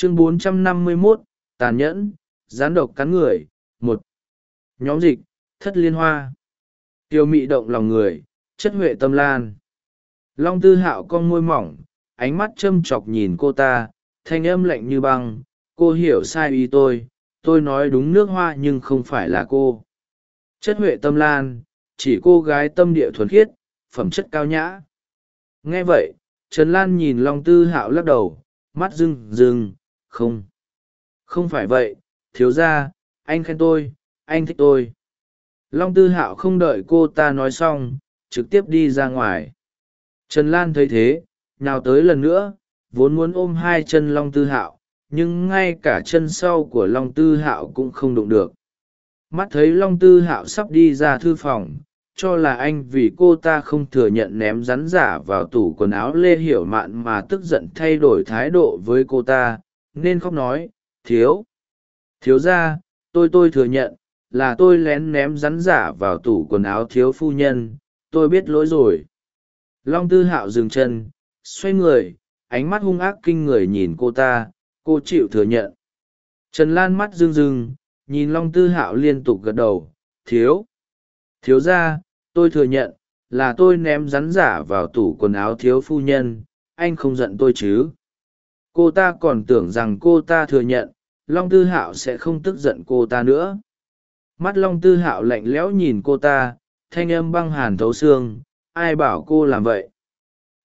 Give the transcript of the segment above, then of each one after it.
chương 451, tàn nhẫn gián độc cắn người một. Nhóm dịch thất liên hoa. Tiêu mị động lòng người chất huệ tâm lan. Long tư hạo con môi mỏng ánh mắt châm chọc nhìn cô ta thanh âm lạnh như băng cô hiểu sai ý tôi tôi nói đúng nước hoa nhưng không phải là cô. Chất huệ tâm lan chỉ cô gái tâm địa thuần khiết phẩm chất cao nhã. Nghe vậy trần lan nhìn long tư hạo lắc đầu mắt rưng rưng không. Không phải vậy, thiếu ra anh khen tôi, anh thích tôi. Long tư hạo không đợi cô ta nói xong, trực tiếp đi ra ngoài. Trần lan thấy thế, nào tới lần nữa, vốn muốn ôm hai chân long tư hạo, nhưng ngay cả chân sau của long tư hạo cũng không đụng được. Mắt thấy long tư hạo sắp đi ra thư phòng, cho là anh vì cô ta không thừa nhận ném rắn giả vào tủ quần áo lê hiểu mạn mà tức giận thay đổi thái độ với cô ta nên khóc nói, thiếu thiếu ra tôi tôi thừa nhận là tôi lén ném rắn giả vào tủ quần áo thiếu phu nhân, tôi biết lỗi rồi. Long tư hạo dừng chân, xoay người, ánh mắt hung ác kinh người nhìn cô ta, cô chịu thừa nhận. Trần lan mắt rưng rưng, nhìn long tư hạo liên tục gật đầu, thiếu thiếu ra tôi thừa nhận là tôi ném rắn giả vào tủ quần áo thiếu phu nhân, anh không giận tôi chứ? Cô ta còn tưởng rằng cô ta thừa nhận, long tư hạo sẽ không tức giận cô ta nữa. Mắt long tư hạo lạnh lẽo nhìn cô ta, thanh âm băng hàn thấu xương, ai bảo cô làm vậy?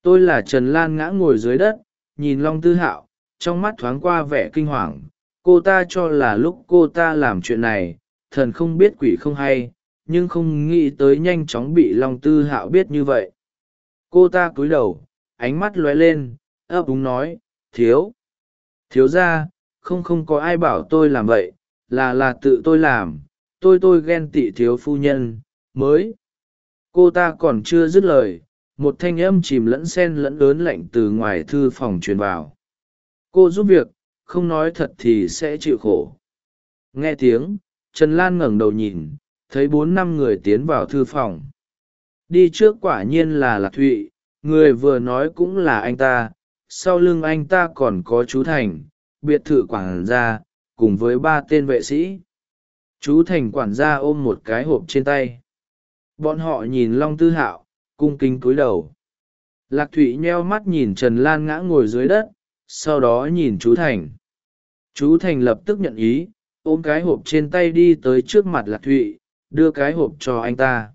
Tôi là trần lan ngã ngồi dưới đất, nhìn long tư hạo, trong mắt thoáng qua vẻ kinh hoàng. Cô ta cho là lúc cô ta làm chuyện này, thần không biết quỷ không hay, nhưng không nghĩ tới nhanh chóng bị long tư hạo biết như vậy. Cô ta cúi đầu, ánh mắt lóe lên, ấp úng nói thiếu. Thiếu ra, không không có ai bảo tôi làm vậy, là là tự tôi làm. Tôi tôi ghen tị thiếu phu nhân, mới. Cô ta còn chưa dứt lời, một thanh âm chìm lẫn sen lẫn lớn lạnh từ ngoài thư phòng truyền vào. Cô giúp việc, không nói thật thì sẽ chịu khổ. Nghe tiếng, trần lan ngẩng đầu nhìn, thấy bốn năm người tiến vào thư phòng. Đi trước quả nhiên là lạc thụy, người vừa nói cũng là anh ta sau lưng anh ta còn có chú thành, biệt thự quản gia, cùng với ba tên vệ sĩ. Chú thành quản gia ôm một cái hộp trên tay. Bọn họ nhìn long tư hạo, cung kính cúi đầu. Lạc thụy nheo mắt nhìn trần lan ngã ngồi dưới đất, sau đó nhìn chú thành. Chú thành lập tức nhận ý, ôm cái hộp trên tay đi tới trước mặt lạc thụy, đưa cái hộp cho anh ta.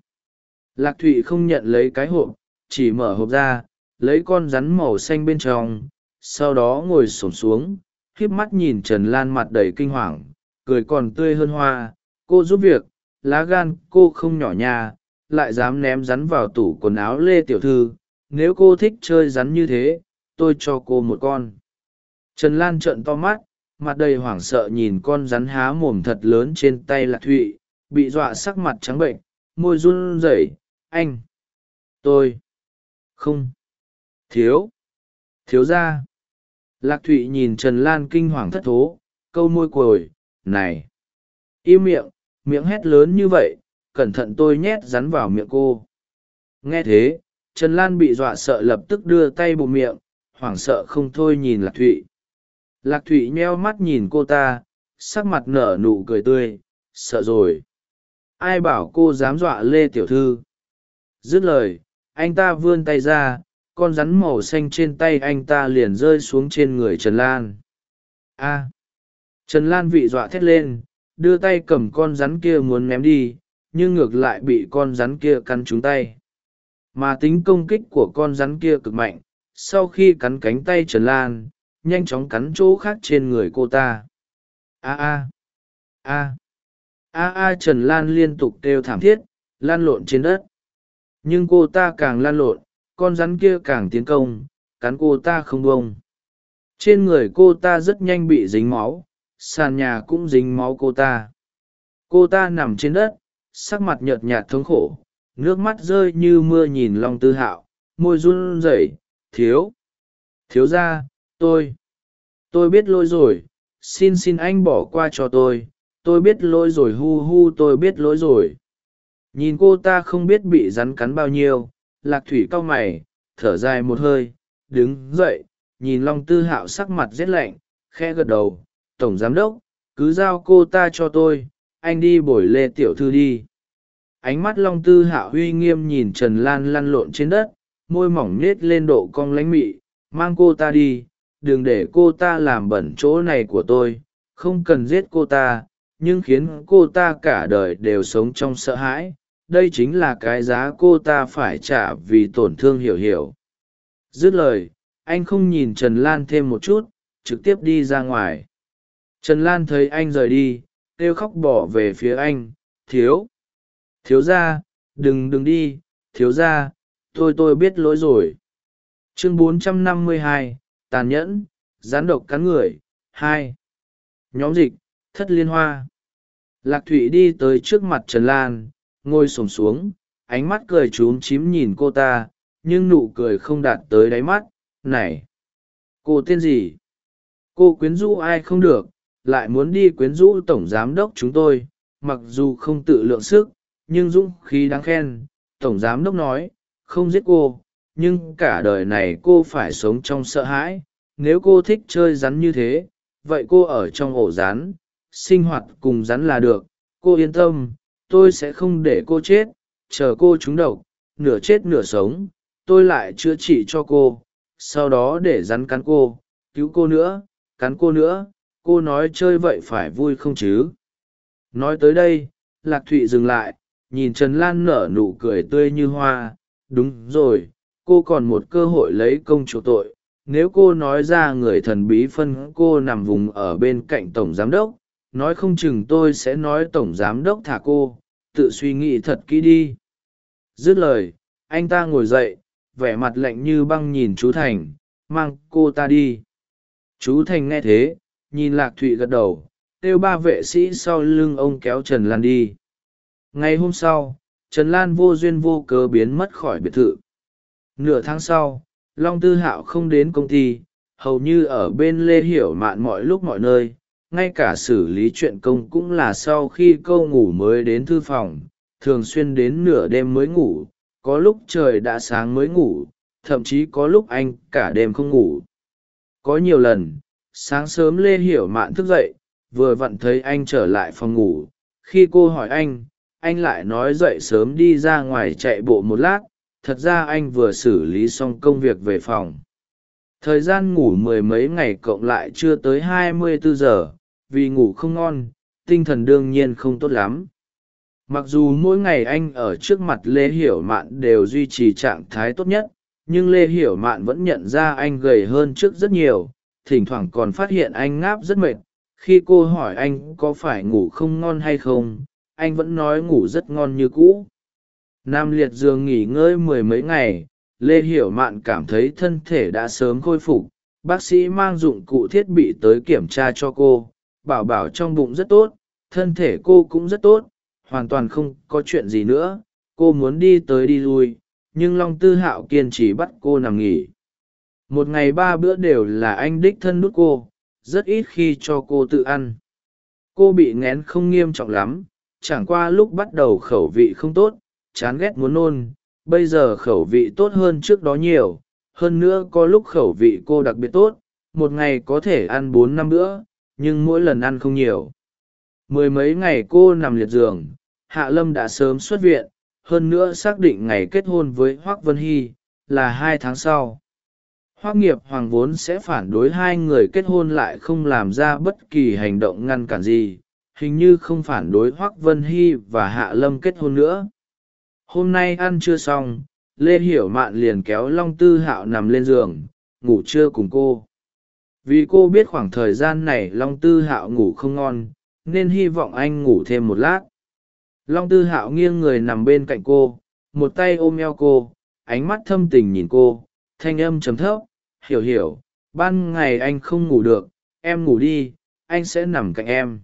Lạc thụy không nhận lấy cái hộp, chỉ mở hộp ra lấy con rắn màu xanh bên trong, sau đó ngồi xổm xuống khiếp mắt nhìn trần lan mặt đầy kinh hoàng, cười còn tươi hơn hoa. Cô giúp việc, lá gan cô không nhỏ nha, lại dám ném rắn vào tủ quần áo lê tiểu thư. Nếu cô thích chơi rắn như thế, tôi cho cô một con. Trần lan trợn to mắt, mặt đầy hoảng sợ nhìn con rắn há mồm thật lớn trên tay lạc thụy, bị dọa sắc mặt trắng bệnh, môi run rẩy. Anh, tôi, không thiếu. Thiếu ra. Lạc thụy nhìn trần lan kinh hoàng thất thố, câu môi cồi này. Im miệng miệng hét lớn như vậy, cẩn thận tôi nhét rắn vào miệng cô. Nghe thế, trần lan bị dọa sợ lập tức đưa tay bụng miệng, hoảng sợ không thôi nhìn lạc thụy. Lạc thụy nheo mắt nhìn cô ta, sắc mặt nở nụ cười tươi, sợ rồi. Ai bảo cô dám dọa lê tiểu thư? Dứt lời, anh ta vươn tay ra con rắn màu xanh trên tay anh ta liền rơi xuống trên người trần lan. A. Trần lan vị dọa thét lên, đưa tay cầm con rắn kia muốn ném đi, nhưng ngược lại bị con rắn kia cắn trúng tay. Mà tính công kích của con rắn kia cực mạnh, sau khi cắn cánh tay trần lan, nhanh chóng cắn chỗ khác trên người cô ta. A a. A. A a, trần lan liên tục kêu thảm thiết lan lộn trên đất. Nhưng cô ta càng lan lộn con rắn kia càng tiến công, cắn cô ta không bông trên người cô ta rất nhanh bị dính máu, sàn nhà cũng dính máu cô ta. Cô ta nằm trên đất, sắc mặt nhợt nhạt thống khổ, nước mắt rơi như mưa nhìn long tư hạo, môi run rẩy, thiếu thiếu ra tôi tôi biết lỗi rồi, xin xin anh bỏ qua cho tôi tôi biết lỗi rồi, hu hu, tôi biết lỗi rồi. Nhìn cô ta không biết bị rắn cắn bao nhiêu lạc thủy cau mày, thở dài một hơi, đứng dậy, nhìn long tư hạo sắc mặt rét lạnh khe gật đầu, tổng giám đốc, cứ giao cô ta cho tôi, anh đi bồi lê tiểu thư đi. Ánh mắt long tư hạ huy nghiêm nhìn trần lan lăn lộn trên đất, môi mỏng nết lên độ cong lánh mị, mang cô ta đi, đừng để cô ta làm bẩn chỗ này của tôi, không cần giết cô ta, nhưng khiến cô ta cả đời đều sống trong sợ hãi đây chính là cái giá cô ta phải trả vì tổn thương hiểu hiểu. Dứt lời anh không nhìn trần lan thêm một chút trực tiếp đi ra ngoài. Trần lan thấy anh rời đi kêu khóc bỏ về phía anh thiếu thiếu ra đừng đừng đi thiếu ra tôi tôi biết lỗi rồi. Chương 452, t à n nhẫn gián độc cắn người hai. Nhóm dịch thất liên hoa. Lạc thụy đi tới trước mặt trần lan ngồi xổm xuống, ánh mắt cười trúm chím nhìn cô ta, nhưng nụ cười không đạt tới đáy mắt, này, cô tên gì? Cô quyến rũ ai không được, lại muốn đi quyến rũ tổng giám đốc chúng tôi, mặc dù không tự lượng sức, nhưng dũng khí đáng khen. Tổng giám đốc nói, không giết cô, nhưng cả đời này cô phải sống trong sợ hãi, nếu cô thích chơi rắn như thế, vậy cô ở trong ổ rắn, sinh hoạt cùng rắn là được, cô yên tâm tôi sẽ không để cô chết, chờ cô trúng độc, nửa chết nửa sống, tôi lại chữa trị cho cô, sau đó để rắn cắn cô, cứu cô nữa, cắn cô nữa, cô nói chơi vậy phải vui không chứ? Nói tới đây, lạc thụy dừng lại, nhìn trần lan nở nụ cười tươi như hoa, đúng rồi, cô còn một cơ hội lấy công chủ tội, nếu cô nói ra người thần bí phân cô nằm vùng ở bên cạnh tổng giám đốc nói không chừng tôi sẽ nói tổng giám đốc thả cô, tự suy nghĩ thật kỹ đi. Dứt lời, anh ta ngồi dậy, vẻ mặt lạnh như băng nhìn chú thành, mang cô ta đi. Chú thành nghe thế, nhìn lạc thụy gật đầu, kêu ba vệ sĩ sau lưng ông kéo trần lan đi. Ngày hôm sau, trần lan vô duyên vô cớ biến mất khỏi biệt thự. Nửa tháng sau, long tư hạo không đến công ty, hầu như ở bên lê hiểu mạn mọi lúc mọi nơi ngay cả xử lý chuyện công cũng là sau khi câu ngủ mới đến thư phòng, thường xuyên đến nửa đêm mới ngủ, có lúc trời đã sáng mới ngủ, thậm chí có lúc anh cả đêm không ngủ. Có nhiều lần, sáng sớm lê hiểu mạn thức dậy, vừa vặn thấy anh trở lại phòng ngủ, khi cô hỏi anh anh lại nói dậy sớm đi ra ngoài chạy bộ một lát, thật ra anh vừa xử lý xong công việc về phòng. Thời gian ngủ mười mấy ngày cộng lại chưa tới hai mươi bốn giờ vì ngủ không ngon, tinh thần đương nhiên không tốt lắm. Mặc dù mỗi ngày anh ở trước mặt lê hiểu mạn đều duy trì trạng thái tốt nhất, nhưng lê hiểu mạn vẫn nhận ra anh gầy hơn trước rất nhiều, thỉnh thoảng còn phát hiện anh ngáp rất mệt. Khi cô hỏi anh có phải ngủ không ngon hay không, anh vẫn nói ngủ rất ngon như cũ. Nam liệt giường nghỉ ngơi mười mấy ngày, lê hiểu mạn cảm thấy thân thể đã sớm khôi phục. Bác sĩ mang dụng cụ thiết bị tới kiểm tra cho cô bảo bảo trong bụng rất tốt, thân thể cô cũng rất tốt, hoàn toàn không có chuyện gì nữa, cô muốn đi tới đi lui, nhưng long tư hạo kiên trì bắt cô nằm nghỉ. Một ngày ba bữa đều là anh đích thân đút cô, rất ít khi cho cô tự ăn. Cô bị ngén không nghiêm trọng lắm, chẳng qua lúc bắt đầu khẩu vị không tốt, chán ghét muốn nôn, bây giờ khẩu vị tốt hơn trước đó nhiều, hơn nữa có lúc khẩu vị cô đặc biệt tốt, một ngày có thể ăn bốn năm bữa nhưng mỗi lần ăn không nhiều. Mười mấy ngày cô nằm liệt giường, hạ lâm đã sớm xuất viện, hơn nữa xác định ngày kết hôn với hoác vân hy là hai tháng sau. Hoác nghiệp hoàng vốn sẽ phản đối hai người kết hôn lại không làm ra bất kỳ hành động ngăn cản gì, hình như không phản đối hoác vân hy và hạ lâm kết hôn nữa. Hôm nay ăn chưa xong, lê hiểu mạn liền kéo long tư hạo nằm lên giường, ngủ trưa cùng cô vì cô biết khoảng thời gian này long tư hạo ngủ không ngon, nên hy vọng anh ngủ thêm một lát. Long tư hạo nghiêng người nằm bên cạnh cô, một tay ôm eo cô, ánh mắt thâm tình nhìn cô, thanh âm chấm thấp, hiểu hiểu, ban ngày anh không ngủ được, em ngủ đi, anh sẽ nằm cạnh em.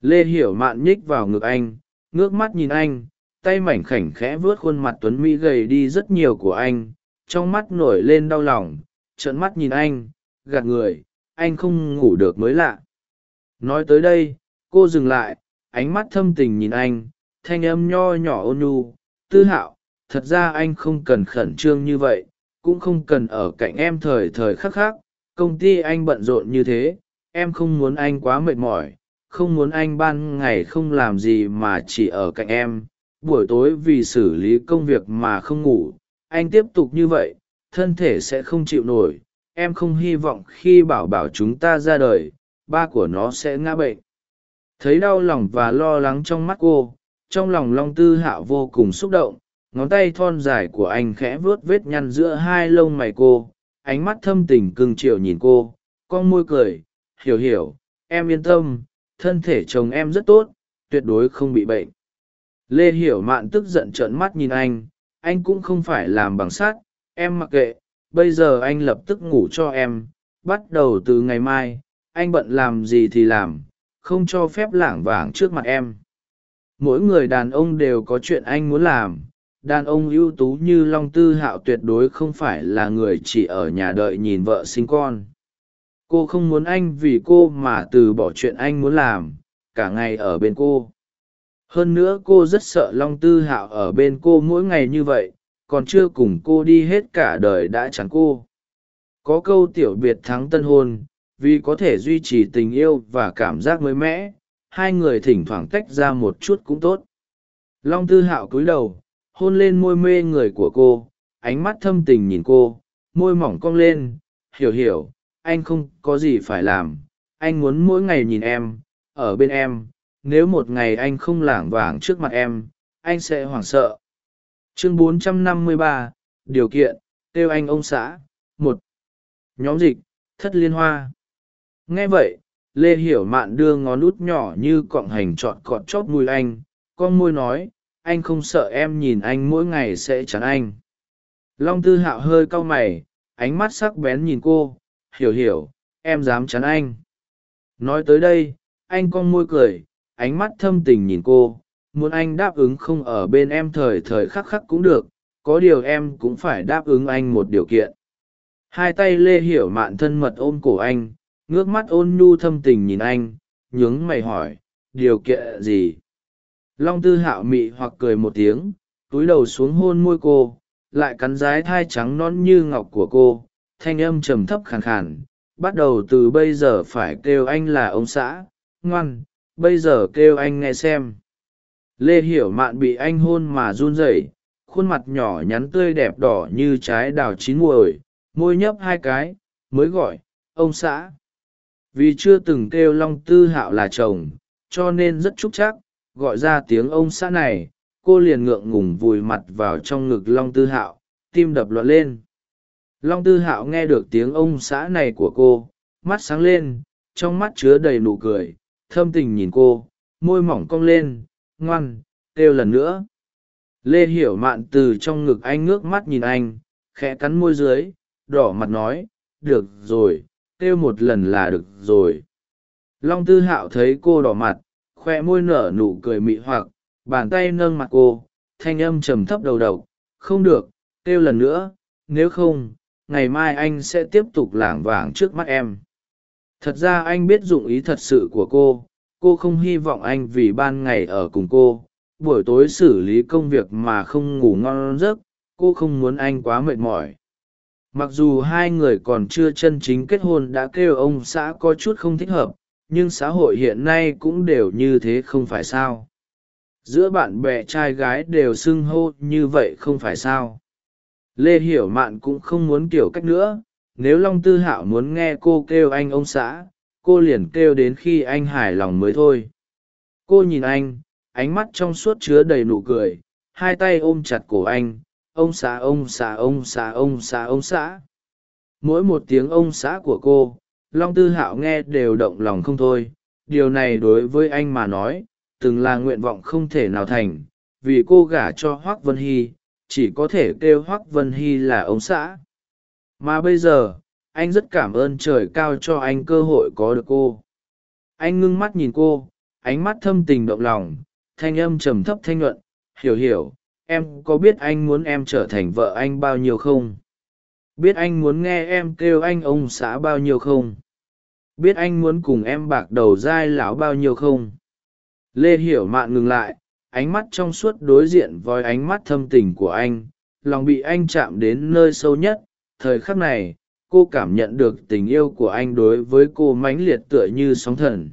Lê hiểu mạn nhích vào ngực anh, ngước mắt nhìn anh, tay mảnh khảnh khẽ vớt khuôn mặt tuấn mỹ gầy đi rất nhiều của anh, trong mắt nổi lên đau lòng, trợn mắt nhìn anh gạt người, anh không ngủ được mới lạ. Nói tới đây, cô dừng lại, ánh mắt thâm tình nhìn anh, thanh âm nho nhỏ ôn nhu, tư hạo, thật ra anh không cần khẩn trương như vậy, cũng không cần ở cạnh em thời thời khắc khắc, công ty anh bận rộn như thế, em không muốn anh quá mệt mỏi, không muốn anh ban ngày không làm gì mà chỉ ở cạnh em, buổi tối vì xử lý công việc mà không ngủ, anh tiếp tục như vậy, thân thể sẽ không chịu nổi em không hy vọng khi bảo bảo chúng ta ra đời, ba của nó sẽ ngã bệnh. Thấy đau lòng và lo lắng trong mắt cô, trong lòng long tư hạo vô cùng xúc động, ngón tay thon dài của anh khẽ vuốt vết nhăn giữa hai lông mày cô, ánh mắt thâm tình cưng chiều nhìn cô, con môi cười, hiểu hiểu, em yên tâm, thân thể chồng em rất tốt, tuyệt đối không bị bệnh. Lê hiểu mạn tức giận trợn mắt nhìn anh anh cũng không phải làm bằng sắt, em mặc kệ bây giờ anh lập tức ngủ cho em, bắt đầu từ ngày mai, anh bận làm gì thì làm, không cho phép lảng vảng trước mặt em. Mỗi người đàn ông đều có chuyện anh muốn làm, đàn ông ưu tú như long tư hạo tuyệt đối không phải là người chỉ ở nhà đợi nhìn vợ sinh con. Cô không muốn anh vì cô mà từ bỏ chuyện anh muốn làm, cả ngày ở bên cô. Hơn nữa cô rất sợ long tư hạo ở bên cô mỗi ngày như vậy còn chưa cùng cô đi hết cả đời đã chán cô. Có câu tiểu biệt thắng tân hôn, vì có thể duy trì tình yêu và cảm giác mới mẻ, hai người thỉnh thoảng tách ra một chút cũng tốt. Long tư hạo cúi đầu, hôn lên môi mê người của cô, ánh mắt thâm tình nhìn cô, môi mỏng cong lên, hiểu hiểu, anh không có gì phải làm, anh muốn mỗi ngày nhìn em, ở bên em, nếu một ngày anh không lảng vảng trước mặt em, anh sẽ hoảng sợ chương 453, điều kiện kêu anh ông xã một nhóm dịch thất liên hoa. Nghe vậy lê hiểu mạn đưa ngón út nhỏ như cọng hành trọn cọt chót mùi anh con môi nói anh không sợ em nhìn anh mỗi ngày sẽ chắn anh. Long tư hạo hơi cau mày ánh mắt sắc bén nhìn cô hiểu hiểu em dám chắn anh. Nói tới đây anh con môi cười ánh mắt thâm tình nhìn cô muốn anh đáp ứng không ở bên em thời thời khắc khắc cũng được, có điều em cũng phải đáp ứng anh một điều kiện. Hai tay lê hiểu mạn thân mật ôm cổ anh, ngước mắt ôn nhu thâm tình nhìn anh, nhướng mày hỏi, điều kiện gì? Long tư hạo mị hoặc cười một tiếng, túi đầu xuống hôn môi cô, lại cắn rái thai trắng non như ngọc của cô, thanh âm trầm thấp khàn khàn, bắt đầu từ bây giờ phải kêu anh là ông xã, ngoan, bây giờ kêu anh nghe xem lê hiểu mạn bị anh hôn mà run rẩy, khuôn mặt nhỏ nhắn tươi đẹp đỏ như trái đào chín muồi, môi nhấp hai cái, mới gọi, ông xã. Vì chưa từng kêu long tư hạo là chồng, cho nên rất trúc chắc gọi ra tiếng ông xã này, cô liền ngượng ngùng vùi mặt vào trong ngực long tư hạo, tim đập loạn lên. Long tư hạo nghe được tiếng ông xã này của cô, mắt sáng lên, trong mắt chứa đầy nụ cười, thâm tình nhìn cô, môi mỏng cong lên ngoan, kêu lần nữa. Lê hiểu mạn từ trong ngực anh ngước mắt nhìn anh, khẽ cắn môi dưới, đỏ mặt nói, được rồi, kêu một lần là được rồi. Long tư hạo thấy cô đỏ mặt, khoe môi nở nụ cười mị hoặc, bàn tay nâng mặt cô, thanh âm trầm thấp đầu độc, không được, kêu lần nữa, nếu không, ngày mai anh sẽ tiếp tục lảng vảng trước mắt em. Thật ra anh biết dụng ý thật sự của cô cô không hy vọng anh vì ban ngày ở cùng cô. Buổi tối xử lý công việc mà không ngủ ngon giấc, cô không muốn anh quá mệt mỏi. Mặc dù hai người còn chưa chân chính kết hôn đã kêu ông xã có chút không thích hợp, nhưng xã hội hiện nay cũng đều như thế không phải sao. Giữa bạn bè trai gái đều xưng hô như vậy không phải sao. Lê hiểu mạn cũng không muốn kiểu cách nữa, nếu long tư hạo muốn nghe cô kêu anh ông xã cô liền kêu đến khi anh hài lòng mới thôi. Cô nhìn anh, ánh mắt trong suốt chứa đầy nụ cười, hai tay ôm chặt cổ anh, ông xã ông xã ông xã ông xã ông xã. Mỗi một tiếng ông xã của cô, long tư hạo nghe đều động lòng không thôi. Điều này đối với anh mà nói, từng là nguyện vọng không thể nào thành, vì cô gả cho hoác vân hy, chỉ có thể kêu hoác vân hy là ông xã. Mà bây giờ anh rất cảm ơn trời cao cho anh cơ hội có được cô. Anh ngưng mắt nhìn cô, ánh mắt thâm tình động lòng, thanh âm trầm thấp thanh nhuận. Hiểu hiểu, em có biết anh muốn em trở thành vợ anh bao nhiêu không? Biết anh muốn nghe em kêu anh ông xã bao nhiêu không? Biết anh muốn cùng em bạc đầu dai lão bao nhiêu không? Lê hiểu mạn ngừng lại, ánh mắt trong suốt đối diện với ánh mắt thâm tình của anh. Lòng bị anh chạm đến nơi sâu nhất. Thời khắc này cô cảm nhận được tình yêu của anh đối với cô mãnh liệt tựa như sóng thần.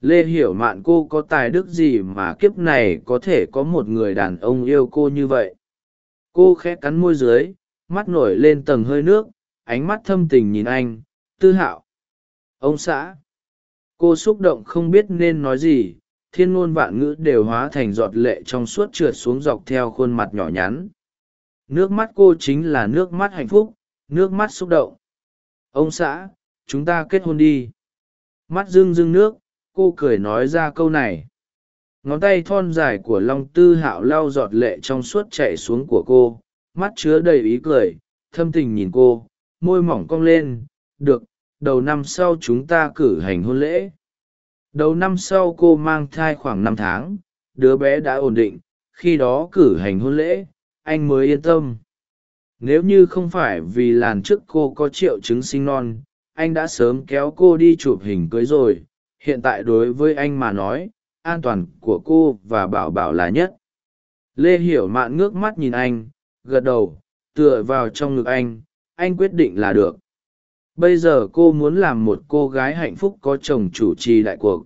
Lê hiểu mạn cô có tài đức gì mà kiếp này có thể có một người đàn ông yêu cô như vậy? Cô khẽ cắn môi dưới, mắt nổi lên tầng hơi nước, ánh mắt thâm tình nhìn anh, tư hạo. Ông xã. Cô xúc động không biết nên nói gì, thiên ngôn vạn ngữ đều hóa thành giọt lệ trong suốt trượt xuống dọc theo khuôn mặt nhỏ nhắn. Nước mắt cô chính là nước mắt hạnh phúc nước mắt xúc động. Ông xã, chúng ta kết hôn đi. Mắt rưng rưng nước, cô cười nói ra câu này. Ngón tay thon dài của long tư hạo lau giọt lệ trong suốt chạy xuống của cô, mắt chứa đầy ý cười, thâm tình nhìn cô, môi mỏng cong lên, được, đầu năm sau chúng ta cử hành hôn lễ. Đầu năm sau cô mang thai khoảng năm tháng, đứa bé đã ổn định, khi đó cử hành hôn lễ, anh mới yên tâm nếu như không phải vì làn trước cô có triệu chứng sinh non, anh đã sớm kéo cô đi chụp hình cưới rồi. Hiện tại đối với anh mà nói, an toàn của cô và bảo bảo là nhất. Lê hiểu mạn ngước mắt nhìn anh, gật đầu, tựa vào trong ngực anh anh quyết định là được. Bây giờ cô muốn làm một cô gái hạnh phúc có chồng chủ trì đại cuộc.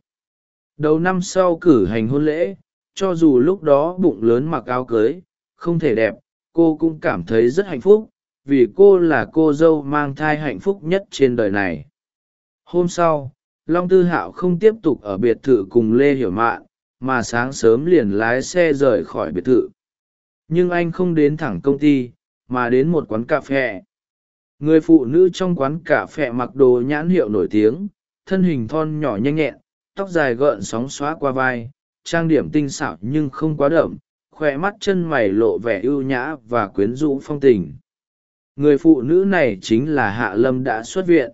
Đầu năm sau cử hành hôn lễ, cho dù lúc đó bụng lớn mặc áo cưới, không thể đẹp cô cũng cảm thấy rất hạnh phúc, vì cô là cô dâu mang thai hạnh phúc nhất trên đời này. Hôm sau, long tư hạo không tiếp tục ở biệt thự cùng lê hiểu mạn, mà sáng sớm liền lái xe rời khỏi biệt thự. Nhưng anh không đến thẳng công ty, mà đến một quán cà phê. Người phụ nữ trong quán cà phê mặc đồ nhãn hiệu nổi tiếng, thân hình thon nhỏ nhanh nhẹn, tóc dài gợn sóng xóa qua vai, trang điểm tinh xảo nhưng không quá đậm khoe mắt chân mày lộ vẻ ưu nhã và quyến rũ phong tình. Người phụ nữ này chính là hạ lâm đã xuất viện.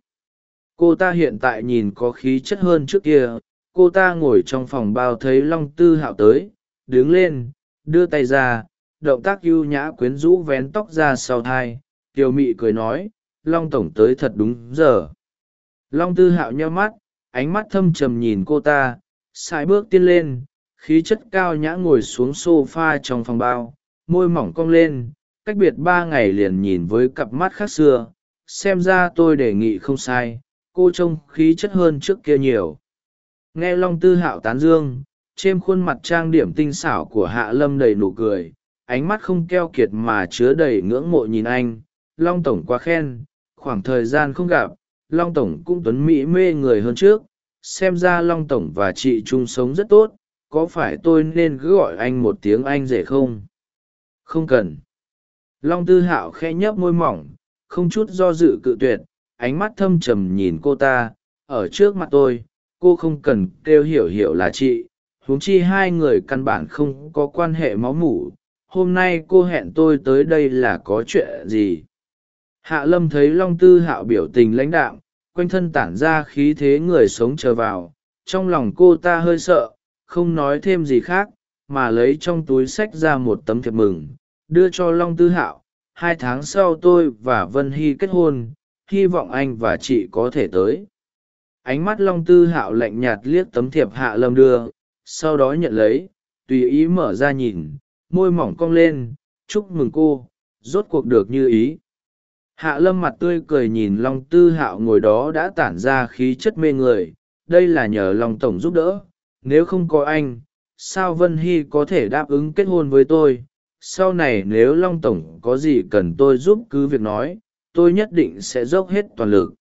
Cô ta hiện tại nhìn có khí chất hơn trước kia, cô ta ngồi trong phòng bao thấy long tư hạo tới, đứng lên, đưa tay ra, động tác ưu nhã quyến rũ vén tóc ra sau thai kiều mị cười nói, long tổng tới thật đúng giờ. Long tư hạo nheo mắt, ánh mắt thâm trầm nhìn cô ta, sải bước tiên lên khí chất cao nhã ngồi xuống s o f a trong phòng bao, môi mỏng cong lên, cách biệt ba ngày liền nhìn với cặp mắt khác xưa, xem ra tôi đề nghị không sai, cô trông khí chất hơn trước kia nhiều. Nghe long tư hạo tán dương, trên khuôn mặt trang điểm tinh xảo của hạ lâm đầy nụ cười, ánh mắt không keo kiệt mà chứa đầy ngưỡng mộ nhìn anh, long tổng quá khen, khoảng thời gian không gặp, long tổng cũng tuấn mỹ mê người hơn trước, xem ra long tổng và chị chung sống rất tốt có phải tôi nên cứ gọi anh một tiếng anh rể không? Không cần. Long tư hạo khẽ nhấp môi mỏng, không chút do dự cự tuyệt, ánh mắt thâm trầm nhìn cô ta, ở trước mặt tôi, cô không cần kêu hiểu hiểu là chị, huống chi hai người căn bản không có quan hệ máu mủ, hôm nay cô hẹn tôi tới đây là có chuyện gì? Hạ lâm thấy long tư hạo biểu tình lãnh đạm, quanh thân tản ra khí thế người sống chờ vào, trong lòng cô ta hơi sợ không nói thêm gì khác, mà lấy trong túi sách ra một tấm thiệp mừng, đưa cho long tư hạo. Hai tháng sau tôi và vân hy kết hôn, hy vọng anh và chị có thể tới. Ánh mắt long tư hạo lạnh nhạt liếc tấm thiệp hạ lâm đưa, sau đó nhận lấy, tùy ý mở ra nhìn, môi mỏng cong lên, chúc mừng cô, rốt cuộc được như ý. Hạ lâm mặt tươi cười nhìn long tư hạo ngồi đó đã tản ra khí chất mê người, đây là nhờ long tổng giúp đỡ nếu không có anh sao vân hy có thể đáp ứng kết hôn với tôi? Sau này nếu long tổng có gì cần tôi giúp cứ việc nói tôi nhất định sẽ dốc hết toàn lực.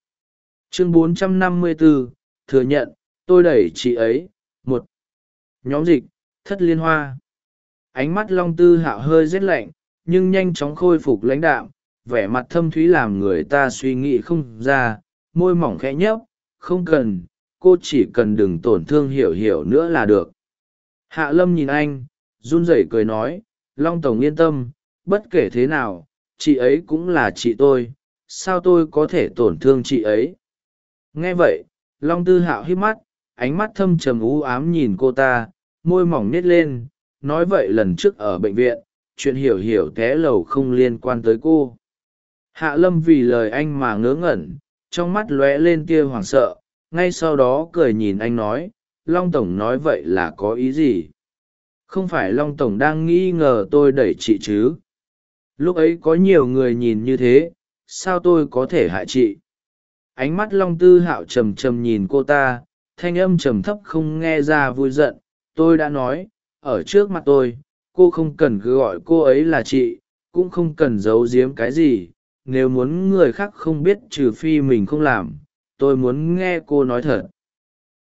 Chương 454, thừa nhận tôi đẩy chị ấy. Một nhóm dịch thất liên hoa. Ánh mắt long tư hạo hơi rét lạnh nhưng nhanh chóng khôi phục lãnh đạm vẻ mặt thâm thúy làm người ta suy nghĩ không ra môi mỏng khẽ nhấp không cần cô chỉ cần đừng tổn thương hiểu hiểu nữa là được. Hạ lâm nhìn anh, run rẩy cười nói, long tổng yên tâm, bất kể thế nào, chị ấy cũng là chị tôi, sao tôi có thể tổn thương chị ấy? Nghe vậy, long tư hạo hít mắt, ánh mắt thâm trầm u ám nhìn cô ta, môi mỏng nít lên, nói vậy lần trước ở bệnh viện, chuyện hiểu hiểu té lầu không liên quan tới cô. Hạ lâm vì lời anh mà ngớ ngẩn, trong mắt lóe lên tia hoảng sợ ngay sau đó cười nhìn anh nói, long tổng nói vậy là có ý gì? Không phải long tổng đang nghi ngờ tôi đẩy chị chứ? Lúc ấy có nhiều người nhìn như thế, sao tôi có thể hại chị? Ánh mắt long tư hạo trầm trầm nhìn cô ta, thanh âm trầm thấp không nghe ra vui giận. Tôi đã nói, ở trước mặt tôi, cô không cần cứ gọi cô ấy là chị, cũng không cần giấu giếm cái gì. Nếu muốn người khác không biết trừ phi mình không làm tôi muốn nghe cô nói thật.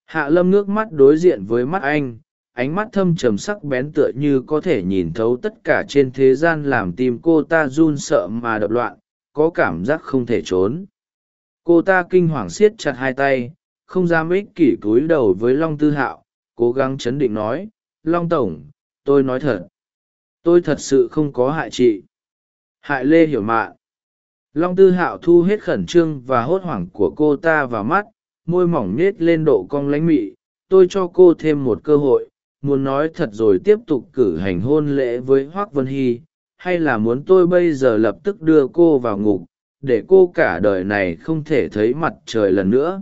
Hạ lâm nước mắt đối diện với mắt anh, ánh mắt thâm trầm sắc bén tựa như có thể nhìn thấu tất cả trên thế gian làm tim cô ta run sợ mà đập loạn, có cảm giác không thể trốn. Cô ta kinh hoàng siết chặt hai tay, không dám ích kỷ cúi đầu với long tư hạo, cố gắng chấn định nói, long tổng, tôi nói thật. Tôi thật sự không có hại chị. Hại lê hiểu mạn long tư hạo thu hết khẩn trương và hốt hoảng của cô ta vào mắt, môi mỏng nết lên độ cong lánh mị. Tôi cho cô thêm một cơ hội, muốn nói thật rồi tiếp tục cử hành hôn lễ với hoác vân hy, hay là muốn tôi bây giờ lập tức đưa cô vào ngục, để cô cả đời này không thể thấy mặt trời lần nữa?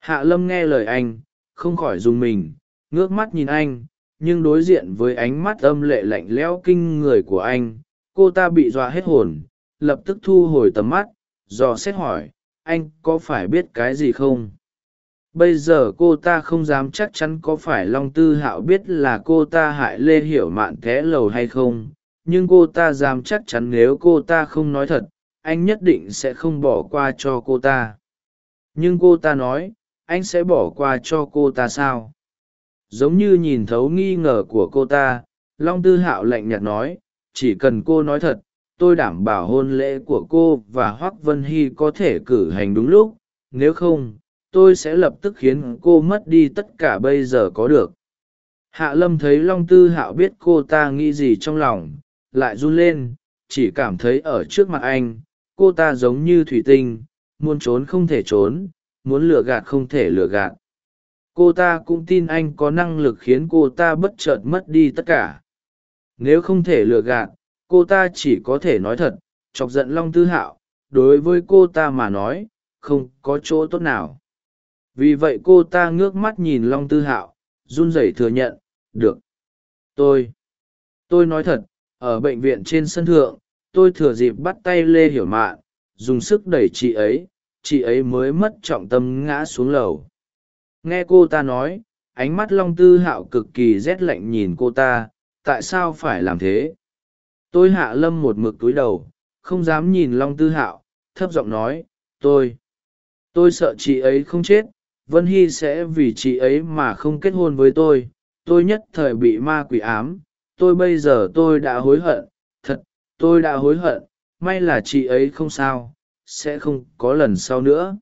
Hạ lâm nghe lời anh, không khỏi dùng mình, ngước mắt nhìn anh, nhưng đối diện với ánh mắt âm lệ lạnh lẽo kinh người của anh, cô ta bị dọa hết hồn lập tức thu hồi tầm mắt, dò xét hỏi, anh có phải biết cái gì không? Bây giờ cô ta không dám chắc chắn có phải long tư hạo biết là cô ta hại lê hiểu mạn té lầu hay không, nhưng cô ta dám chắc chắn nếu cô ta không nói thật, anh nhất định sẽ không bỏ qua cho cô ta. Nhưng cô ta nói, anh sẽ bỏ qua cho cô ta sao? Giống như nhìn thấu nghi ngờ của cô ta, long tư hạo lạnh nhạt nói, chỉ cần cô nói thật tôi đảm bảo hôn lễ của cô và hoác vân hy có thể cử hành đúng lúc nếu không tôi sẽ lập tức khiến cô mất đi tất cả bây giờ có được hạ lâm thấy long tư hạo biết cô ta nghĩ gì trong lòng lại run lên chỉ cảm thấy ở trước mặt anh cô ta giống như thủy tinh muốn trốn không thể trốn muốn lừa gạt không thể lừa gạt cô ta cũng tin anh có năng lực khiến cô ta bất chợt mất đi tất cả nếu không thể lừa gạt cô ta chỉ có thể nói thật, chọc giận long tư hạo, đối với cô ta mà nói, không có chỗ tốt nào. Vì vậy cô ta ngước mắt nhìn long tư hạo, run rẩy thừa nhận, được, tôi tôi nói thật, ở bệnh viện trên sân thượng, tôi thừa dịp bắt tay lê hiểu mạn, dùng sức đẩy chị ấy chị ấy mới mất trọng tâm ngã xuống lầu. Nghe cô ta nói, ánh mắt long tư hạo cực kỳ rét lạnh nhìn cô ta, tại sao phải làm thế? Tôi hạ lâm một mực túi đầu, không dám nhìn long tư hạo, thấp giọng nói, tôi tôi sợ chị ấy không chết, vân hy sẽ vì chị ấy mà không kết hôn với tôi. Tôi nhất thời bị ma quỷ ám. Tôi bây giờ tôi đã hối hận. Thật, tôi đã hối hận. May là chị ấy không sao, sẽ không có lần sau nữa.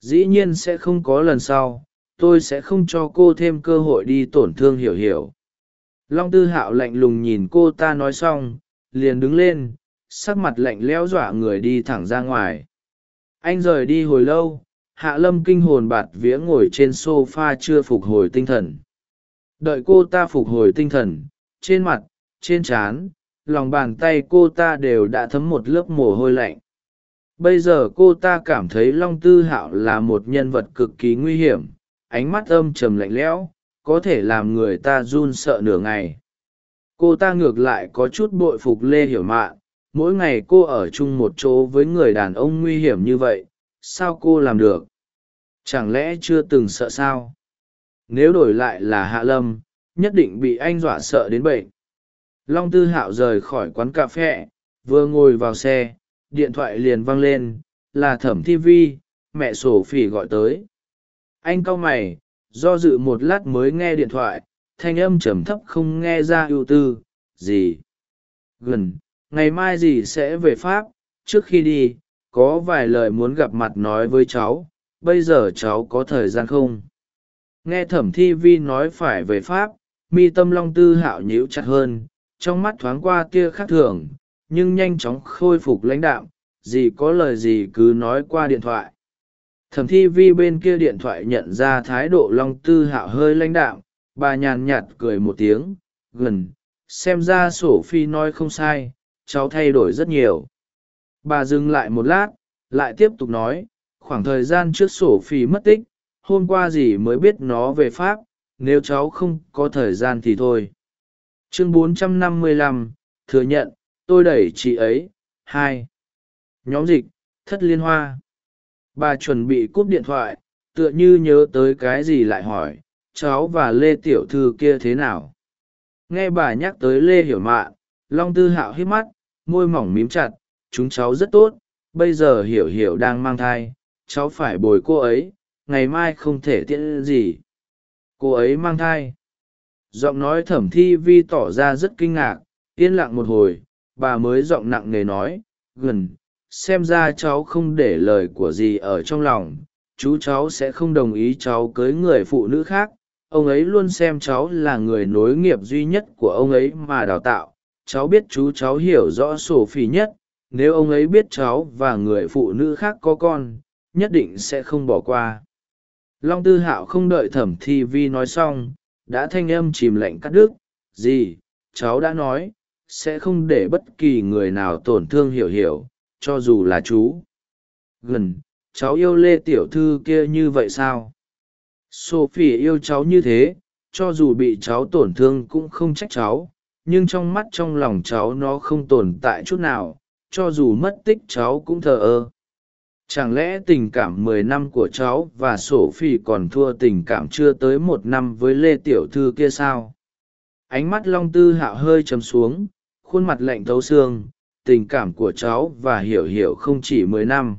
Dĩ nhiên sẽ không có lần sau. Tôi sẽ không cho cô thêm cơ hội đi tổn thương hiểu hiểu. Long tư hạo lạnh lùng nhìn cô ta nói xong liền đứng lên, sắc mặt lạnh lẽo dọa người đi thẳng ra ngoài. Anh rời đi hồi lâu, hạ lâm kinh hồn bạt vía ngồi trên s o f a chưa phục hồi tinh thần. Đợi cô ta phục hồi tinh thần, trên mặt, trên trán, lòng bàn tay cô ta đều đã thấm một lớp mồ hôi lạnh. Bây giờ cô ta cảm thấy long tư hạo là một nhân vật cực kỳ nguy hiểm, ánh mắt âm trầm lạnh lẽo, có thể làm người ta run sợ nửa ngày cô ta ngược lại có chút bội phục lê hiểu mạn mỗi ngày cô ở chung một chỗ với người đàn ông nguy hiểm như vậy, sao cô làm được? Chẳng lẽ chưa từng sợ sao? Nếu đổi lại là hạ lâm, nhất định bị anh dọa sợ đến bệnh. Long tư hạo rời khỏi quán cà phê, vừa ngồi vào xe, điện thoại liền văng lên, là thẩm thi vi, mẹ sổ phỉ gọi tới. Anh cau mày, do dự một lát mới nghe điện thoại thanh âm trầm thấp không nghe ra ưu tư, gì? Gần, ngày mai dì sẽ về pháp? Trước khi đi, có vài lời muốn gặp mặt nói với cháu, bây giờ cháu có thời gian không? Nghe thẩm thi vi nói phải về pháp, mi tâm long tư hạo nhíu chặt hơn, trong mắt thoáng qua tia khác thường, nhưng nhanh chóng khôi phục lãnh đạm Dì có lời gì cứ nói qua điện thoại. Thẩm thi vi bên kia điện thoại nhận ra thái độ long tư hạo hơi lãnh đạm bà nhàn nhạt cười một tiếng gần xem ra sổ phi nói không sai cháu thay đổi rất nhiều. Bà dừng lại một lát lại tiếp tục nói khoảng thời gian trước sổ phi mất tích hôm qua gì mới biết nó về pháp nếu cháu không có thời gian thì thôi. Chương 455, thừa nhận tôi đẩy chị ấy hai. Nhóm dịch thất liên hoa. Bà chuẩn bị cúp điện thoại tựa như nhớ tới cái gì lại hỏi cháu và lê tiểu thư kia thế nào? Nghe bà nhắc tới lê hiểu mạ, long tư hạo hít mắt môi mỏng mím chặt chúng cháu rất tốt bây giờ hiểu hiểu đang mang thai cháu phải bồi cô ấy ngày mai không thể tiễn gì. Cô ấy mang thai. Giọng nói thẩm thi vi tỏ ra rất kinh ngạc yên lặng một hồi bà mới giọng nặng nề nói gần xem ra cháu không để lời của gì ở trong lòng chú cháu sẽ không đồng ý cháu cưới người phụ nữ khác ông ấy luôn xem cháu là người nối nghiệp duy nhất của ông ấy mà đào tạo. Cháu biết chú cháu hiểu rõ sổ phỉ nhất. Nếu ông ấy biết cháu và người phụ nữ khác có con, nhất định sẽ không bỏ qua. Long tư hạo không đợi thẩm thi vi nói xong, đã thanh âm chìm lạnh cắt đứt. Gì? Cháu đã nói, sẽ không để bất kỳ người nào tổn thương hiểu hiểu, cho dù là chú. Gần, cháu yêu lê tiểu thư kia như vậy sao? Sophie yêu cháu như thế, cho dù bị cháu tổn thương cũng không trách cháu, nhưng trong mắt trong lòng cháu nó không tồn tại chút nào, cho dù mất tích cháu cũng thờ ơ. Chẳng lẽ tình cảm mười năm của cháu và sổ phi còn thua tình cảm chưa tới một năm với lê tiểu thư kia sao? Ánh mắt long tư hạo hơi chấm xuống, khuôn mặt lạnh thấu xương, tình cảm của cháu và hiểu hiểu không chỉ mười năm.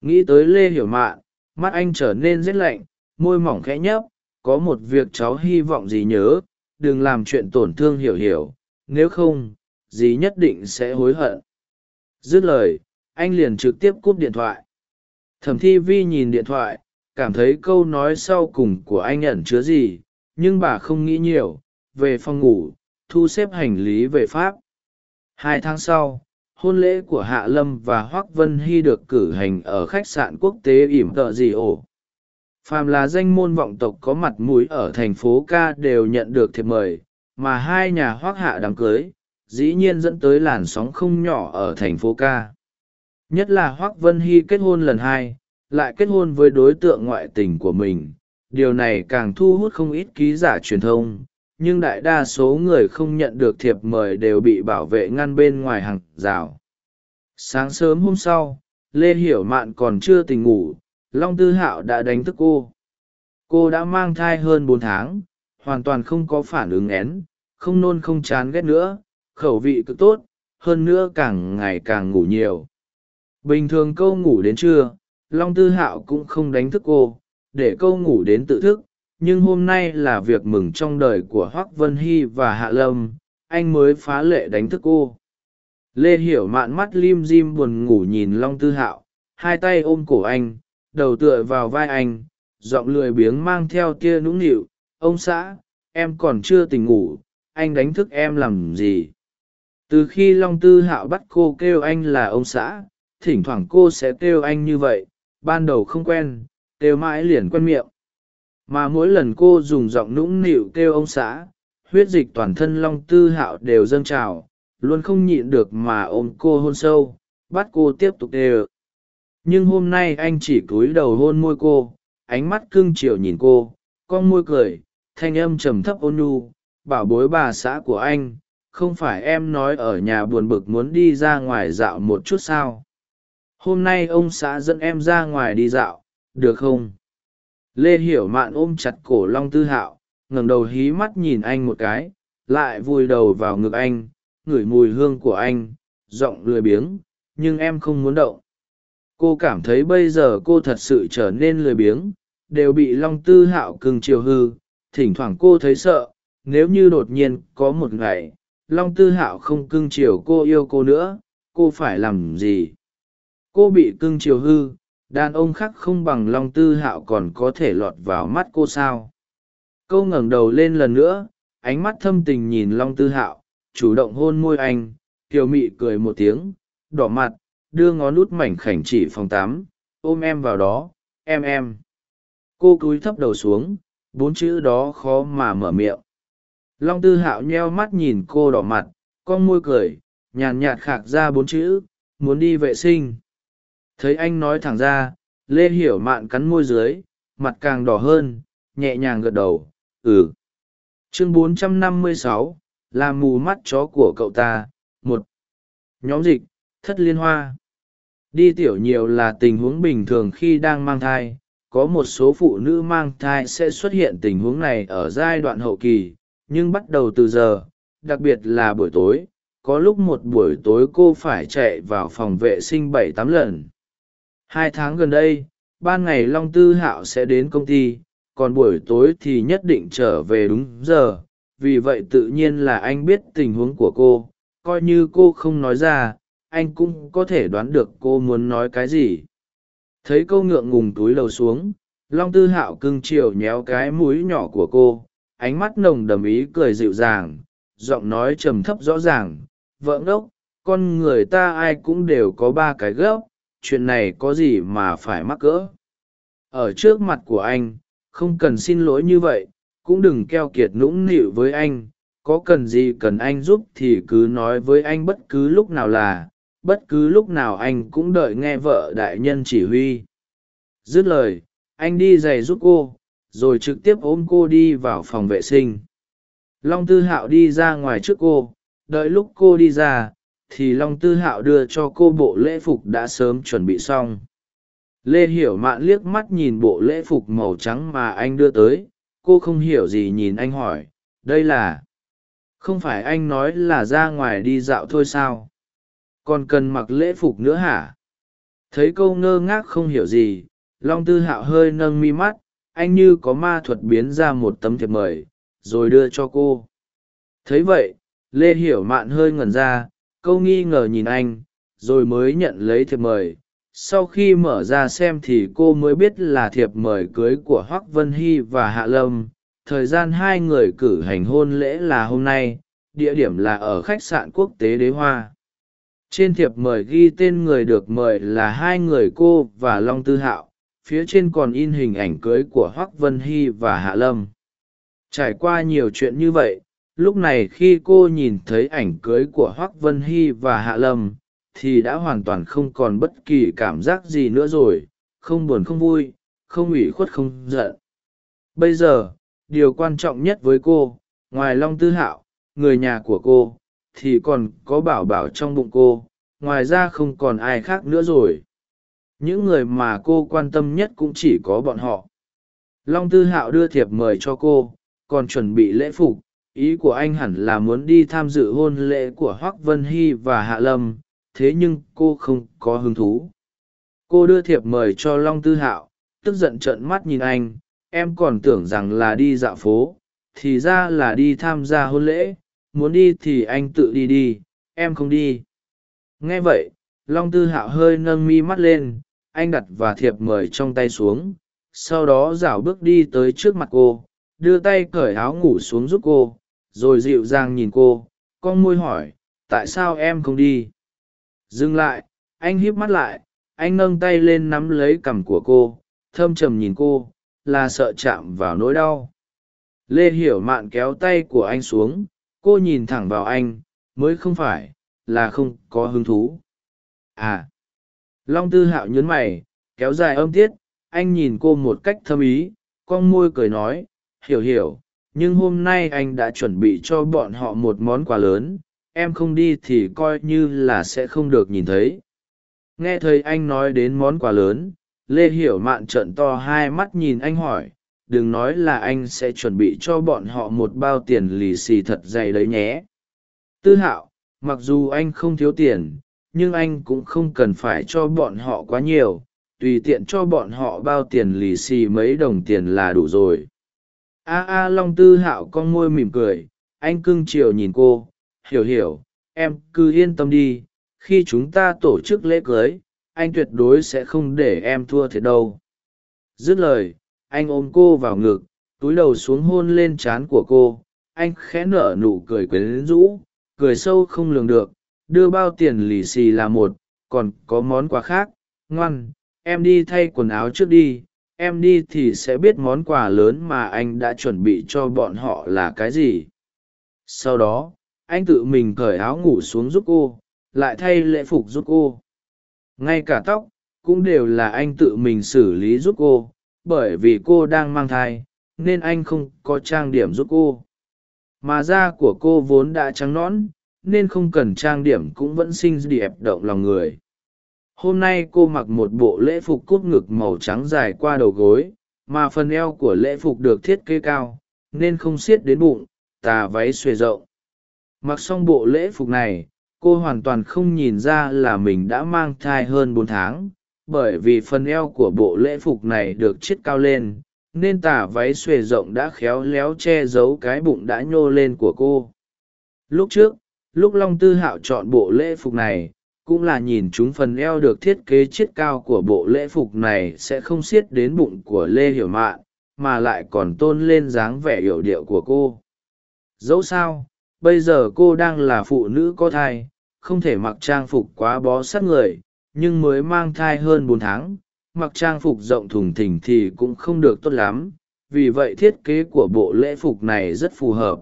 Nghĩ tới lê hiểu mạn, mắt anh trở nên rét lạnh môi mỏng khẽ nhấp, có một việc cháu hy vọng gì nhớ, đừng làm chuyện tổn thương hiểu hiểu, nếu không, dì nhất định sẽ hối hận. Dứt lời, anh liền trực tiếp cúp điện thoại. Thẩm thi vi nhìn điện thoại, cảm thấy câu nói sau cùng của anh ẩn chứa gì, nhưng bà không nghĩ nhiều, về phòng ngủ, thu xếp hành lý về pháp. Hai tháng sau, hôn lễ của hạ lâm và hoác vân hy được cử hành ở khách sạn quốc tế ỉm tợ dị ổ phàm là danh môn vọng tộc có mặt mũi ở thành phố ca đều nhận được thiệp mời, mà hai nhà hoác hạ đám cưới, dĩ nhiên dẫn tới làn sóng không nhỏ ở thành phố ca nhất là hoác vân hy kết hôn lần hai, lại kết hôn với đối tượng ngoại tình của mình. Điều này càng thu hút không ít ký giả truyền thông, nhưng đại đa số người không nhận được thiệp mời đều bị bảo vệ ngăn bên ngoài hàng rào. Sáng sớm hôm sau, lê hiểu mạn còn chưa tỉnh ngủ long tư hạo đã đánh thức cô. Cô đã mang thai hơn bốn tháng, hoàn toàn không có phản ứng én, không nôn không chán ghét nữa, khẩu vị cực tốt, hơn nữa càng ngày càng ngủ nhiều. Bình thường câu ngủ đến trưa, long tư hạo cũng không đánh thức cô, để câu ngủ đến tự thức, nhưng hôm nay là việc mừng trong đời của hoác vân hy và hạ lâm, anh mới phá lệ đánh thức cô. Lê hiểu mạn mắt lim dim buồn ngủ nhìn long tư hạo, hai tay ôm cổ anh đầu tựa vào vai anh, giọng lười biếng mang theo tia nũng nịu, ông xã, em còn chưa tỉnh ngủ, anh đánh thức em làm gì? Từ khi long tư hạo bắt cô kêu anh là ông xã, thỉnh thoảng cô sẽ kêu anh như vậy, ban đầu không quen, kêu mãi liền quen miệng. Mà mỗi lần cô dùng giọng nũng nịu kêu ông xã, huyết dịch toàn thân long tư hạo đều dâng trào, luôn không nhịn được mà ôm cô hôn sâu, bắt cô tiếp tục đê ự nhưng hôm nay anh chỉ cúi đầu hôn môi cô, ánh mắt cưng chiều nhìn cô, con môi cười, thanh âm trầm thấp ôn nhu, bảo bối bà xã của anh, không phải em nói ở nhà buồn bực muốn đi ra ngoài dạo một chút sao? Hôm nay ông xã dẫn em ra ngoài đi dạo, được không? Lê hiểu mạn ôm chặt cổ long tư hạo, ngẩng đầu hí mắt nhìn anh một cái, lại vùi đầu vào ngực anh, ngửi mùi hương của anh, giọng lười biếng, nhưng em không muốn động cô cảm thấy bây giờ cô thật sự trở nên lười biếng, đều bị long tư hạo cưng chiều hư. Thỉnh thoảng cô thấy sợ, nếu như đột nhiên có một ngày, long tư hạo không cưng chiều cô yêu cô nữa, cô phải làm gì? Cô bị cưng chiều hư, đàn ông khác không bằng long tư hạo còn có thể lọt vào mắt cô sao? Câu ngẩng đầu lên lần nữa, ánh mắt thâm tình nhìn long tư hạo, chủ động hôn môi anh, kiều mị cười một tiếng, đỏ mặt đưa ngón nút mảnh khảnh chỉ phòng tắm ôm em vào đó em em. Cô cúi thấp đầu xuống bốn chữ đó khó mà mở miệng. Long tư hạo nheo mắt nhìn cô đỏ mặt con môi cười nhàn nhạt khạc ra bốn chữ muốn đi vệ sinh. Thấy anh nói thẳng ra lê hiểu mạn cắn môi dưới mặt càng đỏ hơn nhẹ nhàng gật đầu ừ. Chương 456, là mù mắt chó của cậu ta một. Nhóm dịch thất liên hoa đi tiểu nhiều là tình huống bình thường khi đang mang thai, có một số phụ nữ mang thai sẽ xuất hiện tình huống này ở giai đoạn hậu kỳ, nhưng bắt đầu từ giờ, đặc biệt là buổi tối, có lúc một buổi tối cô phải chạy vào phòng vệ sinh bảy tám lần. Hai tháng gần đây, ban ngày long tư hạo sẽ đến công ty, còn buổi tối thì nhất định trở về đúng giờ, vì vậy tự nhiên là anh biết tình huống của cô, coi như cô không nói ra anh cũng có thể đoán được cô muốn nói cái gì. Thấy câu ngượng ngùng túi lầu xuống, long tư hạo cưng chiều nhéo cái mũi nhỏ của cô, ánh mắt nồng đầm ý cười dịu dàng, giọng nói trầm thấp rõ ràng, vợ ngốc, con người ta ai cũng đều có ba cái gốc, chuyện này có gì mà phải mắc cỡ? Ở trước mặt của anh, không cần xin lỗi như vậy, cũng đừng keo kiệt nũng nịu với anh, có cần gì cần anh giúp thì cứ nói với anh bất cứ lúc nào là bất cứ lúc nào anh cũng đợi nghe vợ đại nhân chỉ huy. Dứt lời, anh đi giày giúp cô, rồi trực tiếp ôm cô đi vào phòng vệ sinh. Long tư hạo đi ra ngoài trước cô, đợi lúc cô đi ra, thì long tư hạo đưa cho cô bộ lễ phục đã sớm chuẩn bị xong. Lê hiểu mạn liếc mắt nhìn bộ lễ phục màu trắng mà anh đưa tới, cô không hiểu gì nhìn anh hỏi, đây là không phải anh nói là ra ngoài đi dạo thôi sao? Còn cần mặc lễ phục nữa hả? Thấy câu ngơ ngác không hiểu gì, long tư hạo hơi nâng mi mắt, anh như có ma thuật biến ra một tấm thiệp mời, rồi đưa cho cô. Thấy vậy, lê hiểu mạn hơi ngẩn ra, câu nghi ngờ nhìn anh, rồi mới nhận lấy thiệp mời. Sau khi mở ra xem thì cô mới biết là thiệp mời cưới của hoác vân hy và hạ lâm. Thời gian hai người cử hành hôn lễ là hôm nay, địa điểm là ở khách sạn quốc tế đế hoa trên thiệp mời ghi tên người được mời là hai người cô và long tư hạo, phía trên còn in hình ảnh cưới của hoác vân hy và hạ lâm. Trải qua nhiều chuyện như vậy, lúc này khi cô nhìn thấy ảnh cưới của hoác vân hy và hạ lâm, thì đã hoàn toàn không còn bất kỳ cảm giác gì nữa rồi, không buồn không vui, không ủy khuất không giận. Bây giờ, điều quan trọng nhất với cô, ngoài long tư hạo, người nhà của cô thì còn có bảo bảo trong bụng cô, ngoài ra không còn ai khác nữa rồi. Những người mà cô quan tâm nhất cũng chỉ có bọn họ. Long tư hạo đưa thiệp mời cho cô, còn chuẩn bị lễ phục. Ý của anh hẳn là muốn đi tham dự hôn lễ của hoác vân hy và hạ lâm, thế nhưng cô không có hứng thú. Cô đưa thiệp mời cho long tư hạo, tức giận trợn mắt nhìn anh. Em còn tưởng rằng là đi dạo phố, thì ra là đi tham gia hôn lễ muốn đi thì anh tự đi đi, em không đi. Nghe vậy, long tư hạo hơi nâng mi mắt lên, anh đặt và thiệp mời trong tay xuống, sau đó rảo bước đi tới trước mặt cô, đưa tay cởi áo ngủ xuống giúp cô, rồi dịu dàng nhìn cô, con môi hỏi, tại sao em không đi? Dừng lại, anh híp mắt lại, anh nâng tay lên nắm lấy cằm của cô, thâm trầm nhìn cô, là sợ chạm vào nỗi đau. Lê hiểu mạn kéo tay của anh xuống cô nhìn thẳng vào anh, mới không phải, là không có hứng thú. À. Long tư hạo nhớn mày, kéo dài âm tiết, anh nhìn cô một cách thâm ý, con môi cười nói, hiểu hiểu, nhưng hôm nay anh đã chuẩn bị cho bọn họ một món quà lớn, em không đi thì coi như là sẽ không được nhìn thấy. Nghe thấy anh nói đến món quà lớn, lê hiểu mạn trợn to hai mắt nhìn anh hỏi đừng nói là anh sẽ chuẩn bị cho bọn họ một bao tiền lì xì thật dày đấy nhé. Tư hạo, mặc dù anh không thiếu tiền, nhưng anh cũng không cần phải cho bọn họ quá nhiều, tùy tiện cho bọn họ bao tiền lì xì mấy đồng tiền là đủ rồi. A a long tư hạo con môi mỉm cười, anh cưng chiều nhìn cô, hiểu hiểu, em cứ yên tâm đi, khi chúng ta tổ chức lễ cưới, anh tuyệt đối sẽ không để em thua thiệt đâu. Dứt lời anh ôm cô vào ngực, túi đầu xuống hôn lên trán của cô. Anh khẽ nở nụ cười quyến rũ, cười sâu không lường được. Đưa bao tiền lì xì là một, còn có món quà khác. Ngoan, em đi thay quần áo trước đi. Em đi thì sẽ biết món quà lớn mà anh đã chuẩn bị cho bọn họ là cái gì. Sau đó, anh tự mình cởi áo ngủ xuống giúp cô, lại thay lễ phục giúp cô. Ngay cả tóc cũng đều là anh tự mình xử lý giúp cô bởi vì cô đang mang thai, nên anh không có trang điểm giúp cô. Mà da của cô vốn đã trắng nõn, nên không cần trang điểm cũng vẫn xinh đẹp động lòng người. Hôm nay cô mặc một bộ lễ phục cúp ngực màu trắng dài qua đầu gối, mà phần eo của lễ phục được thiết kế cao, nên không xiết đến bụng, tà váy xuề rộng. Mặc xong bộ lễ phục này, cô hoàn toàn không nhìn ra là mình đã mang thai hơn bốn tháng bởi vì phần eo của bộ lễ phục này được chiết cao lên, nên tà váy xuề rộng đã khéo léo che giấu cái bụng đã nhô lên của cô. Lúc trước, lúc long tư hạo chọn bộ lễ phục này, cũng là nhìn chúng phần eo được thiết kế chiết cao của bộ lễ phục này sẽ không xiết đến bụng của lê hiểu mạn, mà lại còn tôn lên dáng vẻ hiểu điệu của cô. Dẫu sao, bây giờ cô đang là phụ nữ có thai, không thể mặc trang phục quá bó sát người nhưng mới mang thai hơn bốn tháng, mặc trang phục rộng thùng thình thì cũng không được tốt lắm, vì vậy thiết kế của bộ lễ phục này rất phù hợp.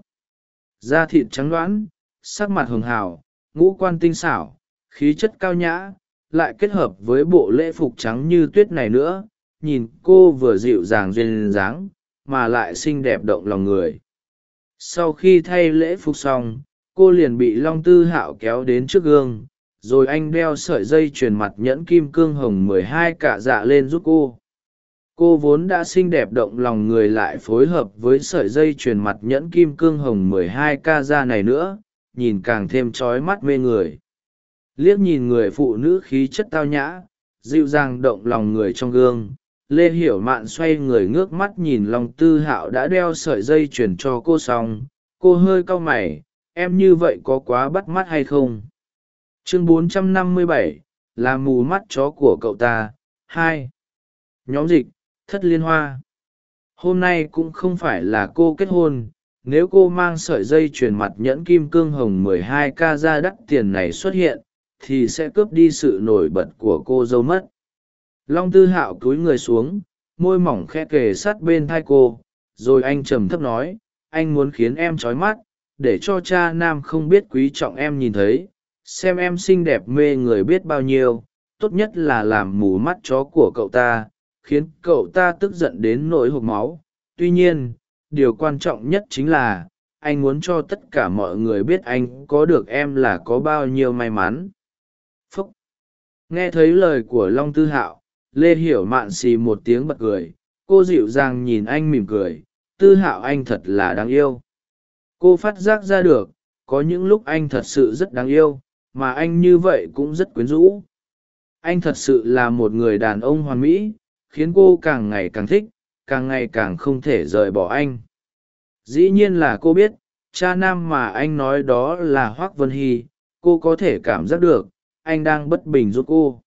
Da thịt trắng đoán, sắc mặt hường hào, ngũ quan tinh xảo, khí chất cao nhã, lại kết hợp với bộ lễ phục trắng như tuyết này nữa, nhìn cô vừa dịu dàng duyên dáng, mà lại xinh đẹp động lòng người. Sau khi thay lễ phục xong, cô liền bị long tư hạo kéo đến trước gương rồi anh đeo sợi dây chuyền mặt nhẫn kim cương hồng mười hai cả dạ lên giúp cô. Cô vốn đã xinh đẹp động lòng người lại phối hợp với sợi dây chuyền mặt nhẫn kim cương hồng mười hai ca ra dạ này nữa, nhìn càng thêm trói mắt mê người. Liếc nhìn người phụ nữ khí chất tao nhã, dịu dàng động lòng người trong gương, lê hiểu mạn xoay người ngước mắt nhìn lòng tư hạo đã đeo sợi dây chuyền cho cô xong, cô hơi cau mày, em như vậy có quá bắt mắt hay không? Chương 457, là mù mắt chó của cậu ta. Hai. Nhóm dịch thất liên hoa. Hôm nay cũng không phải là cô kết hôn. Nếu cô mang sợi dây chuyền mặt nhẫn kim cương hồng 12 k ra đắt tiền này xuất hiện thì sẽ cướp đi sự nổi bật của cô dâu mất. Long tư hạo cúi người xuống môi mỏng khe kề sát bên thai cô rồi anh trầm thấp nói anh muốn khiến em trói mắt để cho cha nam không biết quý trọng em nhìn thấy xem em xinh đẹp mê người biết bao nhiêu, tốt nhất là làm mù mắt chó của cậu ta, khiến cậu ta tức giận đến nỗi hộp máu. Tuy nhiên, điều quan trọng nhất chính là, anh muốn cho tất cả mọi người biết anh có được em là có bao nhiêu may mắn. Phúc. Nghe thấy lời của long tư hạo, lê hiểu mạn xì một tiếng bật cười. Cô dịu dàng nhìn anh mỉm cười. Tư hạo anh thật là đáng yêu. Cô phát giác ra được, có những lúc anh thật sự rất đáng yêu mà anh như vậy cũng rất quyến rũ. Anh thật sự là một người đàn ông hoàn mỹ, khiến cô càng ngày càng thích, càng ngày càng không thể rời bỏ anh. Dĩ nhiên là cô biết, cha nam mà anh nói đó là hoác vân hy, cô có thể cảm giác được, anh đang bất bình giúp cô.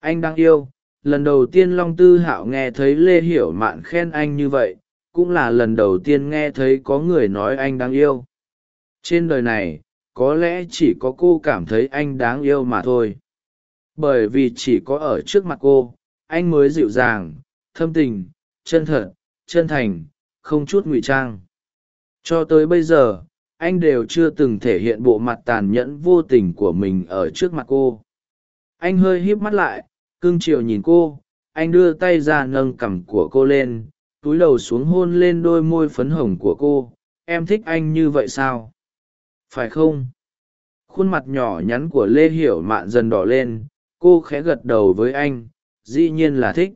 Anh đang yêu, lần đầu tiên long tư hạo nghe thấy lê hiểu mạn khen anh như vậy, cũng là lần đầu tiên nghe thấy có người nói anh đang yêu. Trên đời này có lẽ chỉ có cô cảm thấy anh đáng yêu mà thôi. Bởi vì chỉ có ở trước mặt cô, anh mới dịu dàng, thâm tình, chân thật, chân thành, không chút ngụy trang. Cho tới bây giờ, anh đều chưa từng thể hiện bộ mặt tàn nhẫn vô tình của mình ở trước mặt cô. Anh hơi híp mắt lại, cưng chiều nhìn cô, anh đưa tay ra nâng cằm của cô lên, túi đầu xuống hôn lên đôi môi phấn hồng của cô. Em thích anh như vậy sao? Phải không? Khuôn mặt nhỏ nhắn của lê hiểu mạn dần đỏ lên, cô khẽ gật đầu với anh, dĩ nhiên là thích.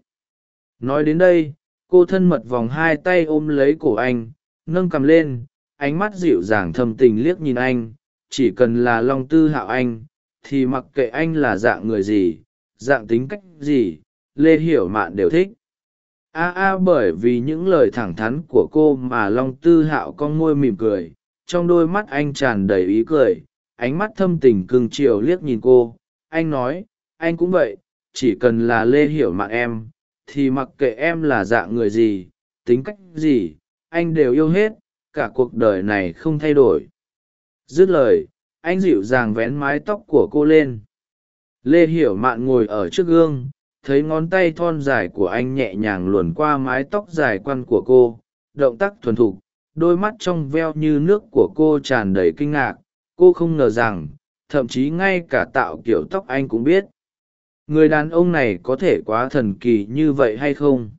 Nói đến đây, cô thân mật vòng hai tay ôm lấy cổ anh, nâng cầm lên, ánh mắt dịu dàng thầm tình liếc nhìn anh, chỉ cần là long tư hạo anh, thì mặc kệ anh là dạng người gì, dạng tính cách gì, lê hiểu mạn đều thích. A à, a, bởi vì những lời thẳng thắn của cô mà long tư hạo con môi mỉm cười trong đôi mắt anh tràn đầy ý cười, ánh mắt thâm tình cưng chiều liếc nhìn cô. Anh nói, anh cũng vậy, chỉ cần là lê hiểu mạn em, thì mặc kệ em là dạng người gì, tính cách gì, anh đều yêu hết, cả cuộc đời này không thay đổi. Dứt lời, anh dịu dàng vén mái tóc của cô lên. Lê hiểu mạn ngồi ở trước gương, thấy ngón tay thon dài của anh nhẹ nhàng luồn qua mái tóc dài quăn của cô, động tác thuần thục đôi mắt trong veo như nước của cô tràn đầy kinh ngạc. Cô không ngờ rằng, thậm chí ngay cả tạo kiểu tóc anh cũng biết. Người đàn ông này có thể quá thần kỳ như vậy hay không?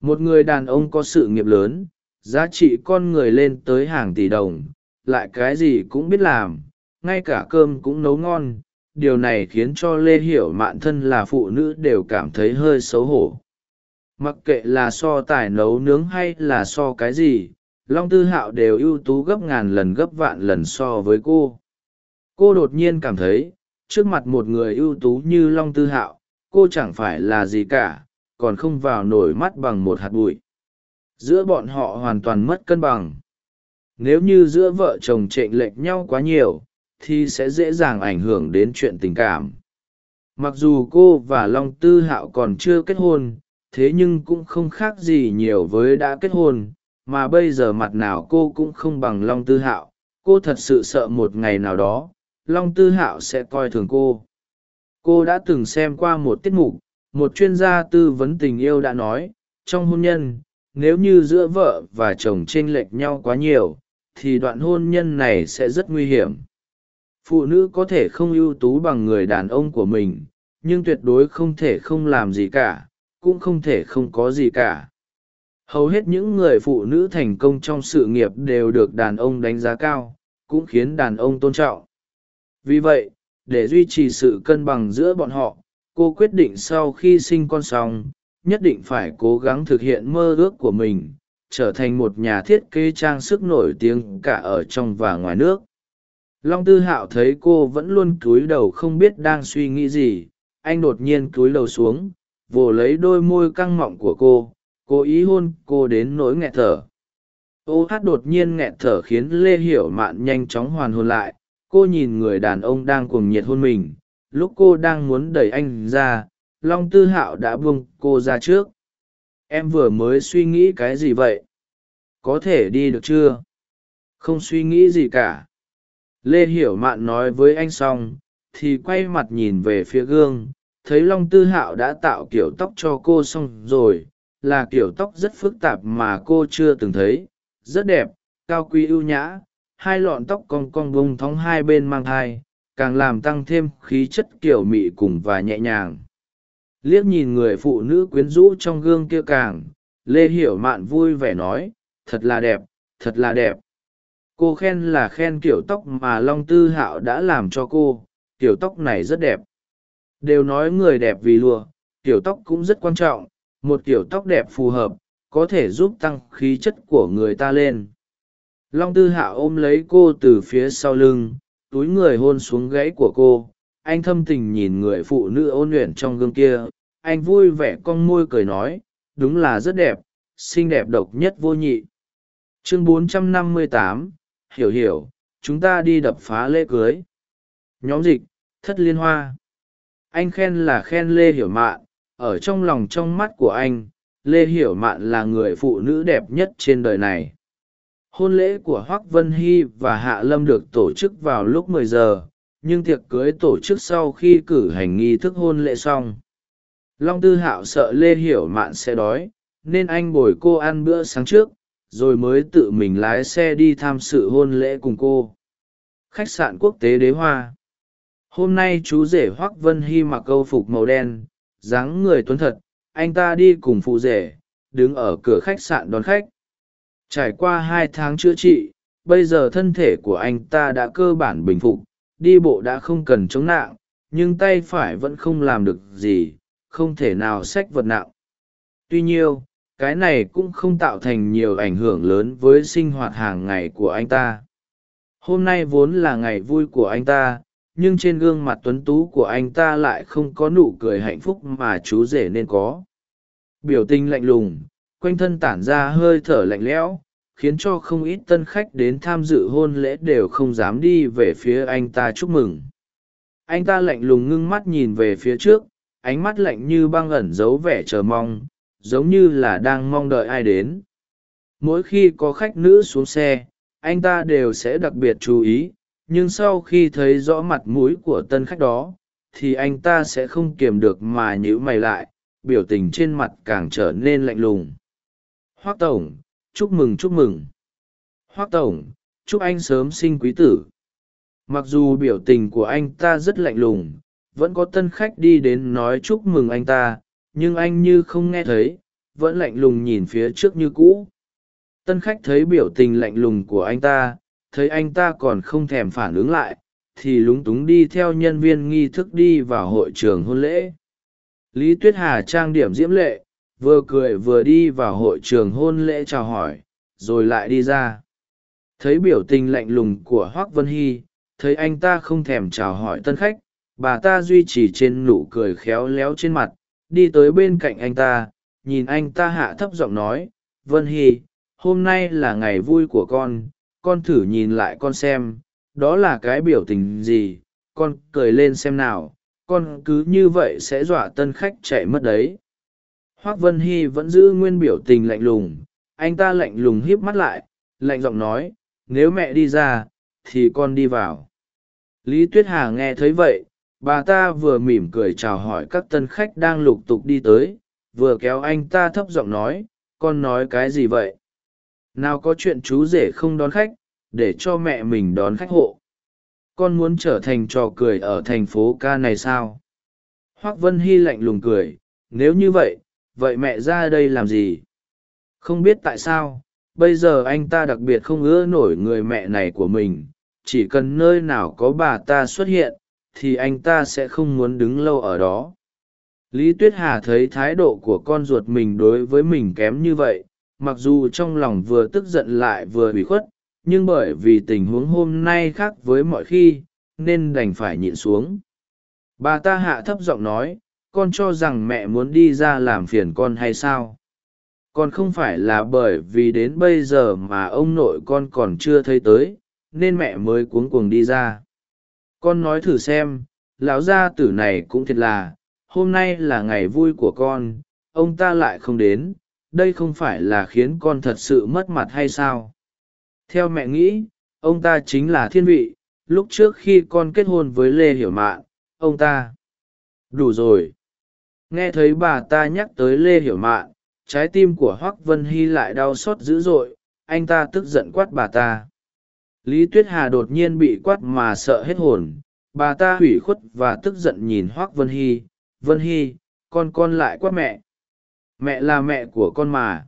Một người đàn ông có sự nghiệp lớn, giá trị con người lên tới hàng tỷ đồng, lại cái gì cũng biết làm, ngay cả cơm cũng nấu ngon. Điều này khiến cho lê hiểu mạn thân là phụ nữ đều cảm thấy hơi xấu hổ. Mặc kệ là so tài nấu nướng hay là so cái gì long tư hạo đều ưu tú gấp ngàn lần gấp vạn lần so với cô. Cô đột nhiên cảm thấy, trước mặt một người ưu tú như long tư hạo, cô chẳng phải là gì cả, còn không vào nổi mắt bằng một hạt bụi. Giữa bọn họ hoàn toàn mất cân bằng. Nếu như giữa vợ chồng chệch lệch nhau quá nhiều, thì sẽ dễ dàng ảnh hưởng đến chuyện tình cảm. Mặc dù cô và long tư hạo còn chưa kết hôn, thế nhưng cũng không khác gì nhiều với đã kết hôn mà bây giờ mặt nào cô cũng không bằng long tư hạo. Cô thật sự sợ một ngày nào đó, long tư hạo sẽ coi thường cô. Cô đã từng xem qua một tiết mục, một chuyên gia tư vấn tình yêu đã nói, trong hôn nhân, nếu như giữa vợ và chồng chênh lệch nhau quá nhiều, thì đoạn hôn nhân này sẽ rất nguy hiểm. Phụ nữ có thể không ưu tú bằng người đàn ông của mình, nhưng tuyệt đối không thể không làm gì cả, cũng không thể không có gì cả hầu hết những người phụ nữ thành công trong sự nghiệp đều được đàn ông đánh giá cao, cũng khiến đàn ông tôn trọng. Vì vậy, để duy trì sự cân bằng giữa bọn họ, cô quyết định sau khi sinh con xong, nhất định phải cố gắng thực hiện mơ ước của mình, trở thành một nhà thiết kế trang sức nổi tiếng cả ở trong và ngoài nước. Long tư hạo thấy cô vẫn luôn cúi đầu không biết đang suy nghĩ gì, anh đột nhiên cúi đầu xuống, vồ lấy đôi môi căng mọng của cô cố ý hôn cô đến nỗi nghẹt thở. Ô hát đột nhiên nghẹt thở khiến lê hiểu mạn nhanh chóng hoàn hồn lại. Cô nhìn người đàn ông đang cuồng nhiệt hôn mình. Lúc cô đang muốn đẩy anh ra, long tư hạo đã buông cô ra trước. Em vừa mới suy nghĩ cái gì vậy? Có thể đi được chưa? Không suy nghĩ gì cả. Lê hiểu mạn nói với anh xong, thì quay mặt nhìn về phía gương. Thấy long tư hạo đã tạo kiểu tóc cho cô xong rồi là kiểu tóc rất phức tạp mà cô chưa từng thấy, rất đẹp, cao quý ưu nhã, hai lọn tóc cong cong bông thóng hai bên mang thai, càng làm tăng thêm khí chất kiểu mị cùng và nhẹ nhàng. Liếc nhìn người phụ nữ quyến rũ trong gương kia càng, lê hiểu mạn vui vẻ nói, thật là đẹp, thật là đẹp. Cô khen là khen kiểu tóc mà long tư hạo đã làm cho cô, kiểu tóc này rất đẹp. Đều nói người đẹp vì lùa kiểu tóc cũng rất quan trọng một kiểu tóc đẹp phù hợp có thể giúp tăng khí chất của người ta lên. Long tư hạ ôm lấy cô từ phía sau lưng túi người hôn xuống gãy của cô. Anh thâm tình nhìn người phụ nữ ôn luyện trong gương kia. Anh vui vẻ con môi cười nói đúng là rất đẹp xinh đẹp độc nhất vô nhị. Chương 458, hiểu hiểu chúng ta đi đập phá lễ cưới. Nhóm dịch thất liên hoa. Anh khen là khen lê hiểu mạn ở trong lòng trong mắt của anh, lê hiểu mạn là người phụ nữ đẹp nhất trên đời này. Hôn lễ của hoác vân hy và hạ lâm được tổ chức vào lúc 10 giờ, nhưng tiệc cưới tổ chức sau khi cử hành nghi thức hôn lễ xong. Long tư hạo sợ lê hiểu mạn sẽ đói, nên anh bồi cô ăn bữa sáng trước, rồi mới tự mình lái xe đi tham sự hôn lễ cùng cô. Khách sạn quốc tế đế hoa. Hôm nay chú rể hoác vân hy mặc câu phục màu đen dáng người tuấn thật, anh ta đi cùng phụ rể, đứng ở cửa khách sạn đón khách. Trải qua hai tháng chữa trị, bây giờ thân thể của anh ta đã cơ bản bình phục, đi bộ đã không cần chống nạng, nhưng tay phải vẫn không làm được gì, không thể nào xách vật nặng. Tuy nhiên cái này cũng không tạo thành nhiều ảnh hưởng lớn với sinh hoạt hàng ngày của anh ta. Hôm nay vốn là ngày vui của anh ta nhưng trên gương mặt tuấn tú của anh ta lại không có nụ cười hạnh phúc mà chú rể nên có. Biểu tình lạnh lùng, quanh thân tản ra hơi thở lạnh lẽo, khiến cho không ít tân khách đến tham dự hôn lễ đều không dám đi về phía anh ta chúc mừng. Anh ta lạnh lùng ngưng mắt nhìn về phía trước, ánh mắt lạnh như băng ẩn giấu vẻ chờ mong, giống như là đang mong đợi ai đến. Mỗi khi có khách nữ xuống xe, anh ta đều sẽ đặc biệt chú ý nhưng sau khi thấy rõ mặt mũi của tân khách đó, thì anh ta sẽ không kiềm được mà nhíu mày lại, biểu tình trên mặt càng trở nên lạnh lùng. Hoác tổng, chúc mừng chúc mừng. Hoác tổng, chúc anh sớm sinh quý tử. Mặc dù biểu tình của anh ta rất lạnh lùng, vẫn có tân khách đi đến nói chúc mừng anh ta, nhưng anh như không nghe thấy, vẫn lạnh lùng nhìn phía trước như cũ. Tân khách thấy biểu tình lạnh lùng của anh ta thấy anh ta còn không thèm phản ứng lại, thì lúng túng đi theo nhân viên nghi thức đi vào hội trường hôn lễ. Lý tuyết hà trang điểm diễm lệ, vừa cười vừa đi vào hội trường hôn lễ chào hỏi, rồi lại đi ra. Thấy biểu tình lạnh lùng của hoác vân hy, thấy anh ta không thèm chào hỏi tân khách, bà ta duy trì trên nụ cười khéo léo trên mặt, đi tới bên cạnh anh ta, nhìn anh ta hạ thấp giọng nói, vân hy, hôm nay là ngày vui của con con thử nhìn lại con xem, đó là cái biểu tình gì, con cười lên xem nào, con cứ như vậy sẽ dọa tân khách chạy mất đấy. Hoác vân hy vẫn giữ nguyên biểu tình lạnh lùng, anh ta lạnh lùng híp mắt lại, lạnh giọng nói, nếu mẹ đi ra, thì con đi vào. Lý tuyết hà nghe thấy vậy, bà ta vừa mỉm cười chào hỏi các tân khách đang lục tục đi tới, vừa kéo anh ta thấp giọng nói, con nói cái gì vậy? Nào có chuyện chú rể không đón khách, để cho mẹ mình đón khách hộ. Con muốn trở thành trò cười ở thành phố ca này sao? Hoác vân hy lạnh lùng cười, nếu như vậy vậy mẹ ra đây làm gì? Không biết tại sao, bây giờ anh ta đặc biệt không ưa nổi người mẹ này của mình, chỉ cần nơi nào có bà ta xuất hiện, thì anh ta sẽ không muốn đứng lâu ở đó. Lý tuyết hà thấy thái độ của con ruột mình đối với mình kém như vậy mặc dù trong lòng vừa tức giận lại vừa bị khuất, nhưng bởi vì tình huống hôm nay khác với mọi khi, nên đành phải nhịn xuống. Bà ta hạ thấp giọng nói, con cho rằng mẹ muốn đi ra làm phiền con hay sao? Con không phải là bởi vì đến bây giờ mà ông nội con còn chưa thấy tới, nên mẹ mới cuống cuồng đi ra. Con nói thử xem, lão gia tử này cũng thiệt là, hôm nay là ngày vui của con, ông ta lại không đến đây không phải là khiến con thật sự mất mặt hay sao? Theo mẹ nghĩ, ông ta chính là thiên vị, lúc trước khi con kết hôn với lê hiểu mạn, ông ta đủ rồi. Nghe thấy bà ta nhắc tới lê hiểu mạn, trái tim của hoác vân hy lại đau xót dữ dội, anh ta tức giận quát bà ta. Lý tuyết hà đột nhiên bị quát mà sợ hết hồn, bà ta hủy khuất và tức giận nhìn hoác vân hy. Vân hy, con con lại quát mẹ mẹ là mẹ của con mà.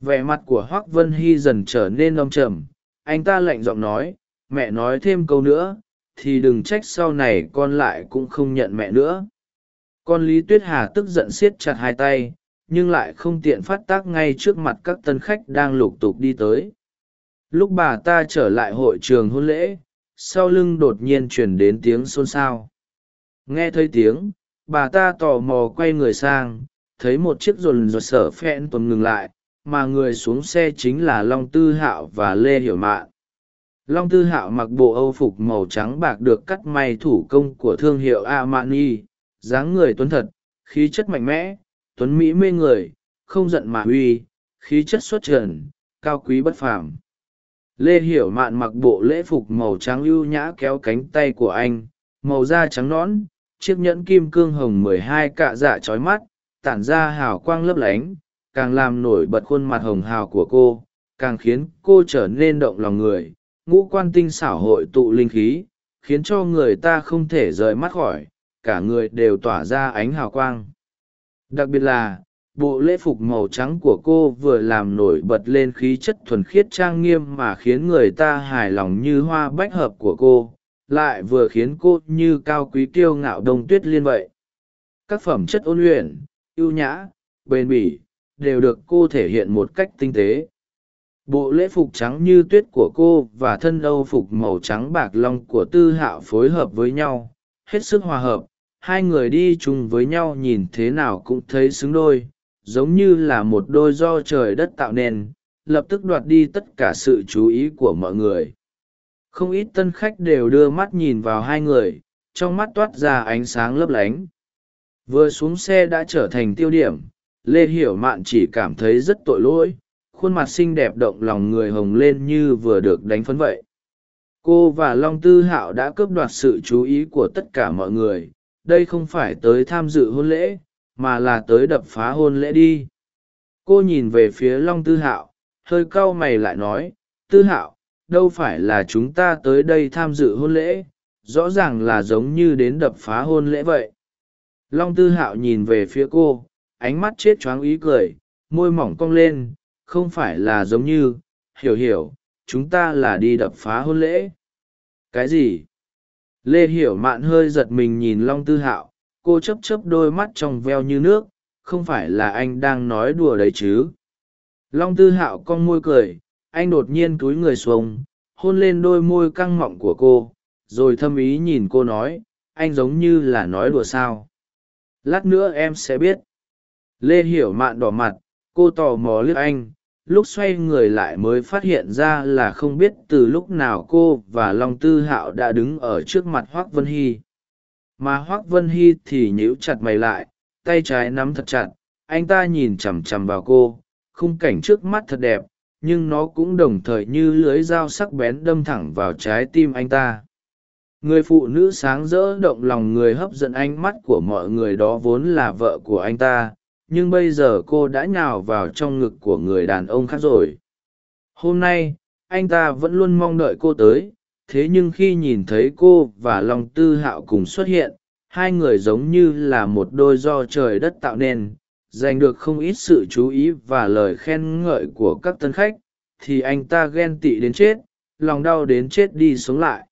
Vẻ mặt của hoác vân hy dần trở nên âm trầm. Anh ta lạnh giọng nói, mẹ nói thêm câu nữa, thì đừng trách sau này con lại cũng không nhận mẹ nữa. Con lý tuyết hà tức giận siết chặt hai tay, nhưng lại không tiện phát tác ngay trước mặt các tân khách đang lục tục đi tới. Lúc bà ta trở lại hội trường hôn lễ, sau lưng đột nhiên chuyển đến tiếng xôn xao. Nghe thấy tiếng, bà ta tò mò quay người sang thấy một chiếc dồn dồn sở phen tuần ngừng lại, mà người xuống xe chính là long tư hạo và lê hiểu mạn. Long tư hạo mặc bộ âu phục màu trắng bạc được cắt may thủ công của thương hiệu a mani dáng người tuấn thật, khí chất mạnh mẽ, tuấn mỹ mê người, không giận mà uy, khí chất xuất trần, cao quý bất phàm. Lê hiểu mạn mặc bộ lễ phục màu trắng ưu nhã kéo cánh tay của anh, màu da trắng nõn, chiếc nhẫn kim cương hồng mười hai cạ dạ trói mắt tản ra hào quang lấp lánh, càng làm nổi bật khuôn mặt hồng hào của cô, càng khiến cô trở nên động lòng người. Ngũ quan tinh xảo hội tụ linh khí, khiến cho người ta không thể rời mắt khỏi, cả người đều tỏa ra ánh hào quang. Đặc biệt là, bộ lễ phục màu trắng của cô vừa làm nổi bật lên khí chất thuần khiết trang nghiêm mà khiến người ta hài lòng như hoa bách hợp của cô, lại vừa khiến cô như cao quý kiêu ngạo đông tuyết liên vậy. Các phẩm chất ôn luyện ưu nhã, bền bỉ, đều được cô thể hiện một cách tinh tế. Bộ lễ phục trắng như tuyết của cô và thân âu phục màu trắng bạc long của tư hạo phối hợp với nhau, hết sức hòa hợp. Hai người đi chung với nhau nhìn thế nào cũng thấy xứng đôi, giống như là một đôi do trời đất tạo nên, lập tức đoạt đi tất cả sự chú ý của mọi người. Không ít tân khách đều đưa mắt nhìn vào hai người, trong mắt toát ra ánh sáng lấp lánh vừa xuống xe đã trở thành tiêu điểm. Lê hiểu mạn chỉ cảm thấy rất tội lỗi, khuôn mặt xinh đẹp động lòng người hồng lên như vừa được đánh phấn vậy. Cô và long tư hạo đã cướp đoạt sự chú ý của tất cả mọi người. Đây không phải tới tham dự hôn lễ, mà là tới đập phá hôn lễ đi. Cô nhìn về phía long tư hạo, hơi cau mày lại nói, tư hạo, đâu phải là chúng ta tới đây tham dự hôn lễ, rõ ràng là giống như đến đập phá hôn lễ vậy long tư hạo nhìn về phía cô, ánh mắt chết choáng ý cười, môi mỏng cong lên, không phải là giống như, hiểu hiểu, chúng ta là đi đập phá hôn lễ. Cái gì? Lê hiểu mạn hơi giật mình nhìn long tư hạo, cô chấp chấp đôi mắt trong veo như nước, không phải là anh đang nói đùa đấy chứ? Long tư hạo con môi cười, anh đột nhiên túi người xuống, hôn lên đôi môi căng mọng của cô, rồi thâm ý nhìn cô nói, anh giống như là nói đùa sao? Lát nữa em sẽ biết. Lê hiểu mạn đỏ mặt, cô tò mò liếc anh, lúc xoay người lại mới phát hiện ra là không biết từ lúc nào cô và long tư hạo đã đứng ở trước mặt hoác vân hy. Mà hoác vân hy thì nhíu chặt mày lại, tay trái nắm thật chặt, anh ta nhìn chằm chằm vào cô, khung cảnh trước mắt thật đẹp, nhưng nó cũng đồng thời như lưới dao sắc bén đâm thẳng vào trái tim anh ta người phụ nữ sáng rỡ động lòng người hấp dẫn ánh mắt của mọi người đó vốn là vợ của anh ta, nhưng bây giờ cô đã nhào vào trong ngực của người đàn ông khác rồi. Hôm nay, anh ta vẫn luôn mong đợi cô tới, thế nhưng khi nhìn thấy cô và lòng tư hạo cùng xuất hiện, hai người giống như là một đôi do trời đất tạo nên, giành được không ít sự chú ý và lời khen ngợi của các tân khách, thì anh ta ghen tị đến chết, lòng đau đến chết đi sống lại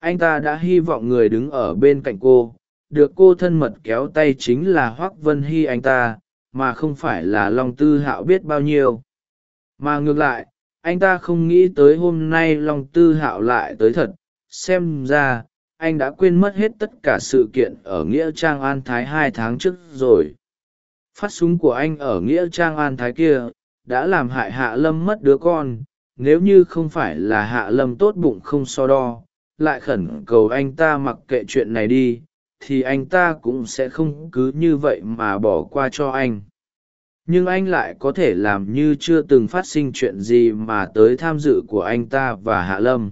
anh ta đã hy vọng người đứng ở bên cạnh cô, được cô thân mật kéo tay chính là hoác vân hy anh ta, mà không phải là long tư hạo biết bao nhiêu. Mà ngược lại, anh ta không nghĩ tới hôm nay long tư hạo lại tới thật. Xem ra, anh đã quên mất hết tất cả sự kiện ở nghĩa trang an thái hai tháng trước rồi. Phát súng của anh ở nghĩa trang an thái kia đã làm hại hạ lâm mất đứa con. Nếu như không phải là hạ lâm tốt bụng không so đo lại khẩn cầu anh ta mặc kệ chuyện này đi, thì anh ta cũng sẽ không cứ như vậy mà bỏ qua cho anh. Nhưng anh lại có thể làm như chưa từng phát sinh chuyện gì mà tới tham dự của anh ta và hạ lâm.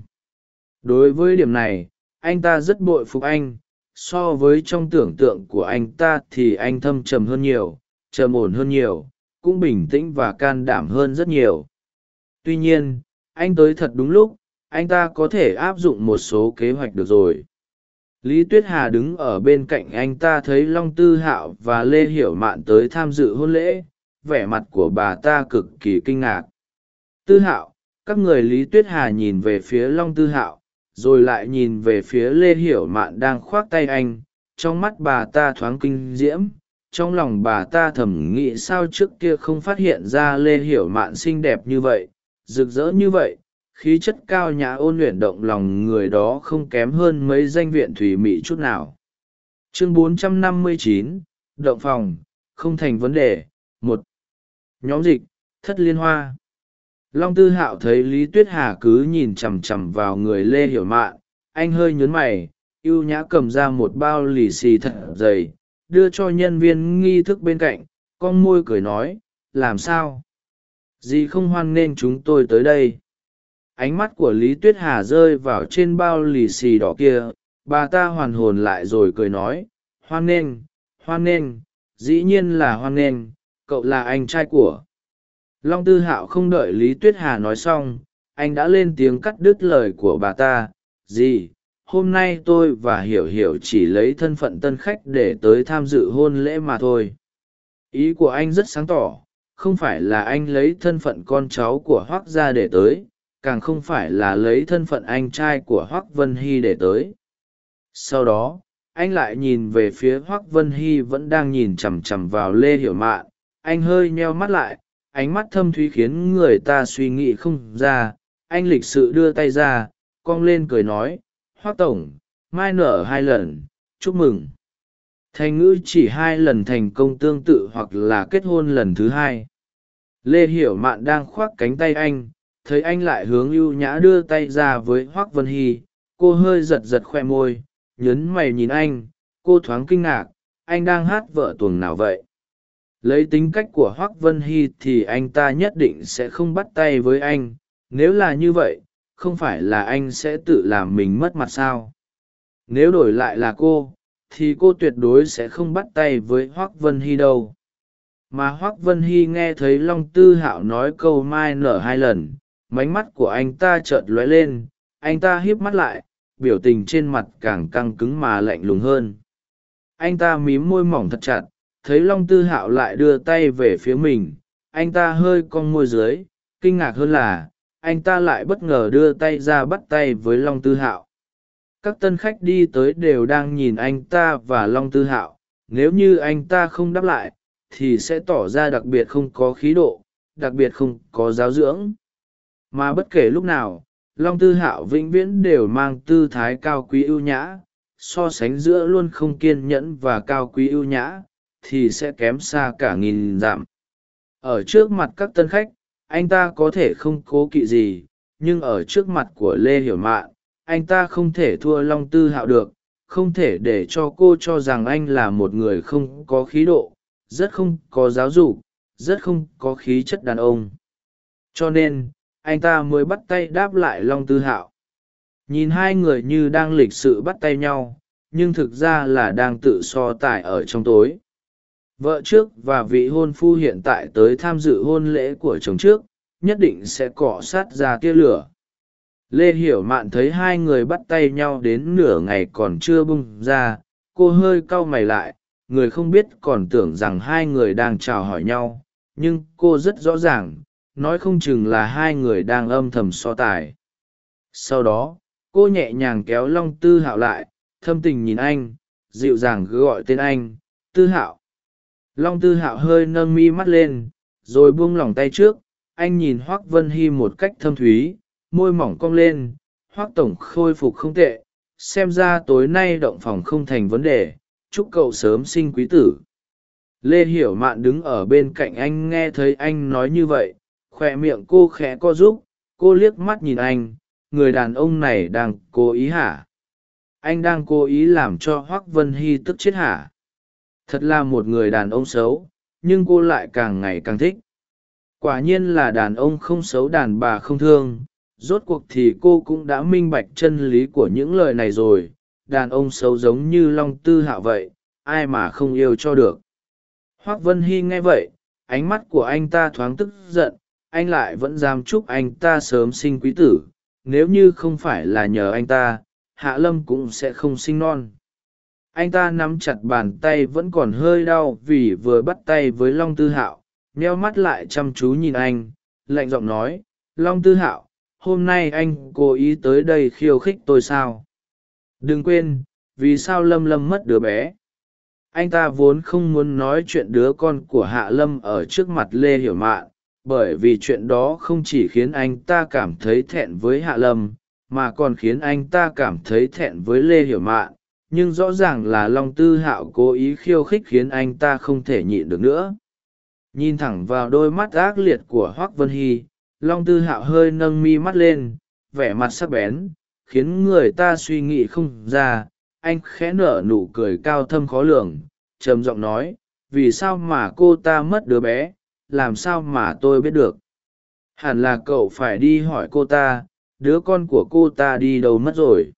Đối với điểm này, anh ta rất bội phục anh. So với trong tưởng tượng của anh ta thì anh thâm trầm hơn nhiều, trầm ổn hơn nhiều, cũng bình tĩnh và can đảm hơn rất nhiều. Tuy nhiên, anh tới thật đúng lúc anh ta có thể áp dụng một số kế hoạch được rồi. Lý tuyết hà đứng ở bên cạnh anh ta thấy long tư hạo và lê hiểu mạn tới tham dự hôn lễ, vẻ mặt của bà ta cực kỳ kinh ngạc. Tư hạo, các người lý tuyết hà nhìn về phía long tư hạo, rồi lại nhìn về phía lê hiểu mạn đang khoác tay anh, trong mắt bà ta thoáng kinh diễm, trong lòng bà ta thầm nghĩ sao trước kia không phát hiện ra lê hiểu mạn xinh đẹp như vậy, rực rỡ như vậy khí chất cao nhã ôn luyện động lòng người đó không kém hơn mấy danh viện thủy mị chút nào. Chương 459, động phòng không thành vấn đề một. Nhóm dịch thất liên hoa. Long tư hạo thấy lý tuyết hà cứ nhìn chằm chằm vào người lê hiểu mạn anh hơi nhớn mày y ê u nhã cầm ra một bao lì xì thật dày đưa cho nhân viên nghi thức bên cạnh con môi cười nói làm sao? Dì không hoan nghênh chúng tôi tới đây ánh mắt của lý tuyết hà rơi vào trên bao lì xì đỏ kia, bà ta hoàn hồn lại rồi cười nói, hoan nghênh hoan nghênh, dĩ nhiên là hoan nghênh, cậu là anh trai của long tư hạo. Không đợi lý tuyết hà nói xong, anh đã lên tiếng cắt đứt lời của bà ta gì hôm nay tôi và hiểu hiểu chỉ lấy thân phận tân khách để tới tham dự hôn lễ mà thôi. Ý của anh rất sáng tỏ, không phải là anh lấy thân phận con cháu của hoác gia để tới càng không phải là lấy thân phận anh trai của hoác vân hy để tới. Sau đó, anh lại nhìn về phía hoác vân hy vẫn đang nhìn chằm chằm vào lê hiểu mạn. Anh hơi nheo mắt lại, ánh mắt thâm thúy khiến người ta suy nghĩ không ra. Anh lịch sự đưa tay ra, cong lên cười nói, hoác tổng, mai nở hai lần, chúc mừng. Thành ngữ chỉ hai lần thành công tương tự hoặc là kết hôn lần thứ hai. Lê hiểu mạn đang khoác cánh tay anh thấy anh lại hướng ưu nhã đưa tay ra với hoác vân hy, cô hơi giật giật khoe môi, nhấn mày nhìn anh, cô thoáng kinh ngạc, anh đang hát vợ tuồng nào vậy? Lấy tính cách của hoác vân hy thì anh ta nhất định sẽ không bắt tay với anh, nếu là như vậy, không phải là anh sẽ tự làm mình mất mặt sao? Nếu đổi lại là cô, thì cô tuyệt đối sẽ không bắt tay với hoác vân hy đâu. Mà hoác vân hy nghe thấy long tư hạo nói câu mai nở hai lần mánh mắt của anh ta chợt lóe lên, anh ta hiếp mắt lại, biểu tình trên mặt càng căng cứng mà lạnh lùng hơn. Anh ta mím môi mỏng thật chặt, thấy long tư hạo lại đưa tay về phía mình, anh ta hơi cong môi dưới, kinh ngạc hơn là, anh ta lại bất ngờ đưa tay ra bắt tay với long tư hạo. Các tân khách đi tới đều đang nhìn anh ta và long tư hạo, nếu như anh ta không đáp lại, thì sẽ tỏ ra đặc biệt không có khí độ, đặc biệt không có giáo dưỡng mà bất kể lúc nào, long tư hạo vĩnh viễn đều mang tư thái cao quý ưu nhã, so sánh giữa luôn không kiên nhẫn và cao quý ưu nhã, thì sẽ kém xa cả nghìn dặm. Ở trước mặt các tân khách, anh ta có thể không cố kỵ gì, nhưng ở trước mặt của lê hiểu mạn, anh ta không thể thua long tư hạo được, không thể để cho cô cho rằng anh là một người không có khí độ, rất không có giáo dục, rất không có khí chất đàn ông. Cho nên anh ta mới bắt tay đáp lại long tư hạo. Nhìn hai người như đang lịch sự bắt tay nhau, nhưng thực ra là đang tự so tài ở trong tối. Vợ trước và vị hôn phu hiện tại tới tham dự hôn lễ của chồng trước, nhất định sẽ cọ sát ra tia lửa. Lê hiểu mạn thấy hai người bắt tay nhau đến nửa ngày còn chưa bung ra, cô hơi cau mày lại, người không biết còn tưởng rằng hai người đang chào hỏi nhau, nhưng cô rất rõ ràng nói không chừng là hai người đang âm thầm so tài. Sau đó, cô nhẹ nhàng kéo long tư hạo lại, thâm tình nhìn anh, dịu dàng cứ gọi tên anh, tư hạo. Long tư hạo hơi nâng mi mắt lên, rồi buông lỏng tay trước, anh nhìn hoác vân hy một cách thâm thúy, môi mỏng cong lên hoác tổng khôi phục không tệ, xem ra tối nay động phòng không thành vấn đề, chúc cậu sớm sinh quý tử. Lê hiểu mạn đứng ở bên cạnh anh nghe thấy anh nói như vậy khoe miệng cô khẽ co giúp cô liếc mắt nhìn anh, người đàn ông này đang cố ý hả? Anh đang cố ý làm cho hoác vân hy tức chết hả? Thật là một người đàn ông xấu, nhưng cô lại càng ngày càng thích. Quả nhiên là đàn ông không xấu, đàn bà không thương. Rốt cuộc thì cô cũng đã minh bạch chân lý của những lời này rồi. Đàn ông xấu giống như long tư hạ vậy, ai mà không yêu cho được. Hoác vân hy nghe vậy, ánh mắt của anh ta thoáng tức giận anh lại vẫn dám chúc anh ta sớm sinh quý tử, nếu như không phải là nhờ anh ta, hạ lâm cũng sẽ không sinh non. Anh ta nắm chặt bàn tay vẫn còn hơi đau vì vừa bắt tay với long tư hạo meo mắt lại chăm chú nhìn anh, lạnh giọng nói, long tư hạo, hôm nay anh cố ý tới đây khiêu khích tôi sao? Đừng quên, vì sao lâm lâm mất đứa bé? Anh ta vốn không muốn nói chuyện đứa con của hạ lâm ở trước mặt lê hiểu mạn bởi vì chuyện đó không chỉ khiến anh ta cảm thấy thẹn với hạ lâm, mà còn khiến anh ta cảm thấy thẹn với lê hiểu mạn. Nhưng rõ ràng là long tư hạo cố ý khiêu khích khiến anh ta không thể nhịn được nữa. Nhìn thẳng vào đôi mắt ác liệt của hoác vân hy, long tư hạo hơi nâng mi mắt lên, vẻ mặt sắc bén, khiến người ta suy nghĩ không ra. Anh khẽ nở nụ cười cao thâm khó lường, trầm giọng nói, vì sao mà cô ta mất đứa bé? Làm sao mà tôi biết được? Hẳn là cậu phải đi hỏi cô ta, đứa con của cô ta đi đâu mất rồi?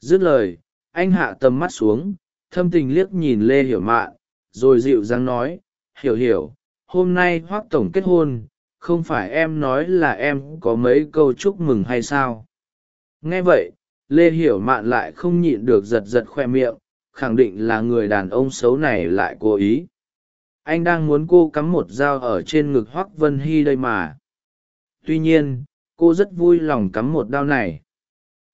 Dứt lời, anh hạ tầm mắt xuống, thâm tình liếc nhìn lê hiểu mạn, rồi dịu dàng nói, hiểu hiểu, hôm nay hoác tổng kết hôn, không phải em nói là em có mấy câu chúc mừng hay sao? Nghe vậy, lê hiểu mạn lại không nhịn được giật giật khoe miệng, khẳng định là người đàn ông xấu này lại cố ý anh đang muốn cô cắm một dao ở trên ngực hoác vân hy đây mà. Tuy nhiên cô rất vui lòng cắm một đao này.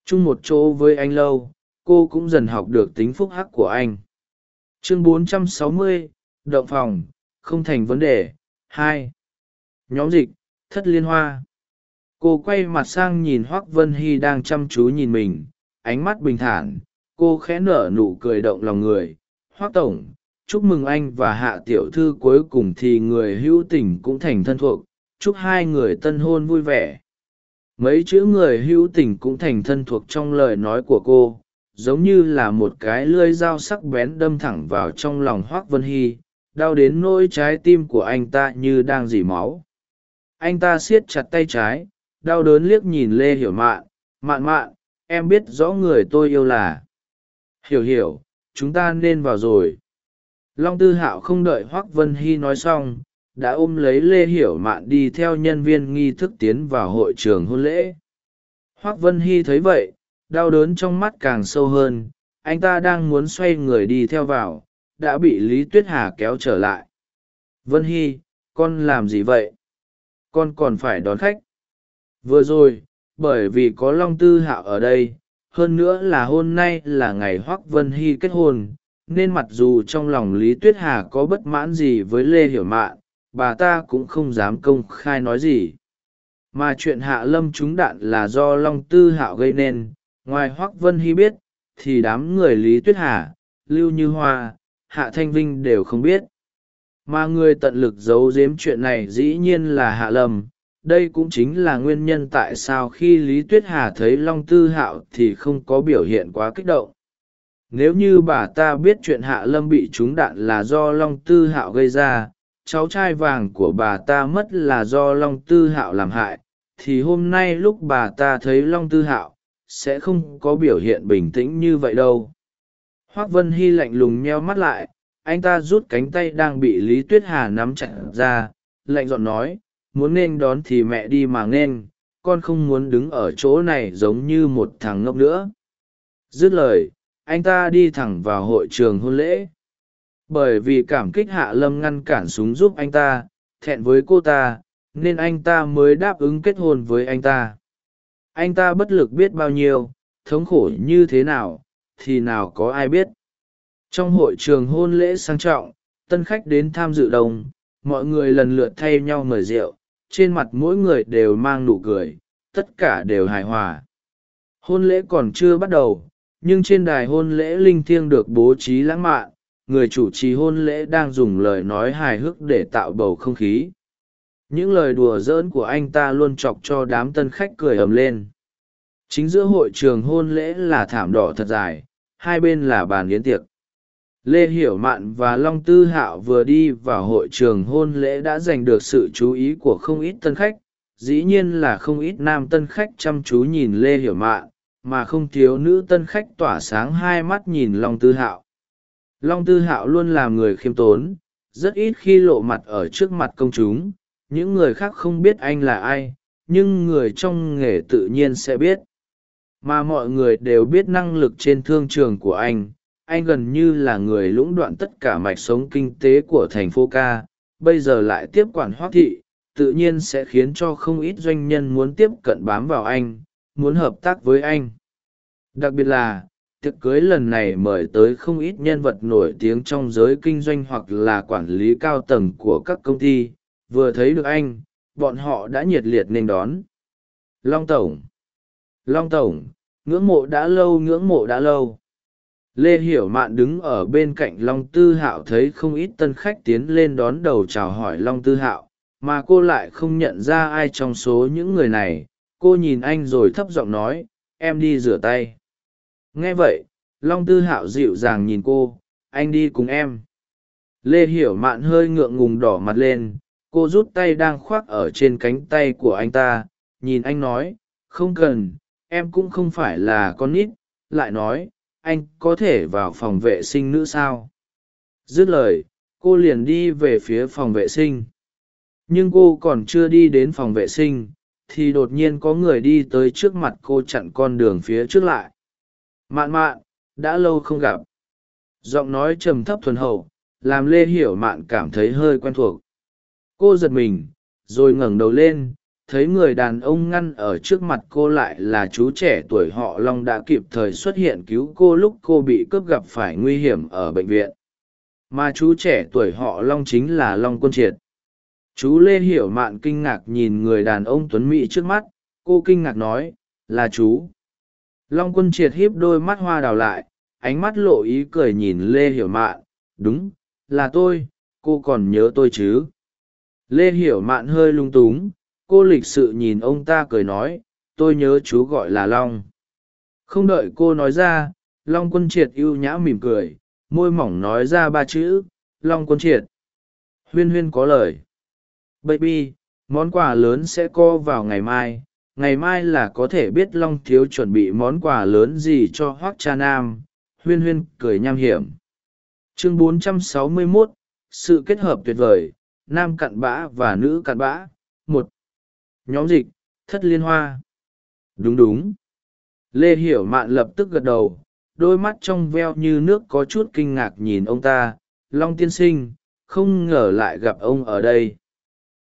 Chung một chỗ với anh lâu cô cũng dần học được tính phúc hắc của anh. Chương 460, động phòng không thành vấn đề. Hai. Nhóm dịch thất liên hoa. Cô quay mặt sang nhìn hoác vân hy đang chăm chú nhìn mình ánh mắt bình thản. Cô khẽ nở nụ cười động lòng người. Hoác tổng chúc mừng anh và hạ tiểu thư cuối cùng thì người hữu tình cũng thành thân thuộc. Chúc hai người tân hôn vui vẻ. Mấy chữ người hữu tình cũng thành thân thuộc trong lời nói của cô, giống như là một cái lưỡi dao sắc bén đâm thẳng vào trong lòng hoác vân hy, đau đến nỗi trái tim của anh ta như đang dỉ máu. Anh ta siết chặt tay trái, đau đớn liếc nhìn lê hiểu mạn mạn mạn, em biết rõ người tôi yêu là hiểu hiểu, chúng ta nên vào rồi long tư hạo không đợi hoác vân hy nói xong, đã ôm lấy lê hiểu mạn đi theo nhân viên nghi thức tiến vào hội trường hôn lễ. Hoác vân hy thấy vậy, đau đớn trong mắt càng sâu hơn, anh ta đang muốn xoay người đi theo vào, đã bị lý tuyết hà kéo trở lại. Vân hy, con làm gì vậy? Con còn phải đón khách. Vừa rồi, bởi vì có long tư hạo ở đây, hơn nữa là hôm nay là ngày hoác vân hy kết hôn nên mặc dù trong lòng lý tuyết hà có bất mãn gì với lê hiểu mạn bà ta cũng không dám công khai nói gì. Mà chuyện hạ lâm trúng đạn là do long tư hạo gây nên, ngoài hoác vân hy biết, thì đám người lý tuyết hà, lưu như hoa, hạ thanh vinh đều không biết. Mà người tận lực giấu giếm chuyện này dĩ nhiên là hạ lâm, đây cũng chính là nguyên nhân tại sao khi lý tuyết hà thấy long tư hạo thì không có biểu hiện quá kích động nếu như bà ta biết chuyện hạ lâm bị trúng đạn là do long tư hạo gây ra, cháu trai vàng của bà ta mất là do long tư hạo làm hại, thì hôm nay lúc bà ta thấy long tư hạo, sẽ không có biểu hiện bình tĩnh như vậy đâu. Hoác vân hy lạnh lùng nheo mắt lại, anh ta rút cánh tay đang bị lý tuyết hà nắm chặt ra, lạnh giọng nói, muốn nên đón thì mẹ đi mà nên, con không muốn đứng ở chỗ này giống như một thằng ngốc nữa. Dứt lời anh ta đi thẳng vào hội trường hôn lễ. Bởi vì cảm kích hạ lâm ngăn cản súng giúp anh ta, thẹn với cô ta, nên anh ta mới đáp ứng kết hôn với anh ta. Anh ta bất lực biết bao nhiêu, thống khổ như thế nào, thì nào có ai biết. Trong hội trường hôn lễ sang trọng, tân khách đến tham dự đông, mọi người lần lượt thay nhau mời rượu, trên mặt mỗi người đều mang nụ cười, tất cả đều hài hòa. Hôn lễ còn chưa bắt đầu nhưng trên đài hôn lễ linh thiêng được bố trí lãng mạn, người chủ trì hôn lễ đang dùng lời nói hài hước để tạo bầu không khí. Những lời đùa giỡn của anh ta luôn chọc cho đám tân khách cười ầm lên. Chính giữa hội trường hôn lễ là thảm đỏ thật dài, hai bên là bàn yến tiệc. Lê hiểu mạn và long tư hạo vừa đi vào hội trường hôn lễ đã giành được sự chú ý của không ít tân khách, dĩ nhiên là không ít nam tân khách chăm chú nhìn lê hiểu mạn mà không thiếu nữ tân khách tỏa sáng hai mắt nhìn long tư hạo. Long tư hạo luôn là người khiêm tốn, rất ít khi lộ mặt ở trước mặt công chúng. Những người khác không biết anh là ai, nhưng người trong nghề tự nhiên sẽ biết. Mà mọi người đều biết năng lực trên thương trường của anh. Anh gần như là người lũng đoạn tất cả mạch sống kinh tế của thành phố ca bây giờ lại tiếp quản hoác thị, tự nhiên sẽ khiến cho không ít doanh nhân muốn tiếp cận bám vào anh muốn hợp tác với anh. Đặc biệt là, tiệc cưới lần này mời tới không ít nhân vật nổi tiếng trong giới kinh doanh hoặc là quản lý cao tầng của các công ty. Vừa thấy được anh, bọn họ đã nhiệt liệt nên đón. Long tổng. Long tổng, ngưỡng mộ đã lâu, ngưỡng mộ đã lâu. Lê hiểu mạn đứng ở bên cạnh long tư hạo thấy không ít tân khách tiến lên đón đầu chào hỏi long tư hạo, mà cô lại không nhận ra ai trong số những người này cô nhìn anh rồi thấp giọng nói, em đi rửa tay. Nghe vậy, long tư hạo dịu dàng nhìn cô, anh đi cùng em. Lê hiểu mạn hơi ngượng ngùng đỏ mặt lên, cô rút tay đang khoác ở trên cánh tay của anh ta, nhìn anh nói, không cần, em cũng không phải là con nít lại nói, anh có thể vào phòng vệ sinh nữ sao dứt lời, cô liền đi về phía phòng vệ sinh. Nhưng cô còn chưa đi đến phòng vệ sinh thì đột nhiên có người đi tới trước mặt cô chặn con đường phía trước lại. Mạn mạn, đã lâu không gặp. Giọng nói trầm thấp thuần hậu, làm lê hiểu mạn cảm thấy hơi quen thuộc. Cô giật mình, rồi ngẩng đầu lên, thấy người đàn ông ngăn ở trước mặt cô lại là chú trẻ tuổi họ long đã kịp thời xuất hiện cứu cô lúc cô bị cướp gặp phải nguy hiểm ở bệnh viện. Mà chú trẻ tuổi họ long chính là long quân triệt chú lê hiểu mạn kinh ngạc nhìn người đàn ông tuấn mỹ trước mắt, cô kinh ngạc nói, là chú. Long quân triệt híp đôi mắt hoa đào lại, ánh mắt lộ ý cười nhìn lê hiểu mạn, đúng, là tôi, cô còn nhớ tôi chứ? Lê hiểu mạn hơi lung túng, cô lịch sự nhìn ông ta cười nói, tôi nhớ chú gọi là long. Không đợi cô nói ra, long quân triệt ưu nhã mỉm cười, môi mỏng nói ra ba chữ, long quân triệt. Huyên huyên có lời baby món quà lớn sẽ co vào ngày mai. Ngày mai là có thể biết long thiếu chuẩn bị món quà lớn gì cho hoác cha nam. Huyên huyên cười nham hiểm. Chương 461, sự kết hợp tuyệt vời nam cặn bã và nữ cặn bã. Một nhóm dịch thất liên hoa. Đúng đúng. Lê hiểu mạn lập tức gật đầu đôi mắt trong veo như nước có chút kinh ngạc nhìn ông ta. Long tiên sinh không ngờ lại gặp ông ở đây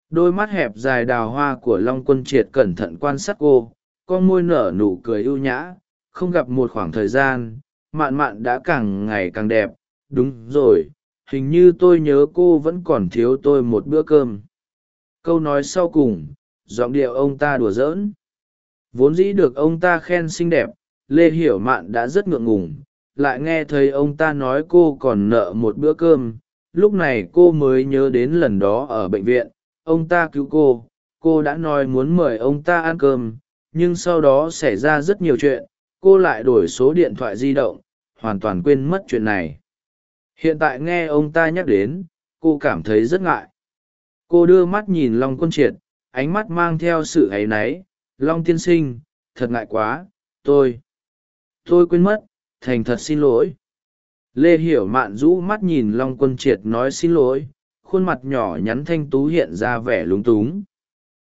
đôi mắt hẹp dài đào hoa của long quân triệt cẩn thận quan sát cô, con môi nở nụ cười ưu nhã, không gặp một khoảng thời gian, mạn mạn đã càng ngày càng đẹp. Đúng rồi, hình như tôi nhớ cô vẫn còn thiếu tôi một bữa cơm. Câu nói sau cùng, giọng điệu ông ta đùa giỡn. Vốn dĩ được ông ta khen xinh đẹp, lê hiểu mạn đã rất ngượng ngùng, lại nghe thấy ông ta nói cô còn nợ một bữa cơm. Lúc này cô mới nhớ đến lần đó ở bệnh viện ông ta cứu cô cô đã nói muốn mời ông ta ăn cơm, nhưng sau đó xảy ra rất nhiều chuyện, cô lại đổi số điện thoại di động, hoàn toàn quên mất chuyện này. Hiện tại nghe ông ta nhắc đến, cô cảm thấy rất ngại. Cô đưa mắt nhìn long quân triệt, ánh mắt mang theo sự áy náy. Long tiên sinh, thật ngại quá, tôi tôi quên mất, thành thật xin lỗi. Lê hiểu mạn rũ mắt nhìn long quân triệt nói xin lỗi khuôn mặt nhỏ nhắn thanh tú hiện ra vẻ lúng túng.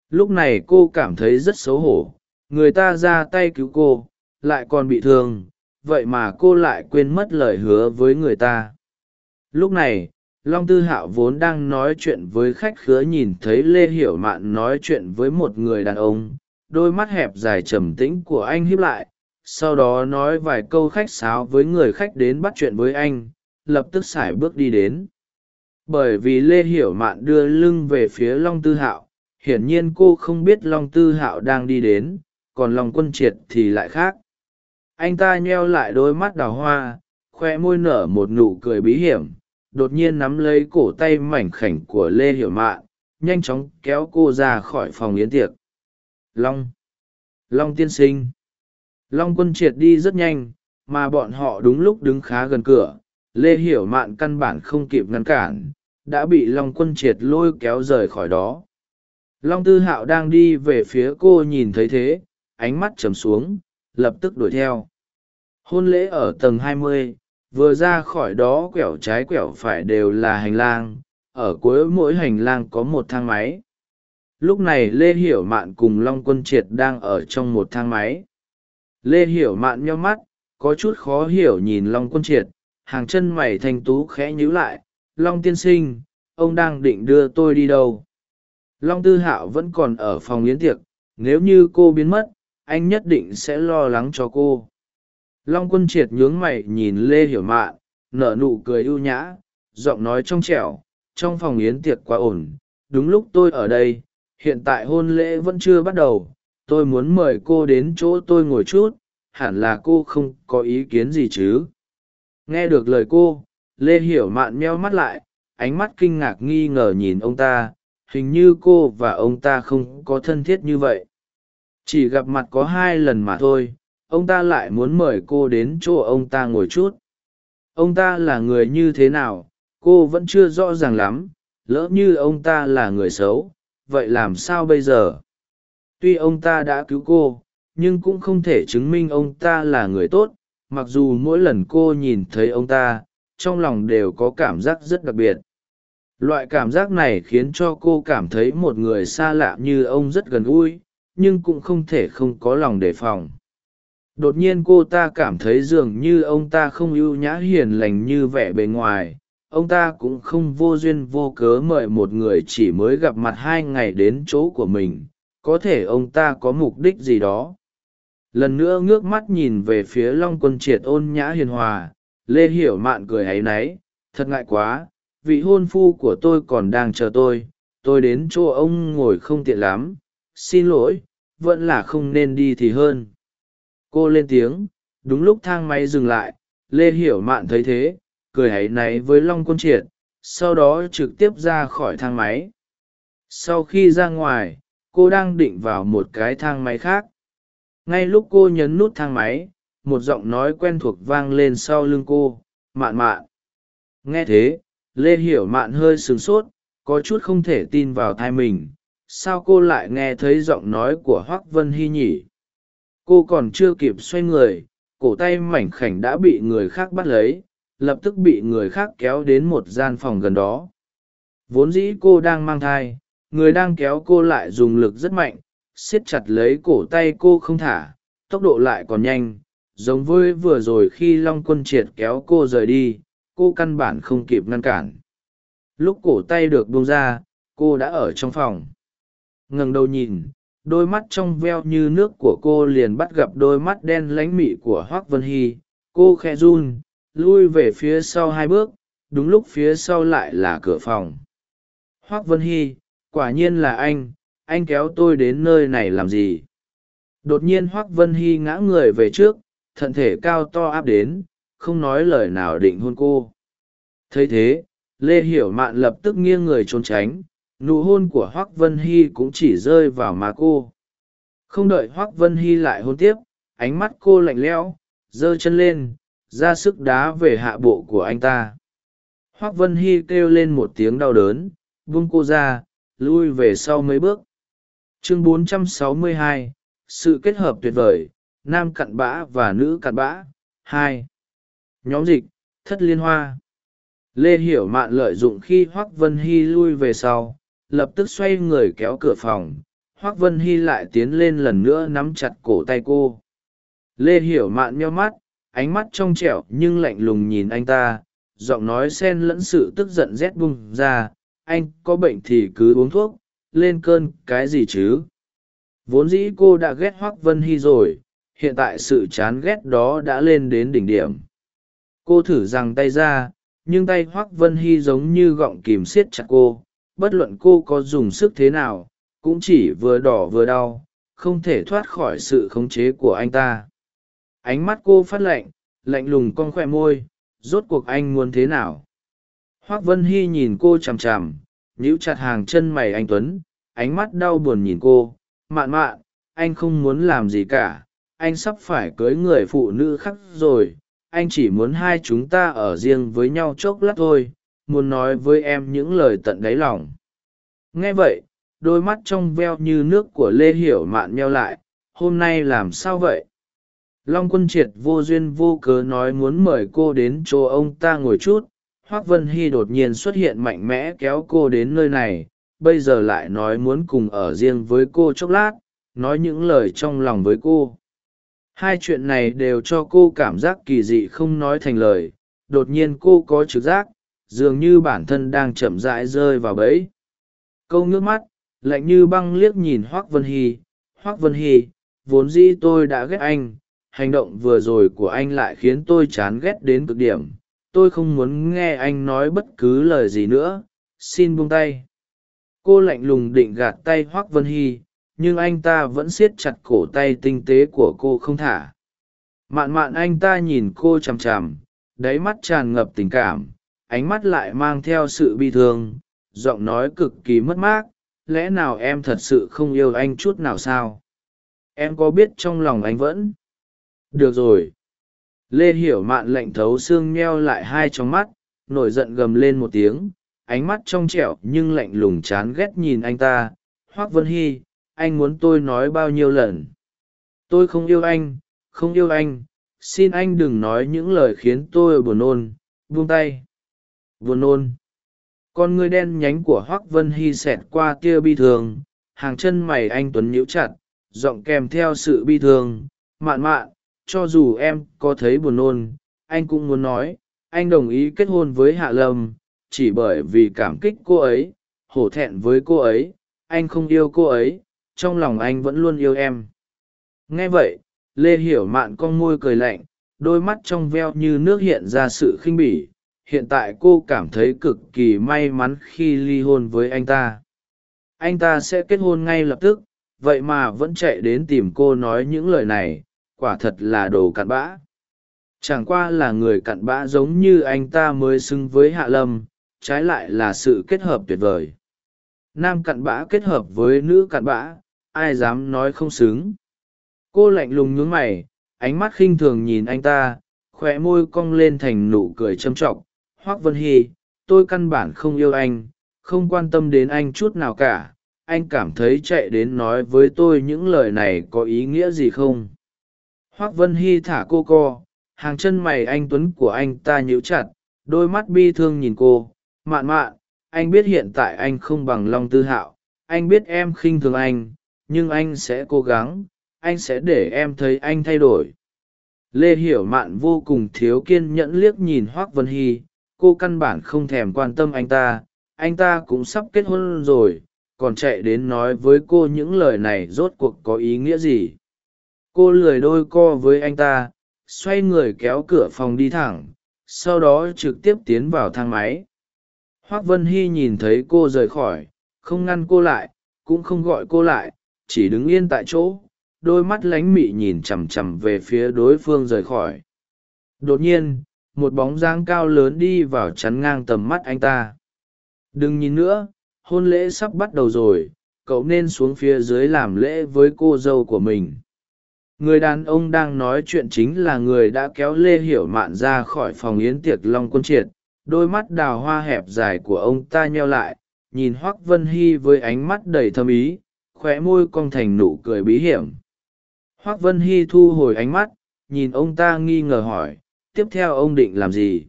Lúc này cô cảm thấy rất xấu hổ. Người ta ra tay cứu cô, lại còn bị thương. Vậy mà cô lại quên mất lời hứa với người ta. Lúc này, long tư hạo vốn đang nói chuyện với khách khứa nhìn thấy lê hiểu mạn nói chuyện với một người đàn ông. Đôi mắt hẹp dài trầm tĩnh của anh hiếp lại. Sau đó nói vài câu khách sáo với người khách đến bắt chuyện với anh, lập tức x ả i bước đi đến bởi vì lê hiểu mạn đưa lưng về phía long tư hạo, hiển nhiên cô không biết long tư hạo đang đi đến, còn lòng quân triệt thì lại khác. Anh ta nheo lại đôi mắt đào hoa, khoe môi nở một nụ cười bí hiểm, đột nhiên nắm lấy cổ tay mảnh khảnh của lê hiểu mạn, nhanh chóng kéo cô ra khỏi phòng yến tiệc. Long long tiên sinh. Long quân triệt đi rất nhanh, mà bọn họ đúng lúc đứng khá gần cửa lê hiểu mạn căn bản không kịp ngăn cản đã bị long quân triệt lôi kéo rời khỏi đó. Long tư hạo đang đi về phía cô nhìn thấy thế ánh mắt trầm xuống lập tức đuổi theo. Hôn lễ ở tầng 20, vừa ra khỏi đó quẹo trái quẹo phải đều là hành lang ở cuối mỗi hành lang có một thang máy. Lúc này lê hiểu mạn cùng long quân triệt đang ở trong một thang máy. Lê hiểu mạn nheo mắt có chút khó hiểu nhìn long quân triệt hàng chân mày thanh tú khẽ nhíu lại, long tiên sinh, ông đang định đưa tôi đi đâu? Long tư hạo vẫn còn ở phòng yến tiệc, nếu như cô biến mất, anh nhất định sẽ lo lắng cho cô. Long quân triệt nhướng mày nhìn lê hiểu mạn, nở nụ cười ưu nhã, giọng nói trong trẻo, trong phòng yến tiệc quá ổn, đúng lúc tôi ở đây, hiện tại hôn lễ vẫn chưa bắt đầu, tôi muốn mời cô đến chỗ tôi ngồi chút, hẳn là cô không có ý kiến gì chứ? Nghe được lời cô, lê hiểu mạn meo mắt lại, ánh mắt kinh ngạc nghi ngờ nhìn ông ta, hình như cô và ông ta không có thân thiết như vậy. Chỉ gặp mặt có hai lần mà thôi, ông ta lại muốn mời cô đến chỗ ông ta ngồi chút. Ông ta là người như thế nào, cô vẫn chưa rõ ràng lắm, lỡ như ông ta là người xấu, vậy làm sao bây giờ? Tuy ông ta đã cứu cô, nhưng cũng không thể chứng minh ông ta là người tốt mặc dù mỗi lần cô nhìn thấy ông ta, trong lòng đều có cảm giác rất đặc biệt. Loại cảm giác này khiến cho cô cảm thấy một người xa lạ như ông rất gần gũi, nhưng cũng không thể không có lòng đề phòng. Đột nhiên cô ta cảm thấy dường như ông ta không ưu nhã hiền lành như vẻ bề ngoài, ông ta cũng không vô duyên vô cớ mời một người chỉ mới gặp mặt hai ngày đến chỗ của mình, có thể ông ta có mục đích gì đó lần nữa ngước mắt nhìn về phía long quân triệt ôn nhã hiền hòa, lê hiểu mạn cười áy náy thật ngại quá, vị hôn phu của tôi còn đang chờ tôi tôi đến chỗ ông ngồi không tiện lắm, xin lỗi, vẫn là không nên đi thì hơn. Cô lên tiếng, đúng lúc thang máy dừng lại, lê hiểu mạn thấy thế, cười áy náy với long quân triệt, sau đó trực tiếp ra khỏi thang máy. Sau khi ra ngoài, cô đang định vào một cái thang máy khác ngay lúc cô nhấn nút thang máy, một giọng nói quen thuộc vang lên sau lưng cô, mạn mạn. Nghe thế, lê hiểu mạn hơi sửng sốt, có chút không thể tin vào thai mình. Sao cô lại nghe thấy giọng nói của hoác vân hy nhỉ? Cô còn chưa kịp xoay người, cổ tay mảnh khảnh đã bị người khác bắt lấy, lập tức bị người khác kéo đến một gian phòng gần đó. Vốn dĩ cô đang mang thai, người đang kéo cô lại dùng lực rất mạnh siết chặt lấy cổ tay cô không thả, tốc độ lại còn nhanh, giống với vừa rồi khi long quân triệt kéo cô rời đi, cô căn bản không kịp ngăn cản. Lúc cổ tay được buông ra, cô đã ở trong phòng. Ngẩng đầu nhìn, đôi mắt trong veo như nước của cô liền bắt gặp đôi mắt đen lánh mị của hoác vân hy. Cô khe run, lui về phía sau hai bước, đúng lúc phía sau lại là cửa phòng. Hoác vân hy, quả nhiên là anh anh kéo tôi đến nơi này làm gì? Đột nhiên hoác vân hy ngã người về trước thận thể cao to áp đến, không nói lời nào định hôn cô. Thấy thế, lê hiểu mạn lập tức nghiêng người trốn tránh, nụ hôn của hoác vân hy cũng chỉ rơi vào má cô. Không đợi hoác vân hy lại hôn tiếp, ánh mắt cô lạnh lẽo, giơ chân lên, ra sức đá về hạ bộ của anh ta. Hoác vân hy kêu lên một tiếng đau đớn vung cô ra, lui về sau mấy bước chương 462, sự kết hợp tuyệt vời nam cặn bã và nữ cặn bã. Hai. Nhóm dịch thất liên hoa. Lê hiểu mạn lợi dụng khi hoác vân hy lui về sau lập tức xoay người kéo cửa phòng. Hoác vân hy lại tiến lên lần nữa nắm chặt cổ tay cô. Lê hiểu mạn meo mắt ánh mắt trong trẻo nhưng lạnh lùng nhìn anh ta. Giọng nói xen lẫn sự tức giận rét bung ra. Anh có bệnh thì cứ uống thuốc lên cơn cái gì chứ? Vốn dĩ cô đã ghét hoác vân hy rồi, hiện tại sự chán ghét đó đã lên đến đỉnh điểm. Cô thử rằng tay ra, nhưng tay hoác vân hy giống như gọng kìm siết chặt cô, bất luận cô có dùng sức thế nào, cũng chỉ vừa đỏ vừa đau, không thể thoát khỏi sự khống chế của anh ta. Ánh mắt cô phát lạnh lạnh lùng con khoe môi, rốt cuộc anh muốn thế nào? Hoác vân hy nhìn cô chằm chằm nhíu chặt hàng chân mày anh tuấn, ánh mắt đau buồn nhìn cô. Mạn mạn, anh không muốn làm gì cả, anh sắp phải cưới người phụ nữ khác rồi, anh chỉ muốn hai chúng ta ở riêng với nhau chốc lát thôi, muốn nói với em những lời tận đáy lòng. Nghe vậy, đôi mắt trong veo như nước của lê hiểu mạn meo lại, hôm nay làm sao vậy? Long quân triệt vô duyên vô cớ nói muốn mời cô đến chỗ ông ta ngồi chút hoác vân hy đột nhiên xuất hiện mạnh mẽ kéo cô đến nơi này, bây giờ lại nói muốn cùng ở riêng với cô chốc lát, nói những lời trong lòng với cô. Hai chuyện này đều cho cô cảm giác kỳ dị không nói thành lời, đột nhiên cô có trực giác, dường như bản thân đang chậm rãi rơi vào bẫy. Câu nước mắt, lạnh như băng liếc nhìn hoác vân hy, hoác vân hy, vốn dĩ tôi đã ghét anh, hành động vừa rồi của anh lại khiến tôi chán ghét đến cực điểm tôi không muốn nghe anh nói bất cứ lời gì nữa, xin buông tay. Cô lạnh lùng định gạt tay hoác vân hy, nhưng anh ta vẫn siết chặt cổ tay tinh tế của cô không thả. Mạn mạn anh ta nhìn cô chằm chằm, đáy mắt tràn ngập tình cảm, ánh mắt lại mang theo sự bi thương, giọng nói cực kỳ mất mát, lẽ nào em thật sự không yêu anh chút nào sao? Em có biết trong lòng anh vẫn? Được rồi lê hiểu mạn lạnh thấu xương nheo lại hai trong mắt, nổi giận gầm lên một tiếng, ánh mắt trong trẻo nhưng lạnh lùng chán ghét nhìn anh ta. Hoác vân hy, anh muốn tôi nói bao nhiêu lần? Tôi không yêu anh, không yêu anh. Xin anh đừng nói những lời khiến tôi buồn nôn. Buông tay. Buồn nôn. Con ngươi đen nhánh của hoác vân hy xẹt qua tia bi thường hàng chân mày anh tuấn nhíu chặt, giọng kèm theo sự bi thương. Mạn mạn cho dù em có thấy buồn nôn, anh cũng muốn nói, anh đồng ý kết hôn với hạ lâm, chỉ bởi vì cảm kích cô ấy, hổ thẹn với cô ấy, anh không yêu cô ấy, trong lòng anh vẫn luôn yêu em. Nghe vậy, lê hiểu mạn con môi cười lạnh, đôi mắt trong veo như nước hiện ra sự khinh bỉ, hiện tại cô cảm thấy cực kỳ may mắn khi ly hôn với anh ta. Anh ta sẽ kết hôn ngay lập tức, vậy mà vẫn chạy đến tìm cô nói những lời này quả thật là đồ cặn bã. Chẳng qua là người cặn bã giống như anh ta mới xứng với hạ lâm, trái lại là sự kết hợp tuyệt vời. Nam cặn bã kết hợp với nữ cặn bã, ai dám nói không xứng? Cô lạnh lùng nhướng mày, ánh mắt khinh thường nhìn anh ta khoe môi cong lên thành nụ cười châm t r ọ c hoác vân hy, tôi căn bản không yêu anh, không quan tâm đến anh chút nào cả. Anh cảm thấy chạy đến nói với tôi những lời này có ý nghĩa gì không? Hoác vân hy thả cô co, hàng chân mày anh tuấn của anh ta nhíu chặt, đôi mắt bi thương nhìn cô. Mạn mạn, anh biết hiện tại anh không bằng long tư hạo, anh biết em khinh thường anh, nhưng anh sẽ cố gắng, anh sẽ để em thấy anh thay đổi. Lê hiểu mạn vô cùng thiếu kiên nhẫn liếc nhìn hoác vân hy, cô căn bản không thèm quan tâm anh ta anh ta cũng sắp kết hôn rồi, còn chạy đến nói với cô những lời này rốt cuộc có ý nghĩa gì? Cô lười đôi co với anh ta, xoay người kéo cửa phòng đi thẳng, sau đó trực tiếp tiến vào thang máy. Hoác vân hy nhìn thấy cô rời khỏi, không ngăn cô lại, cũng không gọi cô lại, chỉ đứng yên tại chỗ, đôi mắt lánh mị nhìn chằm chằm về phía đối phương rời khỏi. Đột nhiên, một bóng dáng cao lớn đi vào chắn ngang tầm mắt anh ta. Đừng nhìn nữa, hôn lễ sắp bắt đầu rồi, cậu nên xuống phía dưới làm lễ với cô dâu của mình người đàn ông đang nói chuyện chính là người đã kéo lê hiểu mạn ra khỏi phòng yến tiệc long quân triệt. Đôi mắt đào hoa hẹp dài của ông ta nheo lại, nhìn hoác vân hy với ánh mắt đầy thâm ý, khóe môi cong thành nụ cười bí hiểm. Hoác vân hy thu hồi ánh mắt, nhìn ông ta nghi ngờ hỏi, tiếp theo ông định làm gì?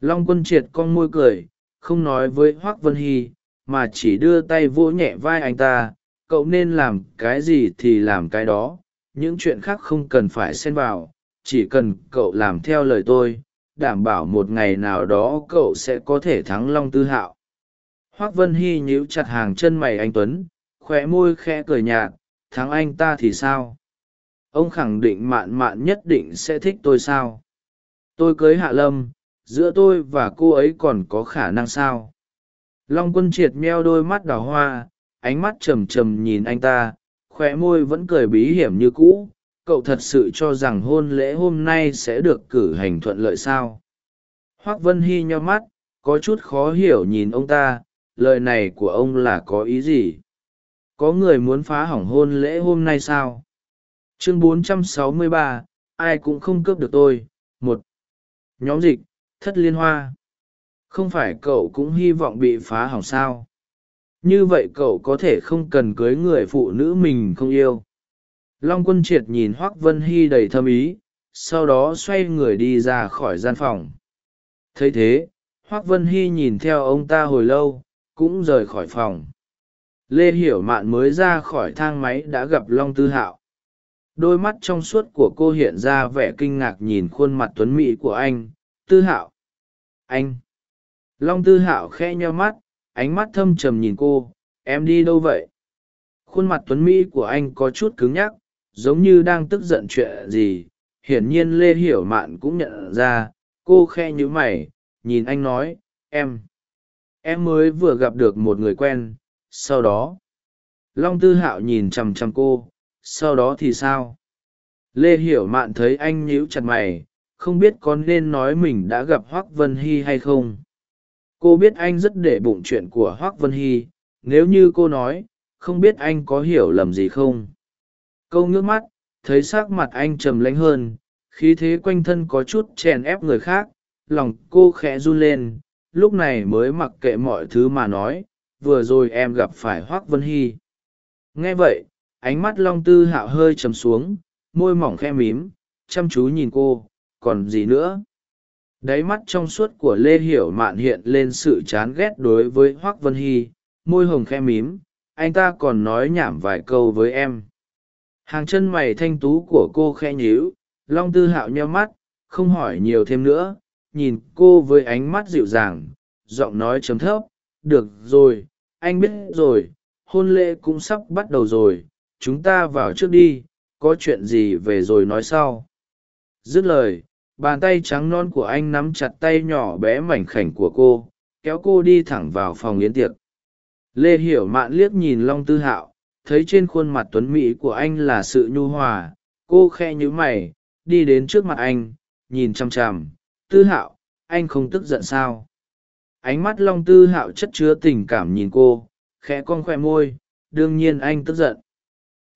Long quân triệt con môi cười, không nói với hoác vân hy, mà chỉ đưa tay vỗ nhẹ vai anh ta, cậu nên làm cái gì thì làm cái đó những chuyện khác không cần phải xen vào, chỉ cần cậu làm theo lời tôi, đảm bảo một ngày nào đó cậu sẽ có thể thắng long tư hạo. Hoác vân hy nhíu chặt hàng chân mày anh tuấn khoe môi khẽ cười nhạt, thắng anh ta thì sao? Ông khẳng định mạn mạn nhất định sẽ thích tôi sao? Tôi cưới hạ lâm, giữa tôi và cô ấy còn có khả năng sao? Long quân triệt meo đôi mắt đào hoa, ánh mắt trầm trầm nhìn anh ta khoe môi vẫn cười bí hiểm như cũ cậu thật sự cho rằng hôn lễ hôm nay sẽ được cử hành thuận lợi sao? Hoác vân hy nho mắt có chút khó hiểu nhìn ông ta lời này của ông là có ý gì? Có người muốn phá hỏng hôn lễ hôm nay sao? Chương 463, ai cũng không cướp được tôi một. Nhóm dịch thất liên hoa. Không phải cậu cũng hy vọng bị phá hỏng sao? Như vậy cậu có thể không cần cưới người phụ nữ mình không yêu. Long quân triệt nhìn hoác vân hy đầy thâm ý, sau đó xoay người đi ra khỏi gian phòng. Thấy thế, hoác vân hy nhìn theo ông ta hồi lâu, cũng rời khỏi phòng. Lê hiểu mạn mới ra khỏi thang máy đã gặp long tư hạo. Đôi mắt trong suốt của cô hiện ra vẻ kinh ngạc nhìn khuôn mặt tuấn mỹ của anh. Tư hạo. Anh. Long tư hạo khe nho mắt ánh mắt thâm trầm nhìn cô, em đi đâu vậy? Khuôn mặt tuấn mỹ của anh có chút cứng nhắc, giống như đang tức giận chuyện gì. Hiển nhiên lê hiểu mạn cũng nhận ra, cô khe nhíu mày, nhìn anh nói, em em mới vừa gặp được một người quen, sau đó? Long tư hạo nhìn chằm chằm cô, sau đó thì sao? Lê hiểu mạn thấy anh nhíu chặt mày, không biết có nên nói mình đã gặp hoác vân hy hay không cô biết anh rất để bụng chuyện của hoác vân hy, nếu như cô nói, không biết anh có hiểu lầm gì không? Câu ngước mắt, thấy s ắ c mặt anh trầm lánh hơn, khí thế quanh thân có chút chèn ép người khác, lòng cô khẽ run lên, lúc này mới mặc kệ mọi thứ mà nói, vừa rồi em gặp phải hoác vân hy. Nghe vậy, ánh mắt long tư hạo hơi chầm xuống, môi mỏng khe mím, chăm chú nhìn cô, còn gì nữa? Đáy mắt trong suốt của lê hiểu mạn hiện lên sự chán ghét đối với hoác vân hy, môi hồng khe mím, anh ta còn nói nhảm vài câu với em. Hàng chân mày thanh tú của cô khe nhíu, long tư hạo nheo mắt, không hỏi nhiều thêm nữa, nhìn cô với ánh mắt dịu dàng, giọng nói chấm thấp, được rồi, anh biết rồi, hôn lễ cũng sắp bắt đầu rồi, chúng ta vào trước đi, có chuyện gì về rồi nói sau. Dứt lời bàn tay trắng non của anh nắm chặt tay nhỏ bé mảnh khảnh của cô, kéo cô đi thẳng vào phòng yến tiệc. Lê hiểu mạn liếc nhìn long tư hạo, thấy trên khuôn mặt tuấn mỹ của anh là sự nhu hòa, cô khe nhíu mày, đi đến trước mặt anh, nhìn chằm chằm tư hạo, anh không tức giận sao? Ánh mắt long tư hạo chất chứa tình cảm nhìn cô, khẽ con khoe môi, đương nhiên anh tức giận.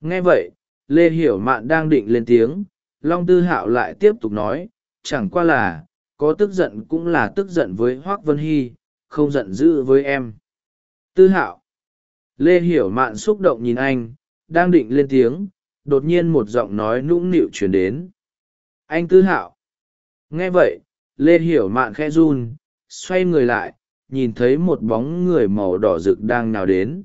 Nghe vậy, lê hiểu mạn đang định lên tiếng, long tư hạo lại tiếp tục nói chẳng qua là, có tức giận cũng là tức giận với hoác vân hy, không giận dữ với em. Tư hạo. Lê hiểu mạn xúc động nhìn anh, đang định lên tiếng, đột nhiên một giọng nói nũng nịu chuyển đến. Anh tư hạo. Nghe vậy, lê hiểu mạn khe run, xoay người lại, nhìn thấy một bóng người màu đỏ rực đang nhào đến.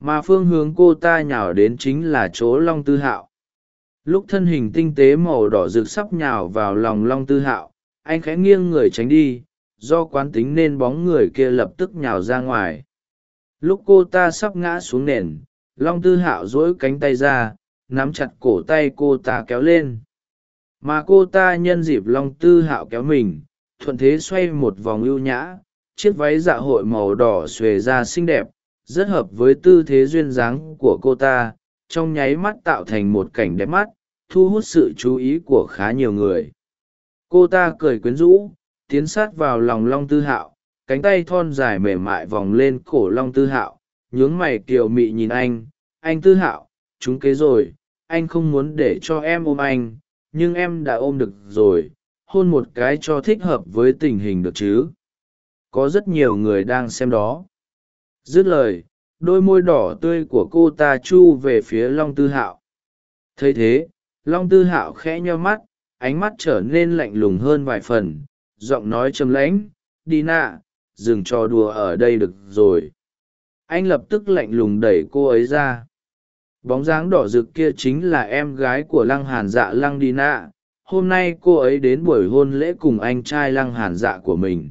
Mà phương hướng cô ta nhào đến chính là chỗ long tư hạo lúc thân hình tinh tế màu đỏ rực sắp nhào vào lòng long tư hạo, anh khẽ nghiêng người tránh đi, do quán tính nên bóng người kia lập tức nhào ra ngoài. Lúc cô ta sắp ngã xuống nền, long tư hạo dỗi cánh tay ra, nắm chặt cổ tay cô ta kéo lên. Mà cô ta nhân dịp long tư hạo kéo mình, thuận thế xoay một vòng ưu nhã, chiếc váy dạ hội màu đỏ xuề ra xinh đẹp, rất hợp với tư thế duyên dáng của cô ta trong nháy mắt tạo thành một cảnh đẹp mắt, thu hút sự chú ý của khá nhiều người. Cô ta cười quyến rũ, tiến sát vào lòng long tư hạo, cánh tay thon dài mềm mại vòng lên cổ long tư hạo, nhướng mày kiều mị nhìn anh anh tư hạo, chúng kế rồi, anh không muốn để cho em ôm anh, nhưng em đã ôm được rồi, hôn một cái cho thích hợp với tình hình được chứ? Có rất nhiều người đang xem đó. Dứt lời đôi môi đỏ tươi của cô ta chu về phía long tư hạo. Thấy thế, long tư hạo khẽ nheo mắt, ánh mắt trở nên lạnh lùng hơn vài phần, giọng nói châm lãnh, đi nạ, dừng trò đùa ở đây được rồi. Anh lập tức lạnh lùng đẩy cô ấy ra. Bóng dáng đỏ rực kia chính là em gái của lăng hàn dạ lăng đi nạ. Hôm nay cô ấy đến buổi hôn lễ cùng anh trai lăng hàn dạ của mình.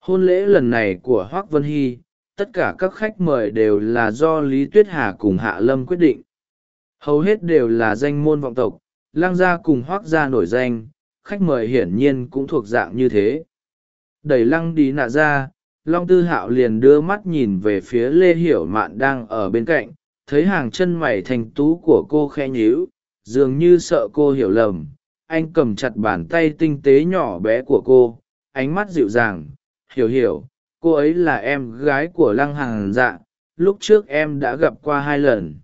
Hôn lễ lần này của hoác vân hy tất cả các khách mời đều là do lý tuyết hà cùng hạ lâm quyết định. Hầu hết đều là danh môn vọng tộc, lăng gia cùng hoác gia nổi danh, khách mời hiển nhiên cũng thuộc dạng như thế. Đẩy lăng đi nạ ra, long tư hạo liền đưa mắt nhìn về phía lê hiểu mạn đang ở bên cạnh, thấy hàng chân mày thành tú của cô khe nhíu, dường như sợ cô hiểu lầm. Anh cầm chặt bàn tay tinh tế nhỏ bé của cô, ánh mắt dịu dàng, hiểu hiểu cô ấy là em gái của lăng hàng dạ lúc trước em đã gặp qua hai lần.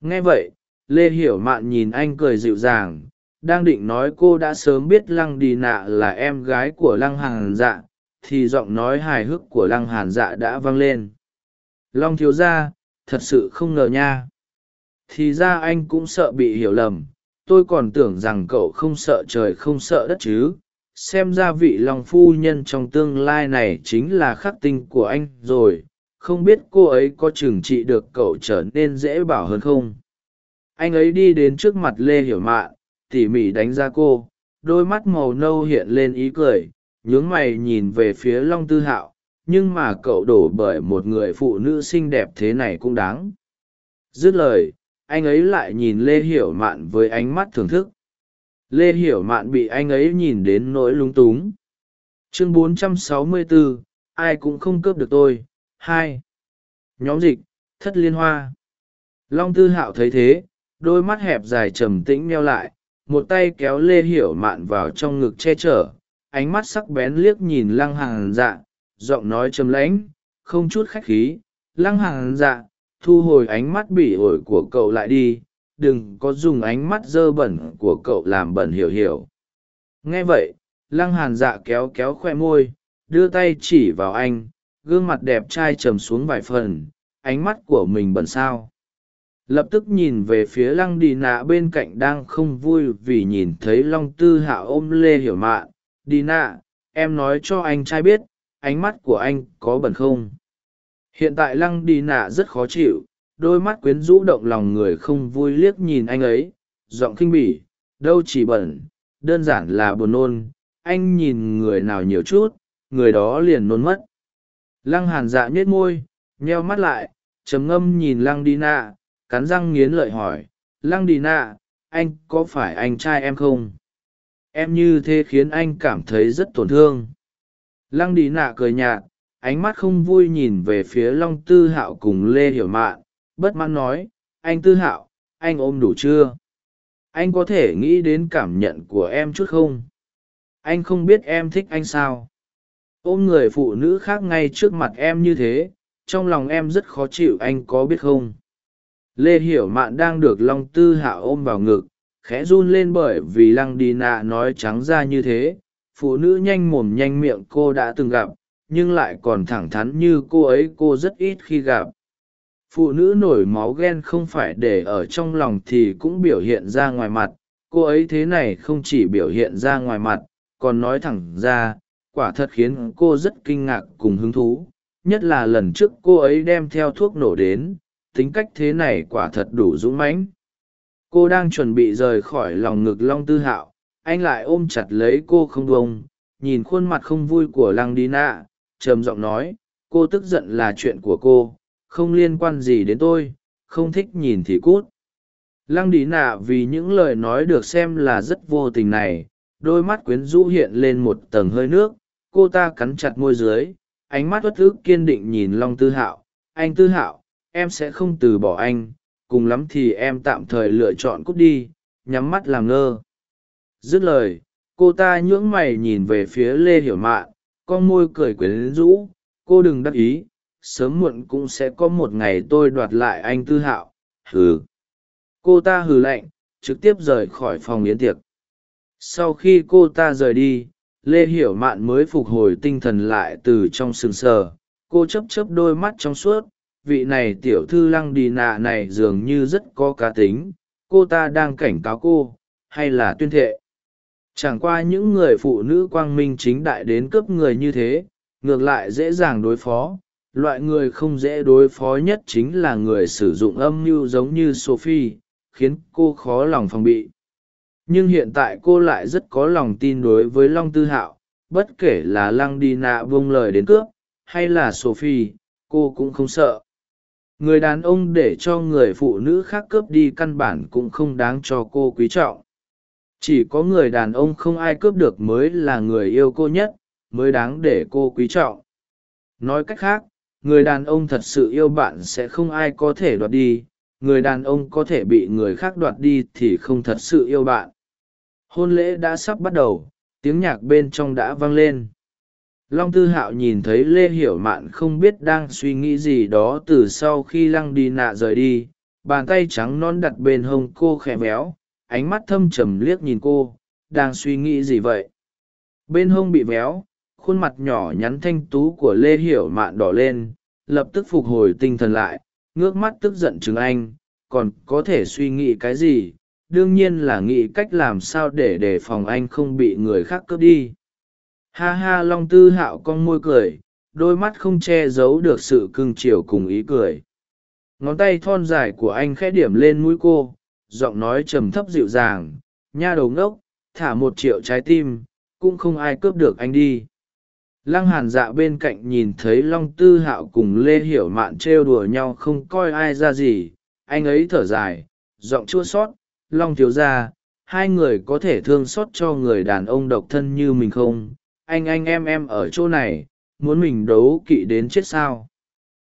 Nghe vậy, lê hiểu mạn nhìn anh cười dịu dàng, đang định nói cô đã sớm biết lăng đi nạ là em gái của lăng hàn dạ thì giọng nói hài hước của lăng hàn dạ đã vang lên. Long thiếu ra thật sự không ngờ nha. Thì ra anh cũng sợ bị hiểu lầm, tôi còn tưởng rằng cậu không sợ trời không sợ đất chứ xem ra vị long phu nhân trong tương lai này chính là khắc tinh của anh rồi. Không biết cô ấy có trừng trị được cậu trở nên dễ bảo hơn không? Anh ấy đi đến trước mặt lê hiểu mạn, tỉ mỉ đánh ra cô. Đôi mắt màu nâu hiện lên ý cười, nhướng mày nhìn về phía long tư hạo. Nhưng mà cậu đổ bởi một người phụ nữ xinh đẹp thế này cũng đáng. Dứt lời, anh ấy lại nhìn lê hiểu mạn với ánh mắt thưởng thức lê hiểu mạn bị anh ấy nhìn đến nỗi lung túng. Chương 464, ai cũng không cướp được tôi. Hai. Nhóm dịch thất liên hoa. Long tư hạo thấy thế đôi mắt hẹp dài trầm tĩnh meo lại một tay kéo lê hiểu mạn vào trong ngực che chở ánh mắt sắc bén liếc nhìn lăng hàng dạ giọng nói trầm lãnh không chút khách khí. Lăng hàng dạ thu hồi ánh mắt bỉ ổi của cậu lại đi đừng có dùng ánh mắt dơ bẩn của cậu làm bẩn hiểu hiểu. Nghe vậy, lăng hàn dạ kéo kéo khoe môi, đưa tay chỉ vào anh, gương mặt đẹp trai trầm xuống vài phần, ánh mắt của mình bẩn sao. Lập tức nhìn về phía lăng đi nạ bên cạnh đang không vui vì nhìn thấy long tư hạ ôm lê hiểu mạn đi nạ, em nói cho anh trai biết, ánh mắt của anh có bẩn không? Hiện tại lăng đi nạ rất khó chịu đôi mắt quyến rũ động lòng người không vui liếc nhìn anh ấy, giọng khinh bỉ, đâu chỉ bẩn, đơn giản là buồn nôn, anh nhìn người nào nhiều chút, người đó liền nôn mất. Lăng hàn dạ nhếch môi, nheo mắt lại, trầm ngâm nhìn lăng đi nạ cắn răng nghiến lợi hỏi, lăng đi nạ anh có phải anh trai em không? Em như thế khiến anh cảm thấy rất tổn thương. Lăng đi nạ cười nhạt, ánh mắt không vui nhìn về phía long tư hạo cùng lê hiểu mạn bất mãn nói, anh tư hạo, anh ôm đủ chưa? Anh có thể nghĩ đến cảm nhận của em chút không? Anh không biết em thích anh sao? Ôm người phụ nữ khác ngay trước mặt em như thế, trong lòng em rất khó chịu, anh có biết không? Lê hiểu mạn đang được long tư hạo ôm vào ngực, khẽ run lên bởi vì lăng đi nạ nói trắng ra như thế. Phụ nữ nhanh mồm nhanh miệng cô đã từng gặp, nhưng lại còn thẳng thắn như cô ấy, cô rất ít khi gặp phụ nữ nổi máu ghen không phải để ở trong lòng thì cũng biểu hiện ra ngoài mặt. Cô ấy thế này không chỉ biểu hiện ra ngoài mặt, còn nói thẳng ra, quả thật khiến cô rất kinh ngạc cùng hứng thú. Nhất là lần trước cô ấy đem theo thuốc nổ đến, tính cách thế này quả thật đủ dũng mãnh. Cô đang chuẩn bị rời khỏi lòng ngực long tư hạo, anh lại ôm chặt lấy cô không bông nhìn khuôn mặt không vui của lăng đi nạ trầm giọng nói, cô tức giận là chuyện của cô không liên quan gì đến tôi, không thích nhìn thì cút. Lăng đi nạ vì những lời nói được xem là rất vô tình này, đôi mắt quyến rũ hiện lên một tầng hơi nước, cô ta cắn chặt môi dưới, ánh mắt uất ức kiên định nhìn long tư hạo. Anh tư hạo, em sẽ không từ bỏ anh, cùng lắm thì em tạm thời lựa chọn cút đi, nhắm mắt làm ngơ. Dứt lời, cô ta nhưỡng mày nhìn về phía lê hiểu mạn, con môi cười quyến rũ, cô đừng đắc ý sớm muộn cũng sẽ có một ngày tôi đoạt lại anh tư hạo. Hừ. Cô ta hừ lạnh, trực tiếp rời khỏi phòng yến tiệc. Sau khi cô ta rời đi, lê hiểu mạn mới phục hồi tinh thần lại từ trong sừng sờ. Cô chấp chấp đôi mắt trong suốt, vị này tiểu thư lăng đi nạ này dường như rất có cá tính. Cô ta đang cảnh cáo cô, hay là tuyên thệ? Chẳng qua những người phụ nữ quang minh chính đại đến cướp người như thế, ngược lại dễ dàng đối phó loại người không dễ đối phó nhất chính là người sử dụng âm mưu giống như sophie, khiến cô khó lòng phòng bị. Nhưng hiện tại cô lại rất có lòng tin đối với long tư hạo, bất kể là lăng đi nạ vung lời đến cướp, hay là sophie, cô cũng không sợ. Người đàn ông để cho người phụ nữ khác cướp đi căn bản cũng không đáng cho cô quý trọng. Chỉ có người đàn ông không ai cướp được mới là người yêu cô nhất, mới đáng để cô quý trọng. Nói cách khác người đàn ông thật sự yêu bạn sẽ không ai có thể đoạt đi, người đàn ông có thể bị người khác đoạt đi thì không thật sự yêu bạn. Hôn lễ đã sắp bắt đầu, tiếng nhạc bên trong đã vang lên. Long tư hạo nhìn thấy lê hiểu mạn không biết đang suy nghĩ gì đó từ sau khi lăng đi nạ rời đi, bàn tay trắng non đặt bên hông cô khẽ véo ánh mắt thâm trầm liếc nhìn cô, đang suy nghĩ gì vậy? Bên hông bị véo khuôn mặt nhỏ nhắn thanh tú của lê hiểu mạn đỏ lên, lập tức phục hồi tinh thần lại, ngước mắt tức giận chừng anh, còn có thể suy nghĩ cái gì? Đương nhiên là nghĩ cách làm sao để đề phòng anh không bị người khác cướp đi. Ha ha, long tư hạo con môi cười, đôi mắt không che giấu được sự cưng chiều cùng ý cười. Ngón tay thon dài của anh khẽ điểm lên mũi cô, giọng nói trầm thấp dịu dàng, nha đầu ngốc, thả một triệu trái tim, cũng không ai cướp được anh đi lăng hàn dạ bên cạnh nhìn thấy long tư hạo cùng lê hiểu mạn trêu đùa nhau không coi ai ra gì. Anh ấy thở dài, giọng chua sót long thiếu ra hai người có thể thương xót cho người đàn ông độc thân như mình không? Anh anh em em ở chỗ này, muốn mình đấu kỵ đến chết sao?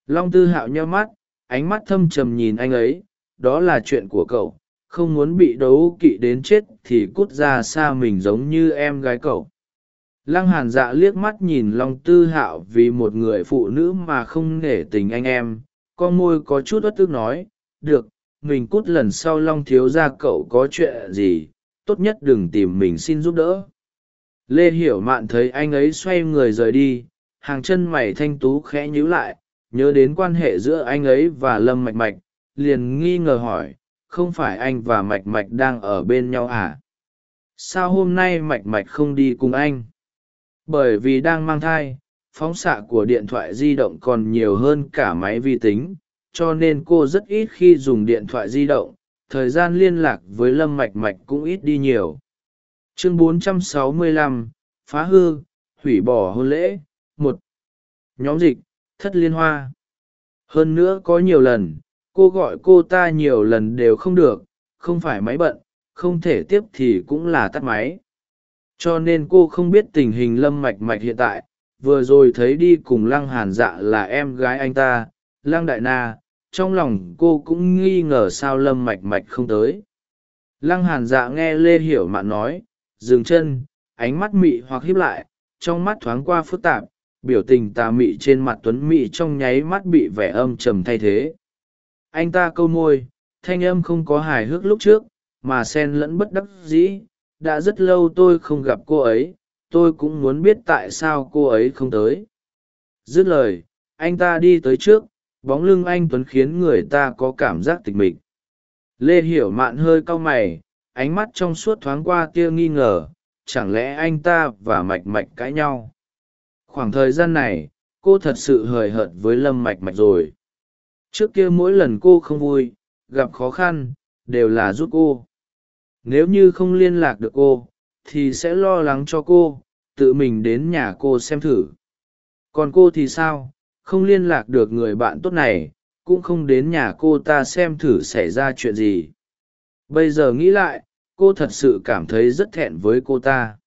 Long tư hạo nheo mắt, ánh mắt thâm trầm nhìn anh ấy, đó là chuyện của cậu, không muốn bị đấu kỵ đến chết thì cút ra xa mình giống như em gái cậu lăng hàn dạ liếc mắt nhìn long tư hạo vì một người phụ nữ mà không nể tình anh em, con môi có chút uất tức nói, được, mình cút lần sau long thiếu ra cậu có chuyện gì, tốt nhất đừng tìm mình xin giúp đỡ. Lê hiểu mạn thấy anh ấy xoay người rời đi, hàng chân mày thanh tú khẽ nhíu lại, nhớ đến quan hệ giữa anh ấy và lâm mạch mạch, liền nghi ngờ hỏi, không phải anh và mạch mạch đang ở bên nhau à? Sao hôm nay mạch mạch không đi cùng anh? Bởi vì đang mang thai phóng xạ của điện thoại di động còn nhiều hơn cả máy vi tính cho nên cô rất ít khi dùng điện thoại di động thời gian liên lạc với lâm mạch mạch cũng ít đi nhiều. Chương 465, phá hư hủy bỏ hôn lễ một. Nhóm dịch thất liên hoa. Hơn nữa có nhiều lần cô gọi cô ta nhiều lần đều không được không phải máy bận không thể tiếp thì cũng là tắt máy cho nên cô không biết tình hình lâm mạch mạch hiện tại. Vừa rồi thấy đi cùng lăng hàn dạ là em gái anh ta, lăng đại na, trong lòng cô cũng nghi ngờ sao lâm mạch mạch không tới. Lăng hàn dạ nghe lê hiểu mạn nói, dừng chân, ánh mắt mị hoặc hiếp lại, trong mắt thoáng qua phức tạp, biểu tình tà mị trên mặt tuấn mị trong nháy mắt bị vẻ âm trầm thay thế. Anh ta câu môi, thanh âm không có hài hước lúc trước, mà sen lẫn bất đắc dĩ đã rất lâu tôi không gặp cô ấy, tôi cũng muốn biết tại sao cô ấy không tới. Dứt lời, anh ta đi tới trước, bóng lưng anh tuấn khiến người ta có cảm giác tịch mịch. Lê hiểu mạn hơi cau mày, ánh mắt trong suốt thoáng qua tia nghi ngờ, chẳng lẽ anh ta và mạch mạch cãi nhau? Khoảng thời gian này, cô thật sự hời hợt với lâm mạch mạch rồi. Trước kia mỗi lần cô không vui, gặp khó khăn, đều là giúp cô nếu như không liên lạc được cô, thì sẽ lo lắng cho cô, tự mình đến nhà cô xem thử. Còn cô thì sao? Không liên lạc được người bạn tốt này, cũng không đến nhà cô ta xem thử xảy ra chuyện gì. Bây giờ nghĩ lại, cô thật sự cảm thấy rất thẹn với cô ta.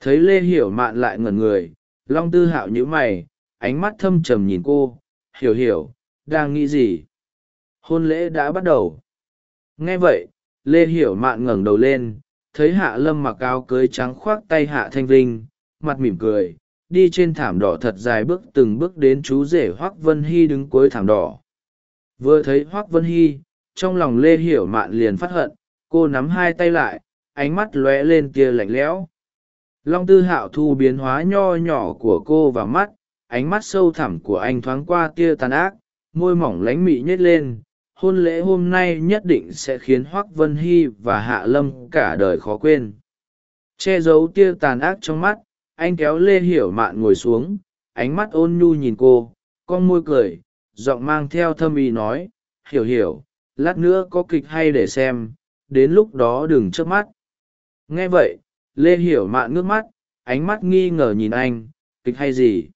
Thấy lê hiểu mạn lại ngẩn người, long tư hạo nhíu mày, ánh mắt thâm trầm nhìn cô. Hiểu hiểu, đang nghĩ gì? Hôn lễ đã bắt đầu. Nghe vậy lê hiểu mạn ngẩng đầu lên, thấy hạ lâm mặc áo cưới trắng khoác tay hạ thanh vinh, mặt mỉm cười, đi trên thảm đỏ thật dài bước từng bước đến chú rể hoác vân hy đứng cuối thảm đỏ. Vừa thấy hoác vân hy, trong lòng lê hiểu mạn liền phát hận, cô nắm hai tay lại, ánh mắt lóe lên tia lạnh lẽo. Long tư hạo thu biến hóa nho nhỏ của cô vào mắt, ánh mắt sâu thẳm của anh thoáng qua tia tàn ác, môi mỏng lánh mị nhét lên hôn lễ hôm nay nhất định sẽ khiến hoác vân hy và hạ lâm cả đời khó quên. Che giấu tia tàn ác trong mắt, anh kéo lê hiểu mạn ngồi xuống, ánh mắt ôn nhu nhìn cô, con môi cười, giọng mang theo thâm ý nói, hiểu hiểu, lát nữa có kịch hay để xem, đến lúc đó đừng chớp mắt. Nghe vậy, lê hiểu mạn ngước mắt, ánh mắt nghi ngờ nhìn anh, kịch hay gì?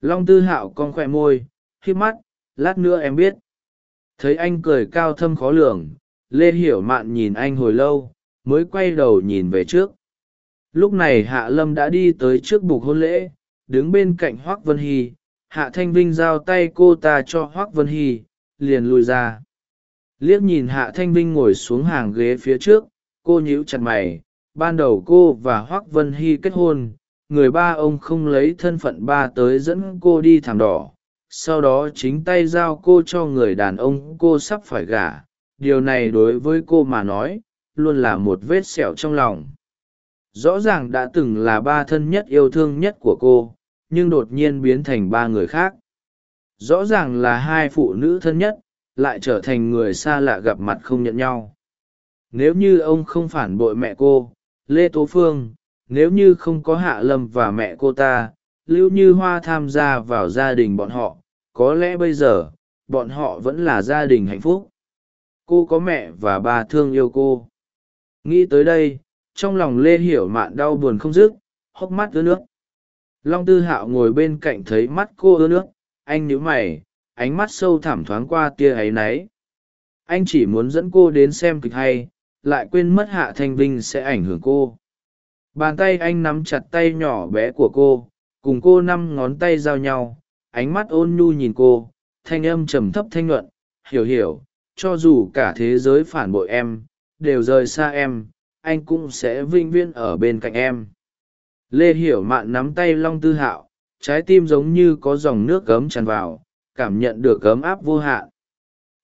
Long tư hạo con khoe môi, khi mắt, lát nữa em biết thấy anh cười cao thâm khó lường, lê hiểu mạn nhìn anh hồi lâu, mới quay đầu nhìn về trước. Lúc này hạ lâm đã đi tới trước bục hôn lễ, đứng bên cạnh hoác vân hy, hạ thanh vinh giao tay cô ta cho hoác vân hy, liền lùi ra. Liếc nhìn hạ thanh vinh ngồi xuống hàng ghế phía trước, cô nhíu chặt mày, ban đầu cô và hoác vân hy kết hôn, người ba ông không lấy thân phận ba tới dẫn cô đi thảm đỏ sau đó chính tay giao cô cho người đàn ông cô sắp phải gả. Điều này đối với cô mà nói, luôn là một vết sẹo trong lòng. Rõ ràng đã từng là ba thân nhất yêu thương nhất của cô, nhưng đột nhiên biến thành ba người khác. Rõ ràng là hai phụ nữ thân nhất, lại trở thành người xa lạ gặp mặt không nhận nhau. Nếu như ông không phản bội mẹ cô, lê tố phương, nếu như không có hạ lâm và mẹ cô ta lưu như hoa tham gia vào gia đình bọn họ, có lẽ bây giờ, bọn họ vẫn là gia đình hạnh phúc. Cô có mẹ và bà thương yêu cô. Nghĩ tới đây, trong lòng lê hiểu mạn đau buồn không dứt, hốc mắt ướt nước. Long tư hạo ngồi bên cạnh thấy mắt cô ướt nước, anh nhíu mày, ánh mắt sâu thẳm thoáng qua tia áy náy. Anh chỉ muốn dẫn cô đến xem kịch hay, lại quên mất hạ thanh vinh sẽ ảnh hưởng cô. Bàn tay anh nắm chặt tay nhỏ bé của cô cùng cô năm ngón tay giao nhau, ánh mắt ôn nhu nhìn cô, thanh âm trầm thấp thanh nhuận, hiểu hiểu, cho dù cả thế giới phản bội em, đều rời xa em, anh cũng sẽ vinh viễn ở bên cạnh em. Lê hiểu mạn nắm tay long tư hạo, trái tim giống như có dòng nước cấm tràn vào, cảm nhận được ấm áp vô hạn.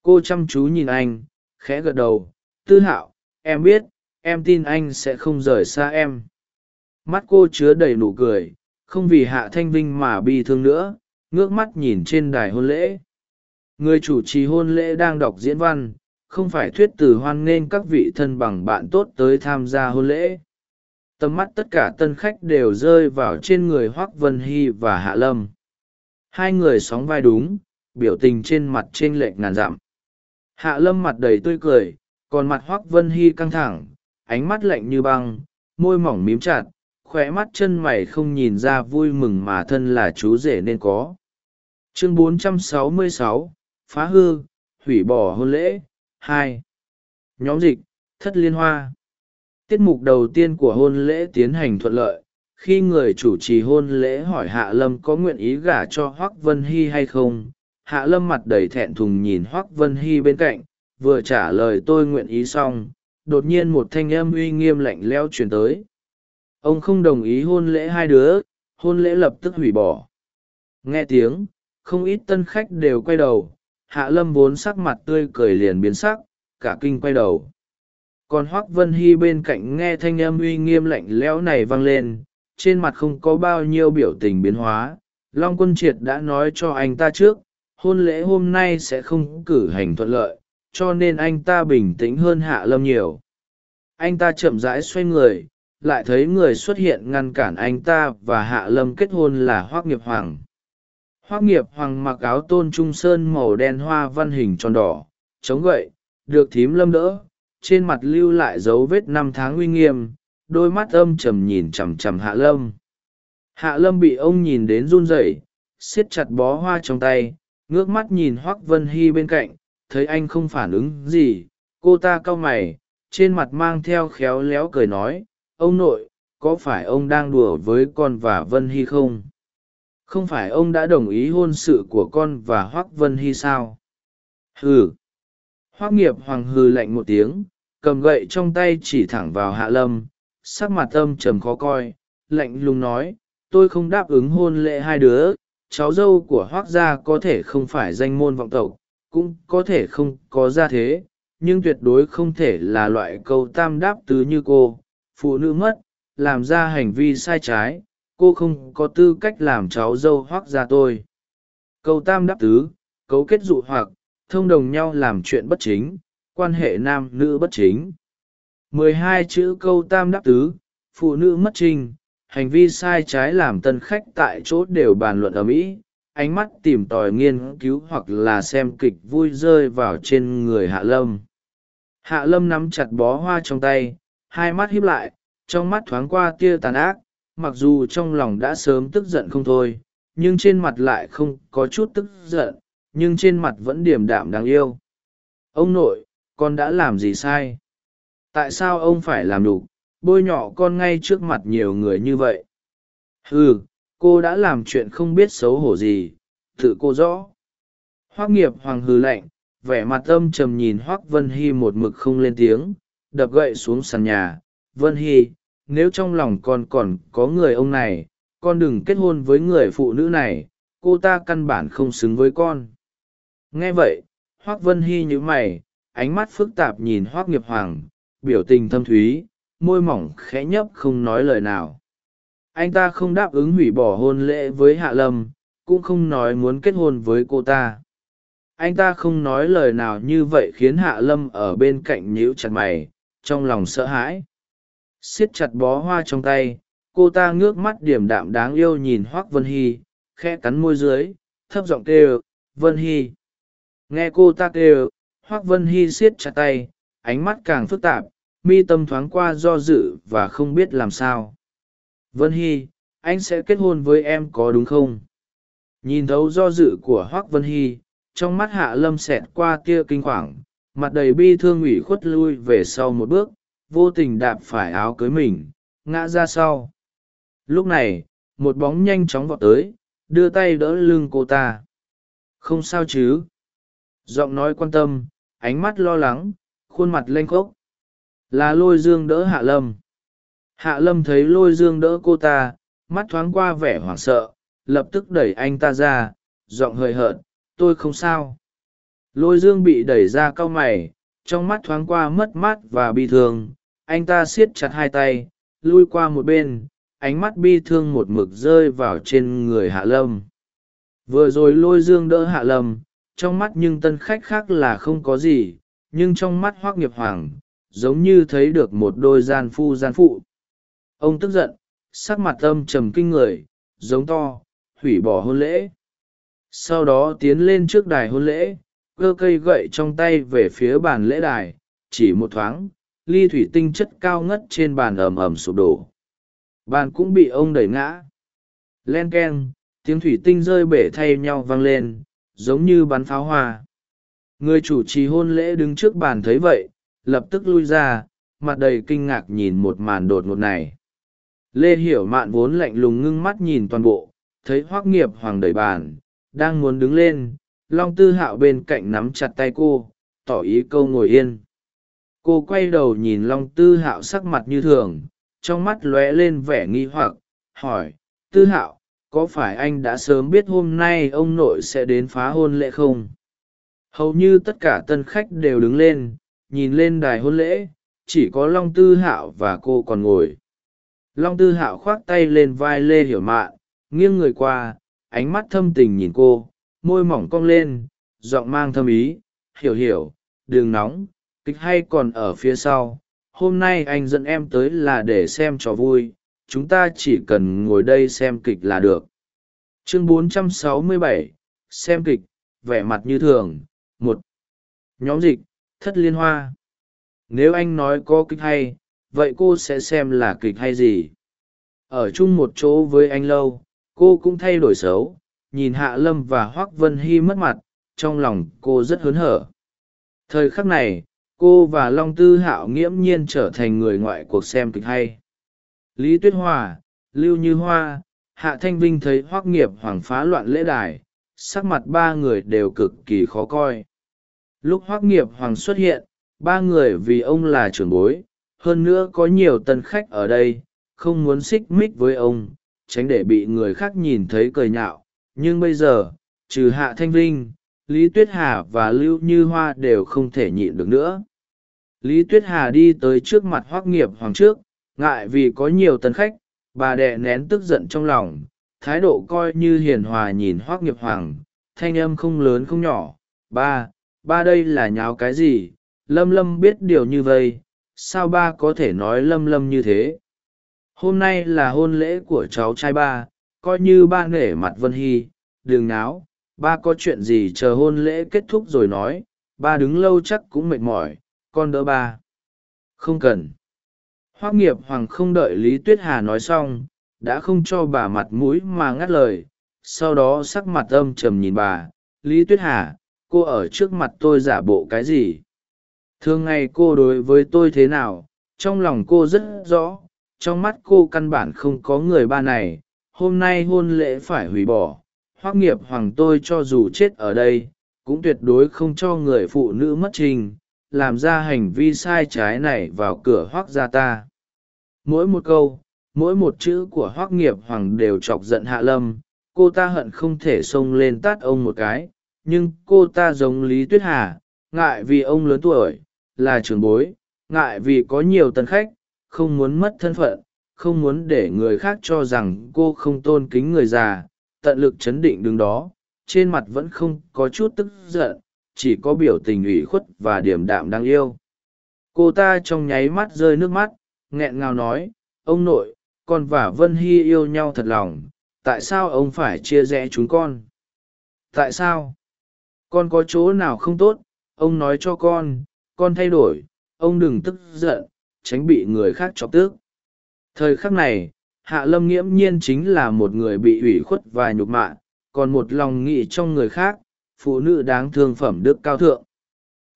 Cô chăm chú nhìn anh, khẽ gật đầu, tư hạo, em biết, em tin anh sẽ không rời xa em. Mắt cô chứa đầy nụ cười không vì hạ thanh vinh mà bi thương nữa, ngước mắt nhìn trên đài hôn lễ. Người chủ trì hôn lễ đang đọc diễn văn, không phải thuyết từ hoan nghênh các vị thân bằng bạn tốt tới tham gia hôn lễ. Tầm mắt tất cả tân khách đều rơi vào trên người hoác vân hy và hạ lâm. Hai người sóng vai đúng, biểu tình trên mặt t r ê n lệch ngàn dặm. Hạ lâm mặt đầy tươi cười, còn mặt hoác vân hy căng thẳng, ánh mắt lạnh như băng, môi mỏng mím chặt khóe mắt chân mày không nhìn ra vui mừng mà thân là chú rể nên có. Chương 466, phá hư hủy bỏ hôn lễ hai. Nhóm dịch thất liên hoa. Tiết mục đầu tiên của hôn lễ tiến hành thuận lợi. Khi người chủ trì hôn lễ hỏi hạ lâm có nguyện ý gả cho hoác vân hy hay không hạ lâm mặt đầy thẹn thùng nhìn hoác vân hy bên cạnh vừa trả lời tôi nguyện ý xong đột nhiên một thanh âm uy nghiêm lạnh leo truyền tới ông không đồng ý hôn lễ hai đứa, hôn lễ lập tức hủy bỏ. Nghe tiếng, không ít tân khách đều quay đầu, hạ lâm vốn sắc mặt tươi cười liền biến sắc, cả kinh quay đầu. Còn hoác vân hy bên cạnh nghe thanh âm uy nghiêm lạnh lẽo này vang lên, trên mặt không có bao nhiêu biểu tình biến hóa. Long quân triệt đã nói cho anh ta trước, hôn lễ hôm nay sẽ không cử hành thuận lợi, cho nên anh ta bình tĩnh hơn hạ lâm nhiều. Anh ta chậm rãi xoay người lại thấy người xuất hiện ngăn cản anh ta và hạ lâm kết hôn là hoác nghiệp hoàng. Hoác nghiệp hoàng mặc áo tôn trung sơn màu đen hoa văn hình tròn đỏ, chống gậy, được thím lâm đỡ, trên mặt lưu lại dấu vết năm tháng uy nghiêm, đôi mắt âm trầm nhìn chằm chằm hạ lâm. Hạ lâm bị ông nhìn đến run rẩy, siết chặt bó hoa trong tay, ngước mắt nhìn hoác vân hy bên cạnh, thấy anh không phản ứng gì, cô ta cau mày, trên mặt mang theo khéo léo cười nói ông nội, có phải ông đang đùa với con và vân hy không? Không phải ông đã đồng ý hôn sự của con và hoác vân hy sao? Hừ. Hoác nghiệp hoàng hừ lạnh một tiếng, cầm gậy trong tay chỉ thẳng vào hạ lâm, sắc mặt âm trầm khó coi, lạnh lùng nói, tôi không đáp ứng hôn lễ hai đứa, cháu dâu của hoác gia có thể không phải danh môn vọng tộc, cũng có thể không có gia thế, nhưng tuyệt đối không thể là loại câu tam đáp tứ như cô phụ nữ mất, làm ra hành vi sai trái, cô không có tư cách làm cháu dâu hoác ra tôi. Câu tam đáp tứ, cấu kết dụ hoặc, thông đồng nhau làm chuyện bất chính, quan hệ nam nữ bất chính. Mười hai chữ câu tam đáp tứ, phụ nữ mất trinh hành vi sai trái làm tân khách tại chỗ đều bàn luận ở mỹ, ánh mắt tìm tòi nghiên cứu hoặc là xem kịch vui rơi vào trên người hạ lâm. Hạ lâm nắm chặt bó hoa trong tay hai mắt híp lại, trong mắt thoáng qua tia tàn ác, mặc dù trong lòng đã sớm tức giận không thôi, nhưng trên mặt lại không có chút tức giận, nhưng trên mặt vẫn điềm đạm đáng yêu. Ông nội, con đã làm gì sai? Tại sao ông phải làm đủ bôi nhọ con ngay trước mặt nhiều người như vậy. Ừ cô đã làm chuyện không biết xấu hổ gì, tự cô rõ. Hoác nghiệp hoàng hừ lạnh, vẻ mặt âm trầm nhìn hoác vân hy một mực không lên tiếng đập gậy xuống sàn nhà. Vân hy, nếu trong lòng con còn có người ông này, con đừng kết hôn với người phụ nữ này, cô ta căn bản không xứng với con. Nghe vậy, hoác vân hy nhíu mày, ánh mắt phức tạp nhìn hoác nghiệp hoàng, biểu tình thâm thúy, môi mỏng khẽ nhấp không nói lời nào. Anh ta không đáp ứng hủy bỏ hôn lễ với hạ lâm, cũng không nói muốn kết hôn với cô ta. Anh ta không nói lời nào như vậy khiến hạ lâm ở bên cạnh nhíu chặt mày trong lòng sợ hãi. Siết chặt bó hoa trong tay, cô ta ngước mắt điểm đạm đáng yêu nhìn hoác vân hy khe cắn môi dưới, thấp giọng kêu, vân hy. Nghe cô ta kêu, hoác vân hy siết chặt tay, ánh mắt càng phức tạp, mi tâm thoáng qua do dự và không biết làm sao. Vân hy, anh sẽ kết hôn với em có đúng không? Nhìn thấu do dự của hoác vân hy, trong mắt hạ lâm xẹt qua tia kinh khoảng mặt đầy bi thương ủy khuất lui về sau một bước, vô tình đạp phải áo cưới mình, ngã ra sau. Lúc này, một bóng nhanh chóng vọt tới, đưa tay đỡ lưng cô ta. Không sao chứ? Giọng nói quan tâm, ánh mắt lo lắng, khuôn mặt lênh khốc. Là lôi dương đỡ hạ lâm. Hạ lâm thấy lôi dương đỡ cô ta, mắt thoáng qua vẻ hoảng sợ, lập tức đẩy anh ta ra, giọng hời hợt, tôi không sao lôi dương bị đẩy ra cau mày, trong mắt thoáng qua mất mát và bi thương. Anh ta siết chặt hai tay, lui qua một bên, ánh mắt bi thương một mực rơi vào trên người hạ lâm. Vừa rồi lôi dương đỡ hạ lâm, trong mắt nhưng tân khách khác là không có gì, nhưng trong mắt hoác nghiệp hoàng, giống như thấy được một đôi gian phu gian phụ. Ông tức giận, sắc mặt âm trầm kinh người, giống to, hủy bỏ hôn lễ. Sau đó tiến lên trước đài hôn lễ cơ cây gậy trong tay về phía bàn lễ đài, chỉ một thoáng, ly thủy tinh chất cao ngất trên bàn ầm ầm sụp đổ. Bàn cũng bị ông đẩy ngã. Len k e n tiếng thủy tinh rơi bể thay nhau vang lên, giống như bắn pháo hoa. Người chủ trì hôn lễ đứng trước bàn thấy vậy, lập tức lui ra, mặt đầy kinh ngạc nhìn một màn đột ngột này. Lê hiểu mạn vốn lạnh lùng ngưng mắt nhìn toàn bộ, thấy hoác nghiệp hoàng đẩy bàn, đang muốn đứng lên long tư hạo bên cạnh nắm chặt tay cô, tỏ ý câu ngồi yên. Cô quay đầu nhìn long tư hạo sắc mặt như thường, trong mắt lóe lên vẻ nghi hoặc, hỏi, tư hạo, có phải anh đã sớm biết hôm nay ông nội sẽ đến phá hôn lễ không? Hầu như tất cả tân khách đều đứng lên, nhìn lên đài hôn lễ, chỉ có long tư hạo và cô còn ngồi. Long tư hạo khoác tay lên vai lê hiểu mạn, nghiêng người qua, ánh mắt thâm tình nhìn cô môi mỏng cong lên giọng mang thâm ý hiểu hiểu đường nóng kịch hay còn ở phía sau hôm nay anh dẫn em tới là để xem trò vui chúng ta chỉ cần ngồi đây xem kịch là được. Chương 467, xem kịch vẻ mặt như thường một. Nhóm dịch thất liên hoa. Nếu anh nói có kịch hay vậy cô sẽ xem là kịch hay gì? Ở chung một chỗ với anh lâu cô cũng thay đổi xấu nhìn hạ lâm và hoác vân hy mất mặt, trong lòng cô rất hớn hở. Thời khắc này, cô và long tư hạo nghiễm nhiên trở thành người ngoại cuộc xem kịch hay. Lý tuyết hòa, lưu như hoa, hạ thanh vinh thấy hoác nghiệp hoàng phá loạn lễ đài, sắc mặt ba người đều cực kỳ khó coi. Lúc hoác nghiệp hoàng xuất hiện, ba người vì ông là trưởng bối, hơn nữa có nhiều tân khách ở đây, không muốn xích mích với ông, tránh để bị người khác nhìn thấy cười nhạo nhưng bây giờ, trừ hạ thanh vinh, lý tuyết hà và lưu như hoa đều không thể nhịn được nữa. Lý tuyết hà đi tới trước mặt hoác nghiệp hoàng trước, ngại vì có nhiều tân khách, bà đè nén tức giận trong lòng, thái độ coi như hiền hòa nhìn hoác nghiệp hoàng, thanh âm không lớn không nhỏ, ba ba đây là nháo cái gì? Lâm lâm biết điều như vây sao ba có thể nói lâm lâm như thế? Hôm nay là hôn lễ của cháu trai ba coi như ba nể mặt vân hy, đừng náo, ba có chuyện gì chờ hôn lễ kết thúc rồi nói, ba đứng lâu chắc cũng mệt mỏi, con đỡ ba. Không cần. Hoác nghiệp hoàng không đợi lý tuyết hà nói xong, đã không cho bà mặt mũi mà ngắt lời, sau đó sắc mặt âm trầm nhìn bà, lý tuyết hà, cô ở trước mặt tôi giả bộ cái gì? Thường ngày cô đối với tôi thế nào? Trong lòng cô rất rõ, trong mắt cô căn bản không có người ba này hôm nay hôn lễ phải hủy bỏ hoác nghiệp hoàng tôi cho dù chết ở đây, cũng tuyệt đối không cho người phụ nữ mất trình, làm ra hành vi sai trái này vào cửa hoác gia ta. Mỗi một câu, mỗi một chữ của hoác nghiệp hoàng đều chọc giận hạ lâm, cô ta hận không thể xông lên tát ông một cái, nhưng cô ta giống lý tuyết hà, ngại vì ông lớn tuổi, là trường bối, ngại vì có nhiều tân khách, không muốn mất thân phận không muốn để người khác cho rằng cô không tôn kính người già, tận lực chấn định đứng đó, trên mặt vẫn không có chút tức giận, chỉ có biểu tình ủy khuất và điềm đạm đáng yêu. Cô ta trong nháy mắt rơi nước mắt, nghẹn ngào nói, ông nội, con và vân hy yêu nhau thật lòng, tại sao ông phải chia rẽ chúng con? Tại sao? Con có chỗ nào không tốt? Ông nói cho con con thay đổi, ông đừng tức giận, tránh bị người khác chọc tước thời khắc này, hạ lâm nghiễm nhiên chính là một người bị ủy khuất và nhục mạ, còn một lòng nghị trong người khác, phụ nữ đáng thương phẩm đức cao thượng.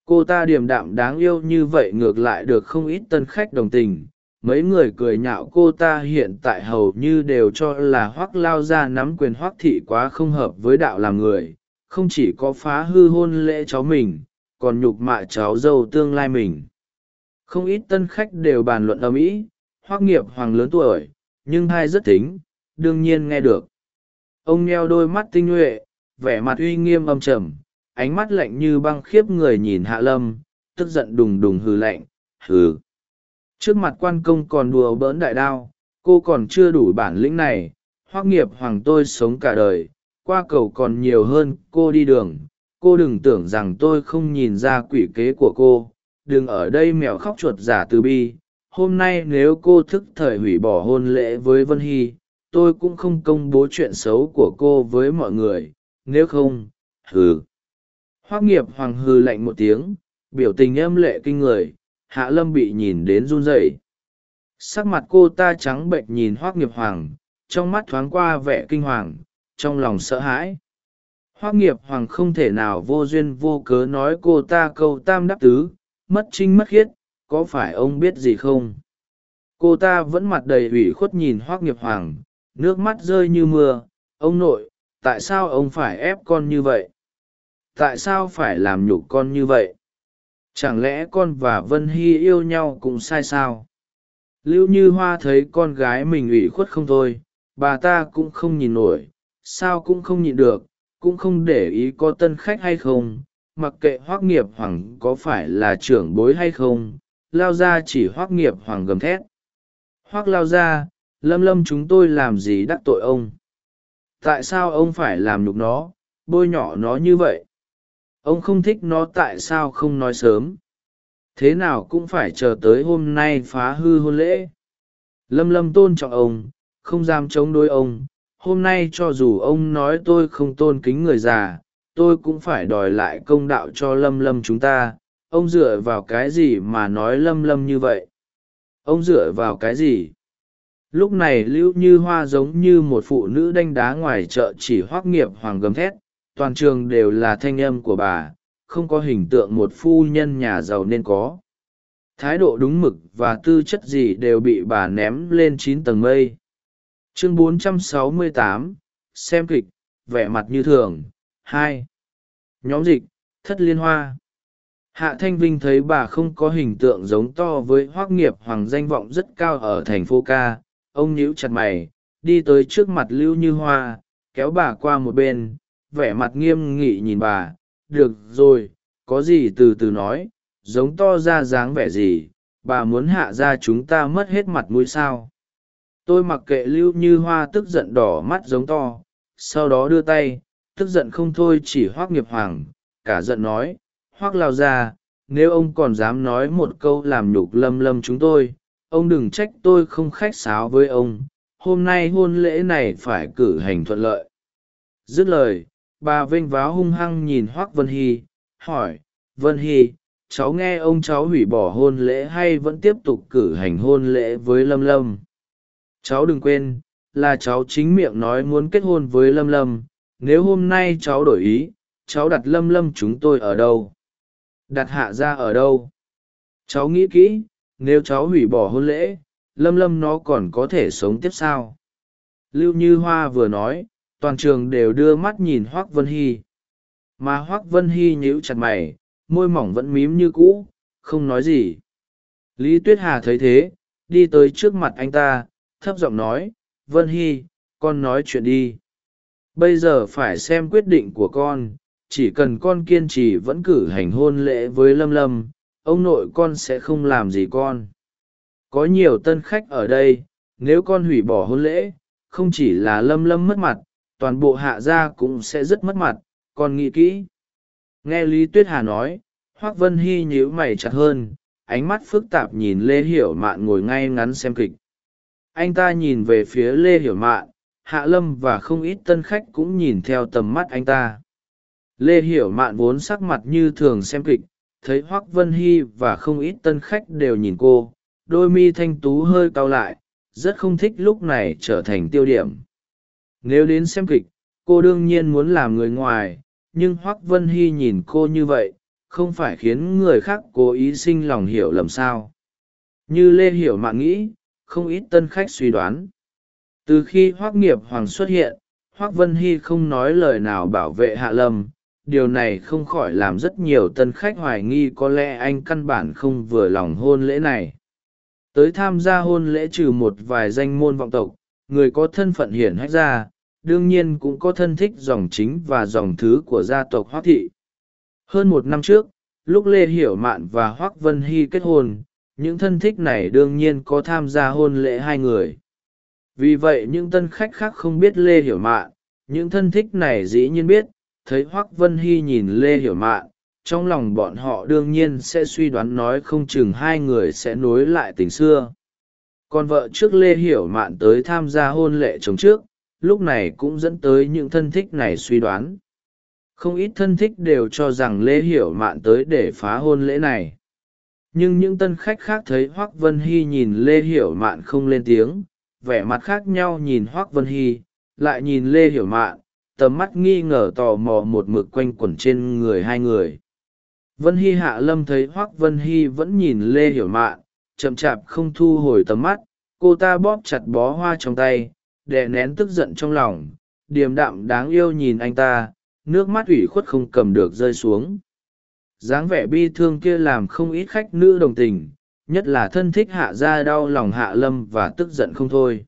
Cô ta điềm đạm đáng yêu như vậy ngược lại được không ít tân khách đồng tình. Mấy người cười nhạo cô ta hiện tại hầu như đều cho là hoác lao ra nắm quyền hoác thị quá không hợp với đạo làm người, không chỉ có phá hư hôn lễ cháu mình, còn nhục mạ cháu dâu tương lai mình. Không ít tân khách đều bàn luận âm mỹ hoác nghiệp hoàng lớn tuổi, nhưng hai rất tính đương nhiên nghe được. Ông neo đôi mắt tinh nhuệ, vẻ mặt uy nghiêm âm trầm, ánh mắt lạnh như băng khiếp người nhìn hạ lâm, tức giận đùng đùng hừ lạnh, hừ. Trước mặt quan công còn đùa bỡn đại đao, cô còn chưa đủ bản lĩnh này, hoác nghiệp hoàng tôi sống cả đời, qua cầu còn nhiều hơn cô đi đường. Cô đừng tưởng rằng tôi không nhìn ra quỷ kế của cô, đừng ở đây mèo khóc chuột giả từ bi hôm nay nếu cô thức thời hủy bỏ hôn lễ với vân hy, tôi cũng không công bố chuyện xấu của cô với mọi người. Nếu không, hừ. Hoác nghiệp hoàng hừ lạnh một tiếng, biểu tình âm lệ kinh người, hạ lâm bị nhìn đến run rẩy. Sắc mặt cô ta trắng bệnh nhìn hoác nghiệp hoàng, trong mắt thoáng qua vẻ kinh hoàng, trong lòng sợ hãi. Hoác nghiệp hoàng không thể nào vô duyên vô cớ nói cô ta câu tam đắc tứ, mất trinh mất khiết có phải ông biết gì không? Cô ta vẫn mặt đầy ủy khuất nhìn hoác nghiệp hoàng, nước mắt rơi như mưa. Ông nội, tại sao ông phải ép con như vậy? Tại sao phải làm nhục con như vậy? Chẳng lẽ con và vân hy yêu nhau cũng sai sao? Lưu như hoa thấy con gái mình ủy khuất không thôi, bà ta cũng không nhìn nổi, sao cũng không nhịn được, cũng không để ý có tân khách hay không, mặc kệ hoác nghiệp hoàng có phải là trưởng bối hay không lao ra chỉ hoác nghiệp hoàng gầm thét. Hoác lao ra, lâm lâm chúng tôi làm gì đắc tội ông? Tại sao ông phải làm nhục nó, bôi nhọ nó như vậy? Ông không thích nó tại sao không nói sớm? Thế nào cũng phải chờ tới hôm nay phá hư hôn lễ. Lâm lâm tôn trọng ông, không dám chống đối ông. Hôm nay cho dù ông nói tôi không tôn kính người già, tôi cũng phải đòi lại công đạo cho lâm lâm chúng ta ông dựa vào cái gì mà nói lâm lâm như vậy? Ông dựa vào cái gì? Lúc này lưu như hoa giống như một phụ nữ đanh đá ngoài chợ chỉ hoác nghiệp hoàng gầm thét toàn trường đều là thanh âm của bà không có hình tượng một phu nhân nhà giàu nên có. Thái độ đúng mực và tư chất gì đều bị bà ném lên chín tầng mây. Chương 468, xem kịch vẻ mặt như thường. Hai. Nhóm dịch thất liên hoa hạ thanh vinh thấy bà không có hình tượng giống to với hoác nghiệp hoàng danh vọng rất cao ở thành phố ca, ông nhíu chặt mày, đi tới trước mặt lưu như hoa, kéo bà qua một bên, vẻ mặt nghiêm nghị nhìn bà, được rồi, có gì từ từ nói, giống to ra dáng vẻ gì, bà muốn hạ ra chúng ta mất hết mặt mũi sao? Tôi mặc kệ lưu như hoa tức giận đỏ mắt giống to, sau đó đưa tay, tức giận không thôi chỉ hoác nghiệp hoàng, cả giận nói hoác lao ra, nếu ông còn dám nói một câu làm nhục lâm lâm chúng tôi, ông đừng trách tôi không khách sáo với ông. Hôm nay hôn lễ này phải cử hành thuận lợi. Dứt lời, bà vênh váo hung hăng nhìn hoác vân hy, hỏi, vân hy, cháu nghe ông cháu hủy bỏ hôn lễ hay vẫn tiếp tục cử hành hôn lễ với lâm lâm? Cháu đừng quên, là cháu chính miệng nói muốn kết hôn với lâm lâm. Nếu hôm nay cháu đổi ý, cháu đặt lâm lâm chúng tôi ở đâu? Đặt hạ ra ở đâu. Cháu nghĩ kỹ, nếu cháu hủy bỏ hôn lễ, lâm lâm nó còn có thể sống tiếp sao? Lưu như hoa vừa nói, toàn trường đều đưa mắt nhìn hoác vân hy. Mà hoác vân hy nhíu chặt mày, môi mỏng vẫn mím như cũ, không nói gì. Lý tuyết hà thấy thế, đi tới trước mặt anh ta, thấp giọng nói, vân hy, con nói chuyện đi. Bây giờ phải xem quyết định của con chỉ cần con kiên trì vẫn cử hành hôn lễ với lâm lâm, ông nội con sẽ không làm gì con. Có nhiều tân khách ở đây, nếu con hủy bỏ hôn lễ, không chỉ là lâm lâm mất mặt, toàn bộ hạ gia cũng sẽ rất mất mặt, con nghĩ kỹ. Nghe lý tuyết hà nói, hoác vân hy nhíu mày chặt hơn, ánh mắt phức tạp nhìn lê hiểu mạn ngồi ngay ngắn xem kịch. Anh ta nhìn về phía lê hiểu mạn, hạ lâm và không ít tân khách cũng nhìn theo tầm mắt anh ta lê hiểu mạn vốn sắc mặt như thường xem kịch, thấy hoác vân hy và không ít tân khách đều nhìn cô, đôi mi thanh tú hơi cao lại, rất không thích lúc này trở thành tiêu điểm. Nếu đến xem kịch, cô đương nhiên muốn làm người ngoài, nhưng hoác vân hy nhìn cô như vậy, không phải khiến người khác cố ý sinh lòng hiểu lầm sao. Như lê hiểu mạn nghĩ, không ít tân khách suy đoán. Từ khi hoác nghiệp hoàng xuất hiện hoác vân hy không nói lời nào bảo vệ hạ lâm điều này không khỏi làm rất nhiều tân khách hoài nghi có lẽ anh căn bản không vừa lòng hôn lễ này. Tới tham gia hôn lễ trừ một vài danh môn vọng tộc, người có thân phận hiển hách ra, đương nhiên cũng có thân thích dòng chính và dòng thứ của gia tộc hoác thị. Hơn một năm trước, lúc lê hiểu mạn và hoác vân hy kết hôn, những thân thích này đương nhiên có tham gia hôn lễ hai người. Vì vậy những tân khách khác không biết lê hiểu mạn, những thân thích này dĩ nhiên biết thấy hoác vân hy nhìn lê hiểu mạn, trong lòng bọn họ đương nhiên sẽ suy đoán nói không chừng hai người sẽ nối lại tình xưa. Còn vợ trước lê hiểu mạn tới tham gia hôn lễ chồng trước, lúc này cũng dẫn tới những thân thích này suy đoán. Không ít thân thích đều cho rằng lê hiểu mạn tới để phá hôn lễ này. Nhưng những tân khách khác thấy hoác vân hy nhìn lê hiểu mạn không lên tiếng, vẻ mặt khác nhau nhìn hoác vân hy, lại nhìn lê hiểu mạn tầm mắt nghi ngờ tò mò một mực quanh quẩn trên người hai người. Vân hy hạ lâm thấy hoác vân hy vẫn nhìn lê hiểu mạn, chậm chạp không thu hồi tầm mắt, cô ta bóp chặt bó hoa trong tay, đè nén tức giận trong lòng, điềm đạm đáng yêu nhìn anh ta, nước mắt ủy khuất không cầm được rơi xuống. Dáng vẻ bi thương kia làm không ít khách nữ đồng tình, nhất là thân thích hạ gia đau lòng hạ lâm và tức giận không thôi.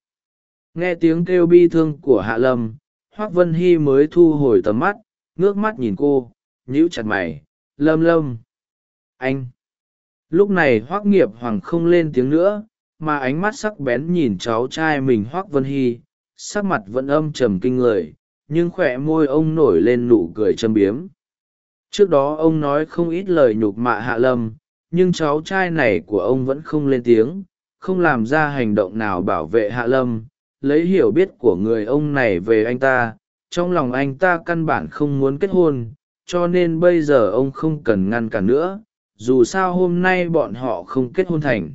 Nghe tiếng kêu bi thương của hạ lâm hoác vân hy mới thu hồi tầm mắt, ngước mắt nhìn cô, nhíu chặt mày, lâm lâm. Anh. Lúc này hoác nghiệp hoàng không lên tiếng nữa, mà ánh mắt sắc bén nhìn cháu trai mình hoác vân hy, sắc mặt vẫn âm trầm kinh người, nhưng khỏe môi ông nổi lên nụ cười châm biếm. Trước đó ông nói không ít lời nhục mạ hạ lâm, nhưng cháu trai này của ông vẫn không lên tiếng, không làm ra hành động nào bảo vệ hạ lâm lấy hiểu biết của người ông này về anh ta, trong lòng anh ta căn bản không muốn kết hôn, cho nên bây giờ ông không cần ngăn cản nữa, dù sao hôm nay bọn họ không kết hôn thành.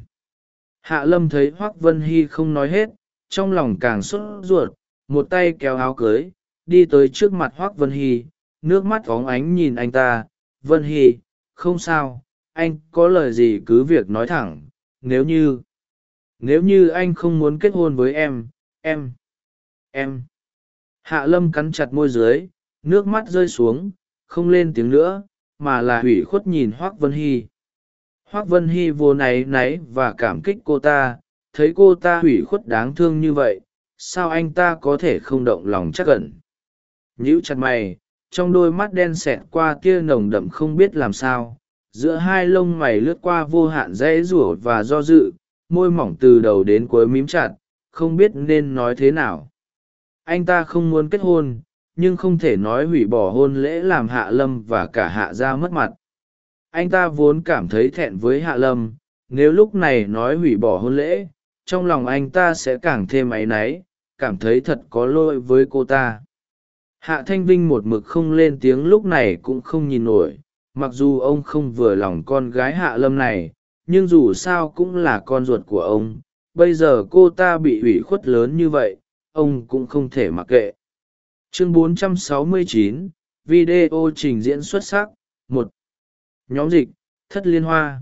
Hạ lâm thấy hoác vân hy không nói hết, trong lòng càng sốt ruột, một tay kéo áo cưới, đi tới trước mặt hoác vân hy, nước mắt óng ánh nhìn anh ta, vân hy, không sao, anh có lời gì cứ việc nói thẳng, nếu như nếu như anh không muốn kết hôn với em em em. Hạ lâm cắn chặt môi dưới, nước mắt rơi xuống, không lên tiếng nữa, mà là hủy khuất nhìn hoác vân hy. Hoác vân hy vô náy náy và cảm kích cô ta, thấy cô ta hủy khuất đáng thương như vậy, sao anh ta có thể không động lòng chắc ẩn nhíu chặt mày, trong đôi mắt đen xẹt qua tia nồng đậm không biết làm sao, giữa hai lông mày lướt qua vô hạn rẽ rủa và do dự, môi mỏng từ đầu đến cuối mím chặt không biết nên nói thế nào. Anh ta không muốn kết hôn, nhưng không thể nói hủy bỏ hôn lễ làm hạ lâm và cả hạ gia mất mặt. Anh ta vốn cảm thấy thẹn với hạ lâm, nếu lúc này nói hủy bỏ hôn lễ, trong lòng anh ta sẽ càng thêm áy náy, cảm thấy thật có lỗi với cô ta. Hạ thanh vinh một mực không lên tiếng lúc này cũng không nhìn nổi, mặc dù ông không vừa lòng con gái hạ lâm này, nhưng dù sao cũng là con ruột của ông bây giờ cô ta bị ủy khuất lớn như vậy ông cũng không thể mặc kệ. Chương 469, video trình diễn xuất sắc một. Nhóm dịch thất liên hoa.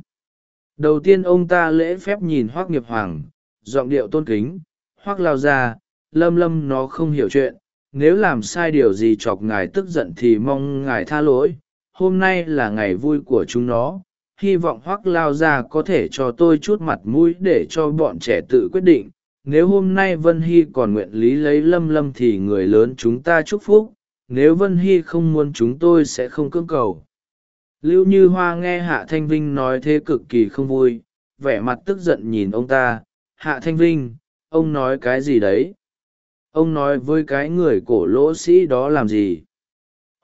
Đầu tiên ông ta lễ phép nhìn hoác nghiệp hoàng giọng điệu tôn kính hoác lao ra lâm lâm nó không hiểu chuyện nếu làm sai điều gì chọc ngài tức giận thì mong ngài tha lỗi hôm nay là ngày vui của chúng nó hy vọng hoác lao ra có thể cho tôi chút mặt mũi để cho bọn trẻ tự quyết định. Nếu hôm nay vân hy còn nguyện lý lấy lâm lâm thì người lớn chúng ta chúc phúc. Nếu vân hy không muốn chúng tôi sẽ không cưỡng cầu. Lưu như hoa nghe hạ thanh vinh nói thế cực kỳ không vui, vẻ mặt tức giận nhìn ông ta. Hạ thanh vinh, ông nói cái gì đấy? Ông nói với cái người cổ lỗ sĩ đó làm gì?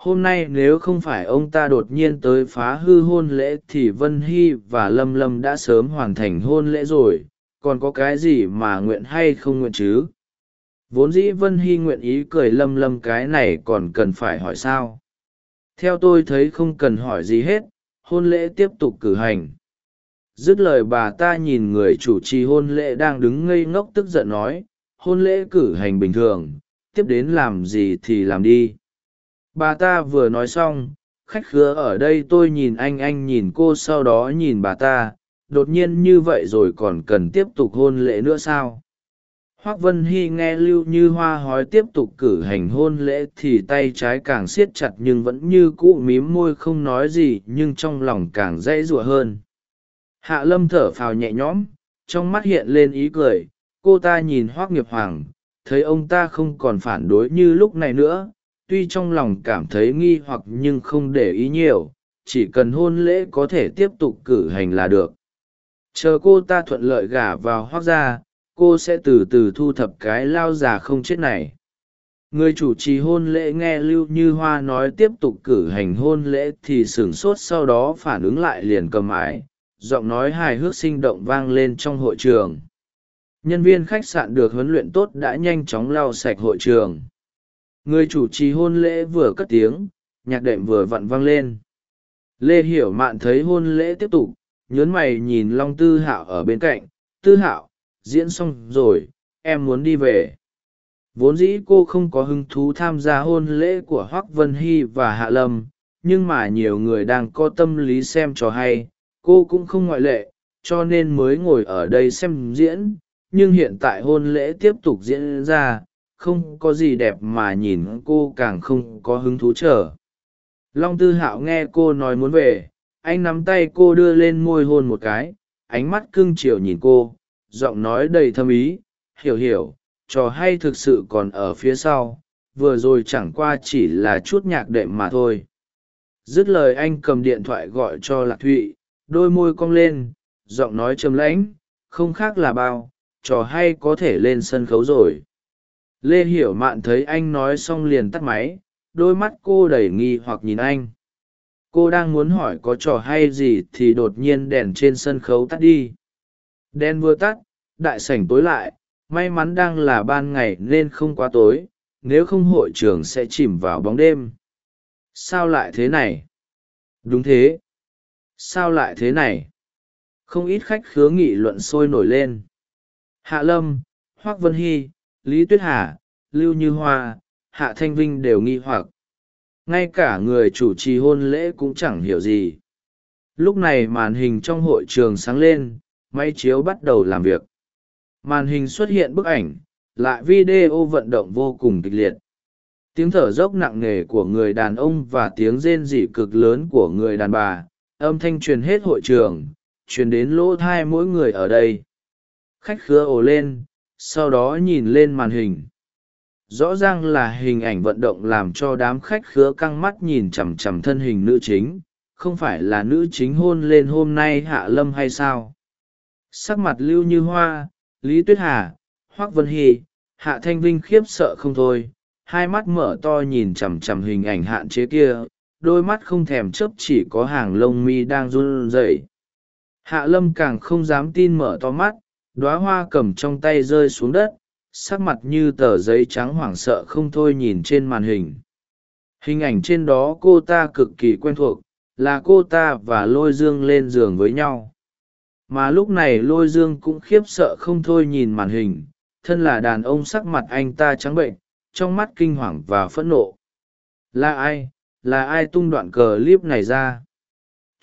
Hôm nay nếu không phải ông ta đột nhiên tới phá hư hôn lễ thì vân hy và lâm lâm đã sớm hoàn thành hôn lễ rồi. Còn có cái gì mà nguyện hay không nguyện chứ? Vốn dĩ vân hy nguyện ý cười lâm lâm cái này còn cần phải hỏi sao? Theo tôi thấy không cần hỏi gì hết, hôn lễ tiếp tục cử hành. Dứt lời bà ta nhìn người chủ trì hôn lễ đang đứng ngây ngốc tức giận nói, hôn lễ cử hành bình thường, tiếp đến làm gì thì làm đi bà ta vừa nói xong, khách khứa ở đây tôi nhìn anh anh nhìn cô sau đó nhìn bà ta, đột nhiên như vậy rồi còn cần tiếp tục hôn lễ nữa sao? Hoác vân hy nghe lưu như hoa hói tiếp tục cử hành hôn lễ thì tay trái càng siết chặt nhưng vẫn như cũ mím môi không nói gì nhưng trong lòng càng dãy giụa hơn. Hạ lâm thở phào nhẹ nhõm, trong mắt hiện lên ý cười, cô ta nhìn hoác nghiệp hoàng, thấy ông ta không còn phản đối như lúc này nữa tuy trong lòng cảm thấy nghi hoặc nhưng không để ý nhiều, chỉ cần hôn lễ có thể tiếp tục cử hành là được. Chờ cô ta thuận lợi gả vào hoác gia, cô sẽ từ từ thu thập cái lao già không chết này. Người chủ trì hôn lễ nghe lưu như hoa nói tiếp tục cử hành hôn lễ thì sửng sốt sau đó phản ứng lại liền cầm ái giọng nói hài hước sinh động vang lên trong hội trường. Nhân viên khách sạn được huấn luyện tốt đã nhanh chóng lau sạch hội trường người chủ trì hôn lễ vừa cất tiếng, nhạc đệm vừa vặn vang lên. Lê hiểu mạn thấy hôn lễ tiếp tục, nhớn mày nhìn long tư hạo ở bên cạnh. Tư hạo, diễn xong rồi, em muốn đi về. Vốn dĩ cô không có hứng thú tham gia hôn lễ của hoác vân hy và hạ lâm, nhưng mà nhiều người đang có tâm lý xem trò hay. Cô cũng không ngoại lệ, cho nên mới ngồi ở đây xem diễn, nhưng hiện tại hôn lễ tiếp tục diễn ra không có gì đẹp mà nhìn cô càng không có hứng thú chờ. Long tư hạo nghe cô nói muốn về, anh nắm tay cô đưa lên môi hôn một cái, ánh mắt cưng chiều nhìn cô, giọng nói đầy thâm ý, hiểu hiểu, trò hay thực sự còn ở phía sau, vừa rồi chẳng qua chỉ là chút nhạc đệm mà thôi. Dứt lời anh cầm điện thoại gọi cho lạc thụy, đôi môi cong lên, giọng nói chấm lãnh, không khác là bao, trò hay có thể lên sân khấu rồi lê hiểu mạn thấy anh nói xong liền tắt máy, đôi mắt cô đầy nghi hoặc nhìn anh. Cô đang muốn hỏi có trò hay gì thì đột nhiên đèn trên sân khấu tắt đi. Đèn vừa tắt, đại sảnh tối lại, may mắn đang là ban ngày nên không quá tối, nếu không hội trường sẽ chìm vào bóng đêm. Sao lại thế này? Đúng thế. Sao lại thế này? Không ít khách khứa nghị luận sôi nổi lên. Hạ lâm, hoác vân hy lý tuyết hà, lưu như hoa, hạ thanh vinh đều nghi hoặc. Ngay cả người chủ trì hôn lễ cũng chẳng hiểu gì. Lúc này màn hình trong hội trường sáng lên, máy chiếu bắt đầu làm việc. Màn hình xuất hiện bức ảnh, lại video vận động vô cùng kịch liệt. Tiếng thở dốc nặng nề của người đàn ông và tiếng rên rỉ cực lớn của người đàn bà, âm thanh truyền hết hội trường, truyền đến lỗ thai mỗi người ở đây. Khách khứa ồ lên sau đó nhìn lên màn hình. Rõ ràng là hình ảnh vận động làm cho đám khách khứa căng mắt nhìn chằm chằm thân hình nữ chính, không phải là nữ chính hôn lên hôm nay hạ lâm hay sao? Sắc mặt lưu như hoa, lý tuyết hà, hoác vân hy, hạ thanh vinh khiếp sợ không thôi, hai mắt mở to nhìn chằm chằm hình ảnh hạn chế kia, đôi mắt không thèm chớp chỉ có hàng lông mi đang run rẩy. Hạ lâm càng không dám tin mở to mắt đoá hoa cầm trong tay rơi xuống đất, sắc mặt như tờ giấy trắng hoảng sợ không thôi nhìn trên màn hình. Hình ảnh trên đó cô ta cực kỳ quen thuộc, là cô ta và lôi dương lên giường với nhau. Mà lúc này lôi dương cũng khiếp sợ không thôi nhìn màn hình, thân là đàn ông sắc mặt anh ta trắng bệnh, trong mắt kinh hoàng và phẫn nộ. Là ai là ai tung đoạn cờ clip này ra?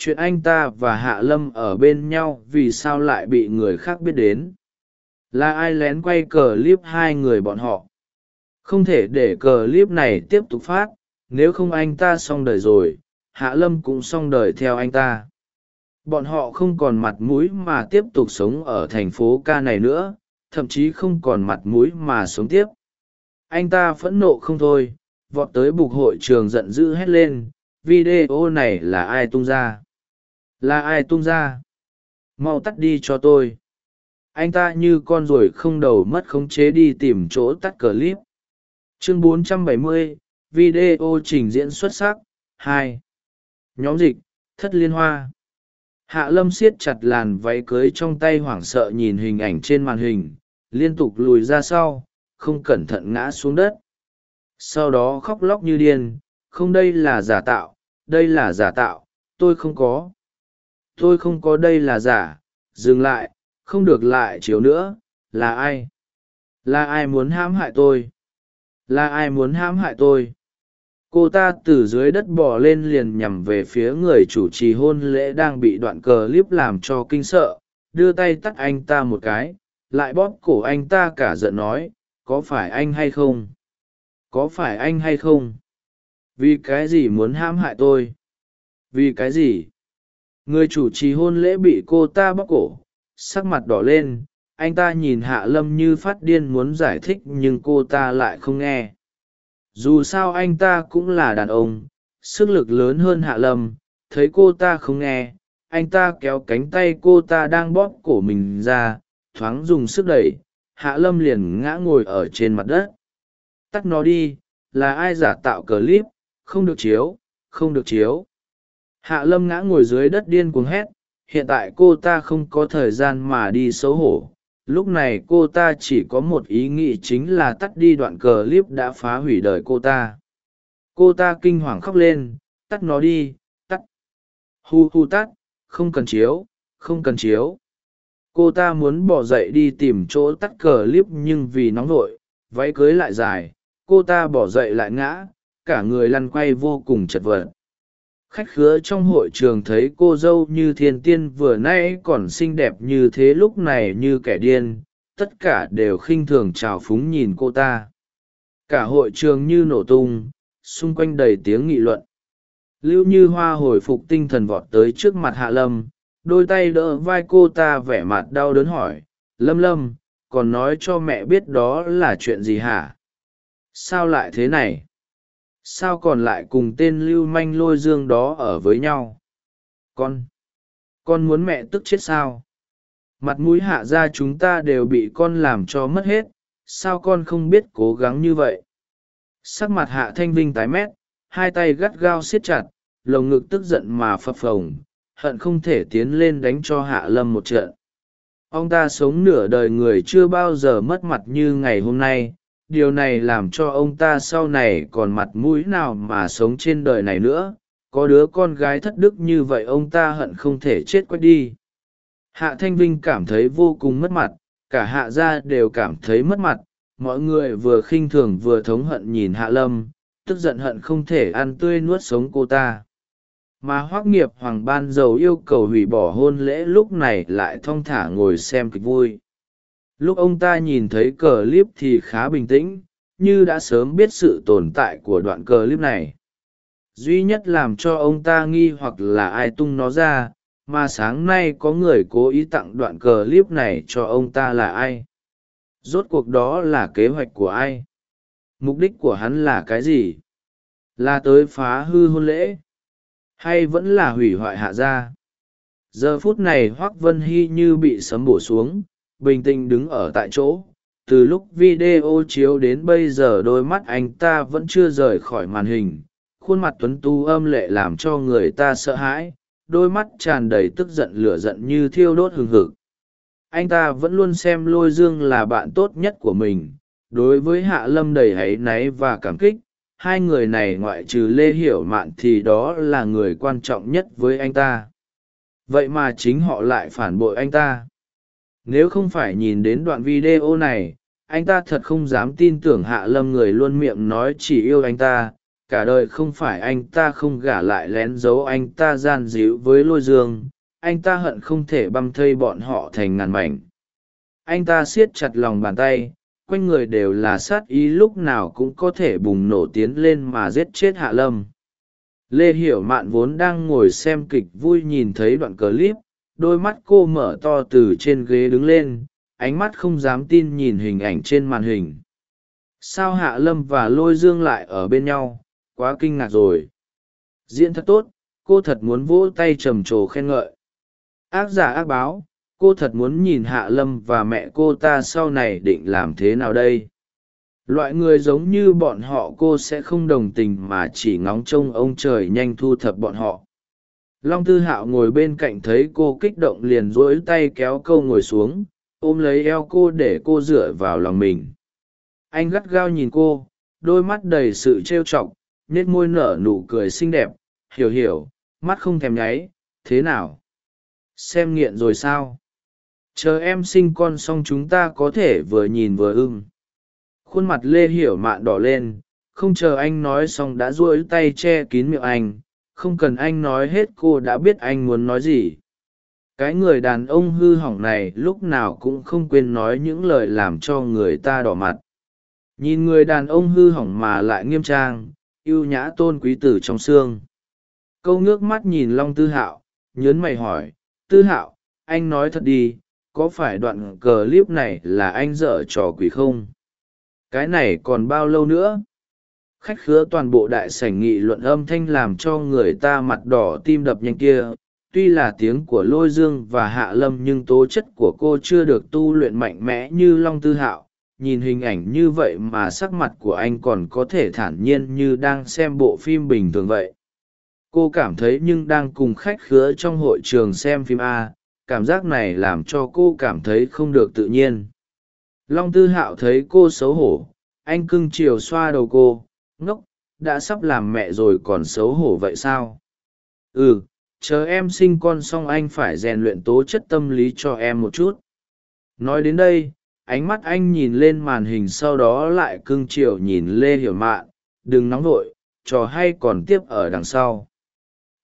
Chuyện anh ta và hạ lâm ở bên nhau vì sao lại bị người khác biết đến? Là ai lén quay cờ clip hai người bọn họ? Không thể để cờ clip này tiếp tục phát, nếu không anh ta xong đời rồi, hạ lâm cũng xong đời theo anh ta. Bọn họ không còn mặt mũi mà tiếp tục sống ở thành phố ca này nữa, thậm chí không còn mặt mũi mà sống tiếp. Anh ta phẫn nộ không thôi, vọt tới bục hội trường giận dữ hét lên, video này là ai tung ra? Là ai tung ra? Mau tắt đi cho tôi. Anh ta như con ruồi không đầu mất khống chế đi tìm chỗ tắt clip. Chương 470, video trình diễn xuất sắc 2. nhóm dịch thất liên hoa. Hạ lâm siết chặt làn váy cưới trong tay hoảng sợ nhìn hình ảnh trên màn hình liên tục lùi ra sau không cẩn thận ngã xuống đất. Sau đó khóc lóc như điên không đây là giả tạo đây là giả tạo tôi không có tôi không có đây là giả, dừng lại, không được lại chiếu nữa, là ai? Là ai muốn hãm hại tôi? Là ai muốn hãm hại tôi? Cô ta từ dưới đất bò lên liền nhằm về phía người chủ trì hôn lễ đang bị đoạn cờ làm cho kinh sợ. Đưa tay tắt anh ta một cái, lại bóp cổ anh ta cả giận nói, có phải anh hay không? Có phải anh hay không? Vì cái gì muốn hãm hại tôi? Vì cái gì? Người chủ trì hôn lễ bị cô ta bóc cổ, sắc mặt đỏ lên, anh ta nhìn hạ lâm như phát điên muốn giải thích nhưng cô ta lại không nghe. Dù sao anh ta cũng là đàn ông, sức lực lớn hơn hạ lâm, thấy cô ta không nghe, anh ta kéo cánh tay cô ta đang bóp cổ mình ra, thoáng dùng sức đẩy, hạ lâm liền ngã ngồi ở trên mặt đất. Tắt nó đi, là ai giả tạo clip? Không được chiếu, không được chiếu hạ lâm ngã ngồi dưới đất điên cuồng hét, hiện tại cô ta không có thời gian mà đi xấu hổ. Lúc này cô ta chỉ có một ý nghĩ chính là tắt đi đoạn clip đã phá hủy đời cô ta. Cô ta kinh hoàng khóc lên, tắt nó đi, tắt. Hu hu tắt, không cần chiếu, không cần chiếu. Cô ta muốn bỏ dậy đi tìm chỗ tắt clip nhưng vì nóng vội, váy cưới lại dài, cô ta bỏ dậy lại ngã, cả người lăn quay vô cùng chật vật khách khứa trong hội trường thấy cô dâu như thiên tiên vừa nay còn xinh đẹp như thế lúc này như kẻ điên, tất cả đều khinh thường trào phúng nhìn cô ta. Cả hội trường như nổ tung, xung quanh đầy tiếng nghị luận. Lưu như hoa hồi phục tinh thần vọt tới trước mặt hạ lâm, đôi tay đỡ vai cô ta vẻ mặt đau đớn hỏi, lâm lâm, còn nói cho mẹ biết đó là chuyện gì hả? Sao lại thế này? Sao còn lại cùng tên lưu manh lôi dương đó ở với nhau? Con con muốn mẹ tức chết sao? Mặt mũi hạ ra chúng ta đều bị con làm cho mất hết, sao con không biết cố gắng như vậy? Sắc mặt hạ thanh vinh tái mét, hai tay gắt gao siết chặt, lồng ngực tức giận mà phập phồng, hận không thể tiến lên đánh cho hạ lâm một trận. Ông ta sống nửa đời người chưa bao giờ mất mặt như ngày hôm nay điều này làm cho ông ta sau này còn mặt mũi nào mà sống trên đời này nữa. Có đứa con gái thất đức như vậy ông ta hận không thể chết quách đi. Hạ thanh vinh cảm thấy vô cùng mất mặt, cả hạ gia đều cảm thấy mất mặt. Mọi người vừa khinh thường vừa thống hận nhìn hạ lâm, tức giận hận không thể ăn tươi nuốt sống cô ta. Mà hoác nghiệp hoàng ban dầu yêu cầu hủy bỏ hôn lễ lúc này lại thong thả ngồi xem kịch vui lúc ông ta nhìn thấy cờ clip thì khá bình tĩnh, như đã sớm biết sự tồn tại của đoạn cờ clip này. Duy nhất làm cho ông ta nghi hoặc là ai tung nó ra, mà sáng nay có người cố ý tặng đoạn cờ clip này cho ông ta là ai? Rốt cuộc đó là kế hoạch của ai? Mục đích của hắn là cái gì? Là tới phá hư hôn lễ? Hay vẫn là hủy hoại hạ gia? Giờ phút này hoác vân hy như bị sấm bổ xuống bình tĩnh đứng ở tại chỗ. Từ lúc video chiếu đến bây giờ đôi mắt anh ta vẫn chưa rời khỏi màn hình. Khuôn mặt tuấn tu âm lệ làm cho người ta sợ hãi. Đôi mắt tràn đầy tức giận lửa giận như thiêu đốt hừng hực. Anh ta vẫn luôn xem lôi dương là bạn tốt nhất của mình. Đối với hạ lâm đầy háy náy và cảm kích, hai người này ngoại trừ lê hiểu mạn thì đó là người quan trọng nhất với anh ta. Vậy mà chính họ lại phản bội anh ta nếu không phải nhìn đến đoạn video này, anh ta thật không dám tin tưởng hạ lâm người luôn miệng nói chỉ yêu anh ta. Cả đời không phải anh ta không gả lại lén giấu anh ta gian díu với lôi dương. Anh ta hận không thể băm thây bọn họ thành ngàn mảnh. Anh ta siết chặt lòng bàn tay, quanh người đều là sát ý lúc nào cũng có thể bùng nổ tiến lên mà giết chết hạ lâm. Lê hiểu mạn vốn đang ngồi xem kịch vui nhìn thấy đoạn clip đôi mắt cô mở to từ trên ghế đứng lên, ánh mắt không dám tin nhìn hình ảnh trên màn hình. Sao hạ lâm và lôi dương lại ở bên nhau? Quá kinh ngạc rồi. Diễn thật tốt, cô thật muốn vỗ tay trầm trồ khen ngợi. Ác giả ác báo, cô thật muốn nhìn hạ lâm và mẹ cô ta sau này định làm thế nào đây? Loại người giống như bọn họ cô sẽ không đồng tình mà chỉ ngóng trông ông trời nhanh thu thập bọn họ long tư hạo ngồi bên cạnh thấy cô kích động liền rỗi tay kéo câu ngồi xuống, ôm lấy eo cô để cô dựa vào lòng mình. Anh gắt gao nhìn cô, đôi mắt đầy sự trêu chọc nết môi nở nụ cười xinh đẹp, hiểu hiểu, mắt không thèm nháy, thế nào? Xem nghiện rồi sao? Chờ em sinh con xong chúng ta có thể vừa nhìn vừa ưng. Khuôn mặt lê hiểu mạn đỏ lên, không chờ anh nói xong đã duỗi tay che kín miệng anh không cần anh nói hết cô đã biết anh muốn nói gì. Cái người đàn ông hư hỏng này lúc nào cũng không quên nói những lời làm cho người ta đỏ mặt. Nhìn người đàn ông hư hỏng mà lại nghiêm trang y ê u nhã tôn quý tử trong xương. Câu ngước mắt nhìn long tư hạo, nhớn mày hỏi, tư hạo, anh nói thật đi, có phải đoạn cờ clip này là anh dở trò quỷ không? Cái này còn bao lâu nữa? Khách khứa toàn bộ đại sảnh nghị luận âm thanh làm cho người ta mặt đỏ tim đập nhanh kia. Tuy là tiếng của lôi dương và hạ lâm nhưng tố chất của cô chưa được tu luyện mạnh mẽ như long tư hạo. Nhìn hình ảnh như vậy mà sắc mặt của anh còn có thể thản nhiên như đang xem bộ phim bình thường vậy. Cô cảm thấy nhưng đang cùng khách khứa trong hội trường xem phim a. Cảm giác này làm cho cô cảm thấy không được tự nhiên. Long tư hạo thấy cô xấu hổ. Anh cưng chiều xoa đầu cô ngốc đã sắp làm mẹ rồi còn xấu hổ vậy sao? Ừ chờ em sinh con xong anh phải rèn luyện tố chất tâm lý cho em một chút. Nói đến đây ánh mắt anh nhìn lên màn hình sau đó lại cưng chiều nhìn lê hiểu mạn đừng nóng vội trò hay còn tiếp ở đằng sau.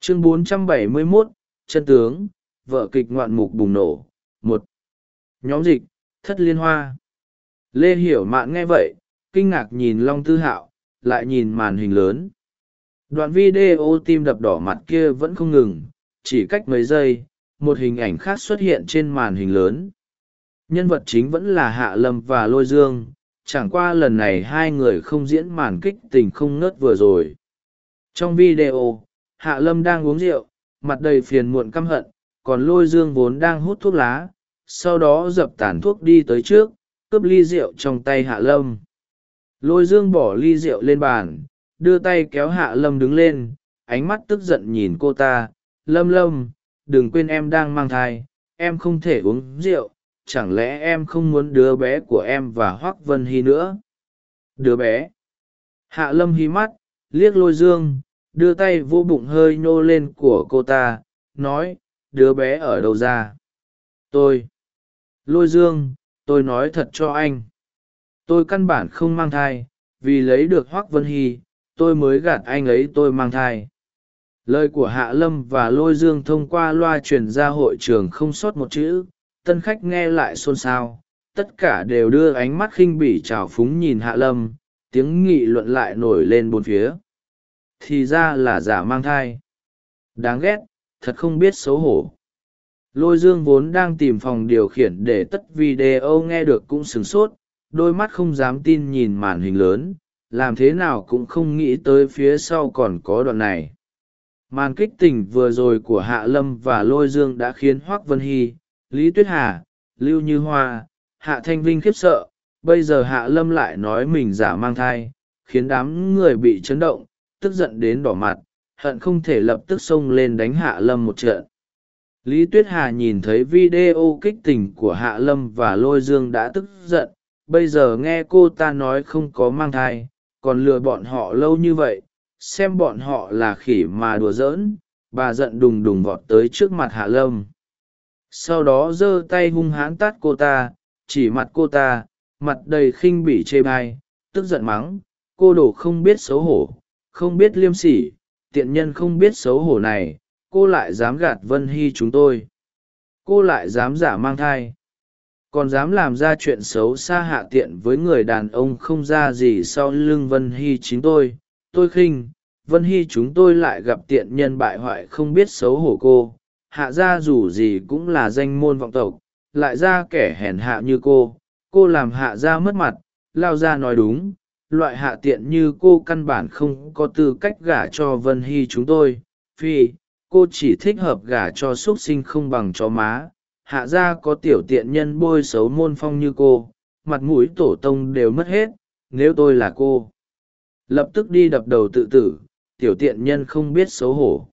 Chương 471, chân tướng vợ kịch ngoạn mục bùng nổ một. Nhóm dịch thất liên hoa. Lê hiểu mạn nghe vậy kinh ngạc nhìn long tư hạo lại nhìn màn hình lớn. Đoạn video tim đập đỏ mặt kia vẫn không ngừng, chỉ cách mấy giây, một hình ảnh khác xuất hiện trên màn hình lớn. Nhân vật chính vẫn là hạ lâm và lôi dương, chẳng qua lần này hai người không diễn màn kích tình không ngớt vừa rồi. Trong video, hạ lâm đang uống rượu, mặt đầy phiền muộn căm hận, còn lôi dương vốn đang hút thuốc lá, sau đó dập tàn thuốc đi tới trước, cướp ly rượu trong tay hạ lâm lôi dương bỏ ly rượu lên bàn, đưa tay kéo hạ lâm đứng lên, ánh mắt tức giận nhìn cô ta. Lâm lâm, đừng quên em đang mang thai, em không thể uống rượu, chẳng lẽ em không muốn đứa bé của em và hoác vân hy nữa? Đứa bé. Hạ lâm hí mắt, liếc lôi dương, đưa tay vô bụng hơi nhô lên của cô ta, nói, đứa bé ở đâu ra? Tôi. Lôi dương, tôi nói thật cho anh tôi căn bản không mang thai, vì lấy được hoác vân hy, tôi mới gạt anh ấy tôi mang thai. Lời của hạ lâm và lôi dương thông qua loa truyền ra hội trường không sót một chữ, tân khách nghe lại xôn xao. Tất cả đều đưa ánh mắt khinh bỉ trào phúng nhìn hạ lâm, tiếng nghị luận lại nổi lên bốn phía. Thì ra là giả mang thai. Đáng ghét, thật không biết xấu hổ. Lôi dương vốn đang tìm phòng điều khiển để tất video nghe được cũng sửng sốt đôi mắt không dám tin nhìn màn hình lớn, làm thế nào cũng không nghĩ tới phía sau còn có đoạn này. Màn kích tình vừa rồi của hạ lâm và lôi dương đã khiến hoác vân hy, lý tuyết hà, lưu như hoa, hạ thanh vinh khiếp sợ, bây giờ hạ lâm lại nói mình giả mang thai, khiến đám người bị chấn động, tức giận đến đỏ mặt, hận không thể lập tức xông lên đánh hạ lâm một trận. Lý tuyết hà nhìn thấy video kích tình của hạ lâm và lôi dương đã tức giận bây giờ nghe cô ta nói không có mang thai, còn lừa bọn họ lâu như vậy, xem bọn họ là khỉ mà đùa giỡn, bà giận đùng đùng vọt tới trước mặt hạ lâm. Sau đó giơ tay hung hãn tát cô ta, chỉ mặt cô ta, mặt đầy khinh bỉ chê bai, tức giận mắng, cô đồ không biết xấu hổ, không biết liêm sỉ, tiện nhân không biết xấu hổ này, cô lại dám gạt vân hy chúng tôi. Cô lại dám giả mang thai còn dám làm ra chuyện xấu xa hạ tiện với người đàn ông không ra gì sau lưng vân hy chính tôi. Tôi khinh, vân hy chúng tôi lại gặp tiện nhân bại hoại không biết xấu hổ cô. Hạ gia dù gì cũng là danh môn vọng tộc, lại ra kẻ hèn hạ như cô. Cô làm hạ gia mất mặt, lao ra nói đúng. Loại hạ tiện như cô căn bản không có tư cách gả cho vân hy chúng tôi. Phi, cô chỉ thích hợp gả cho x u ấ t sinh không bằng chó má hạ gia có tiểu tiện nhân bôi xấu môn phong như cô, mặt mũi tổ tông đều mất hết, nếu tôi là cô. Lập tức đi đập đầu tự tử, tiểu tiện nhân không biết xấu hổ.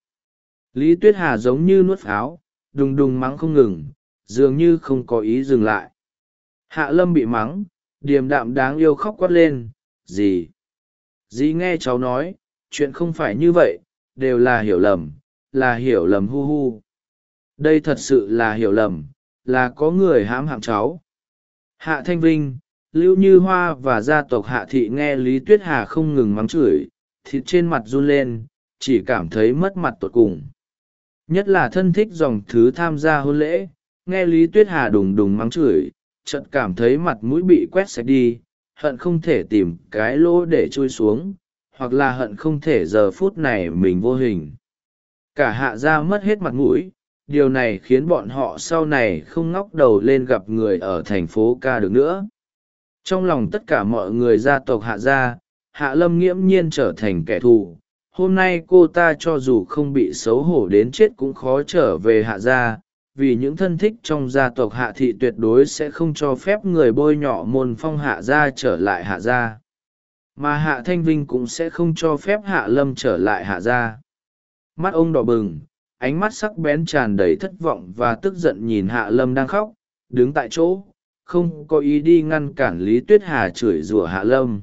Lý tuyết hà giống như nuốt pháo, đùng đùng mắng không ngừng, dường như không có ý dừng lại. Hạ lâm bị mắng, điềm đạm đáng yêu khóc quát lên gì dì nghe cháu nói, chuyện không phải như vậy, đều là hiểu lầm, là hiểu lầm hu hu đây thật sự là hiểu lầm, là có người hãm hạng cháu. Hạ thanh vinh, lưu như hoa và gia tộc hạ thị nghe lý tuyết hà không ngừng mắng chửi, thịt trên mặt run lên, chỉ cảm thấy mất mặt tột cùng. Nhất là thân thích dòng thứ tham gia hôn lễ, nghe lý tuyết hà đùng đùng mắng chửi, chợt cảm thấy mặt mũi bị quét sạch đi, hận không thể tìm cái lỗ để trôi xuống, hoặc là hận không thể giờ phút này mình vô hình. Cả hạ gia mất hết mặt mũi điều này khiến bọn họ sau này không ngóc đầu lên gặp người ở thành phố ca được nữa. Trong lòng tất cả mọi người gia tộc hạ gia, hạ lâm nghiễm nhiên trở thành kẻ thù. Hôm nay cô ta cho dù không bị xấu hổ đến chết cũng khó trở về hạ gia, vì những thân thích trong gia tộc hạ thị tuyệt đối sẽ không cho phép người bôi nhọ môn phong hạ gia trở lại hạ gia. Mà hạ thanh vinh cũng sẽ không cho phép hạ lâm trở lại hạ gia. Mắt ông đỏ bừng ánh mắt sắc bén tràn đầy thất vọng và tức giận nhìn hạ lâm đang khóc, đứng tại chỗ, không có ý đi ngăn cản lý tuyết hà chửi rủa hạ lâm.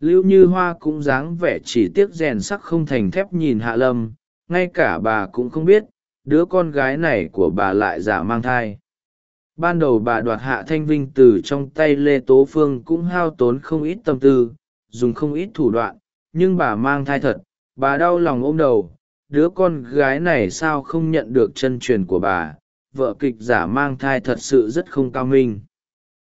Lưu như hoa cũng dáng vẻ chỉ tiếc rèn sắc không thành thép nhìn hạ lâm, ngay cả bà cũng không biết, đứa con gái này của bà lại giả mang thai. Ban đầu bà đoạt hạ thanh vinh từ trong tay lê tố phương cũng hao tốn không ít tâm tư, dùng không ít thủ đoạn, nhưng bà mang thai thật, bà đau lòng ôm đầu đứa con gái này sao không nhận được chân truyền của bà, vợ kịch giả mang thai thật sự rất không cao minh.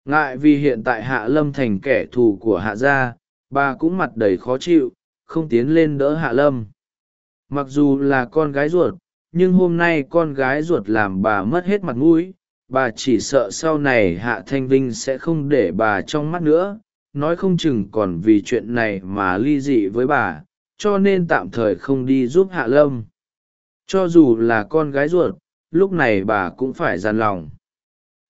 Ngại vì hiện tại hạ lâm thành kẻ thù của hạ gia, bà cũng mặt đầy khó chịu, không tiến lên đỡ hạ lâm. Mặc dù là con gái ruột, nhưng hôm nay con gái ruột làm bà mất hết mặt mũi, bà chỉ sợ sau này hạ thanh vinh sẽ không để bà trong mắt nữa, nói không chừng còn vì chuyện này mà ly dị với bà cho nên tạm thời không đi giúp hạ lâm. Cho dù là con gái ruột, lúc này bà cũng phải dằn lòng.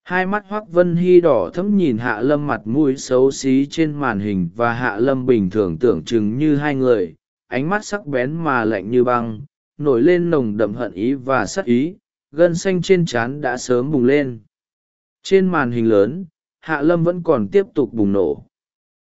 Hai mắt hoác vân hy đỏ thấm nhìn hạ lâm mặt mũi xấu xí trên màn hình và hạ lâm bình thường tưởng chừng như hai người, ánh mắt sắc bén mà lạnh như băng, nổi lên nồng đậm hận ý và sắc ý, gân xanh trên trán đã sớm bùng lên. Trên màn hình lớn, hạ lâm vẫn còn tiếp tục bùng nổ.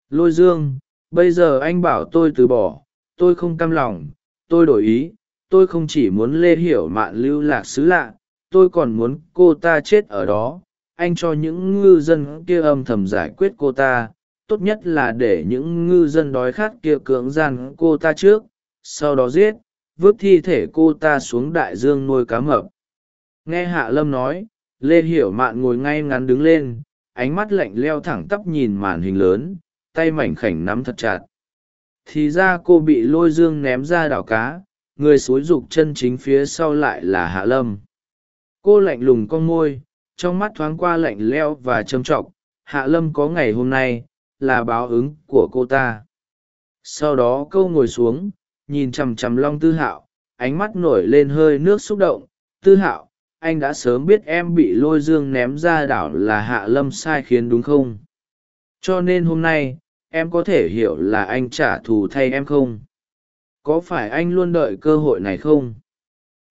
Lôi dương, bây giờ anh bảo tôi từ bỏ tôi không cam lòng, tôi đổi ý, tôi không chỉ muốn lê hiểu mạn lưu lạc xứ lạ, tôi còn muốn cô ta chết ở đó. Anh cho những ngư dân kia âm thầm giải quyết cô ta, tốt nhất là để những ngư dân đói khát kia cưỡng gian cô ta trước, sau đó giết, vứt thi thể cô ta xuống đại dương nuôi cá mập. Nghe hạ lâm nói, lê hiểu mạn ngồi ngay ngắn đứng lên, ánh mắt lạnh leo thẳng tắp nhìn màn hình lớn, tay mảnh khảnh nắm thật chặt thì ra cô bị lôi dương ném ra đảo cá, người xối rục chân chính phía sau lại là hạ lâm. Cô lạnh lùng con môi, trong mắt thoáng qua lạnh leo và trầm trọng, hạ lâm có ngày hôm nay là báo ứng của cô ta. Sau đó câu ngồi xuống, nhìn chằm chằm long tư hạo, ánh mắt nổi lên hơi nước xúc động, tư hạo, anh đã sớm biết em bị lôi dương ném ra đảo là hạ lâm sai khiến đúng không? Cho nên hôm nay em có thể hiểu là anh trả thù thay em không? Có phải anh luôn đợi cơ hội này không?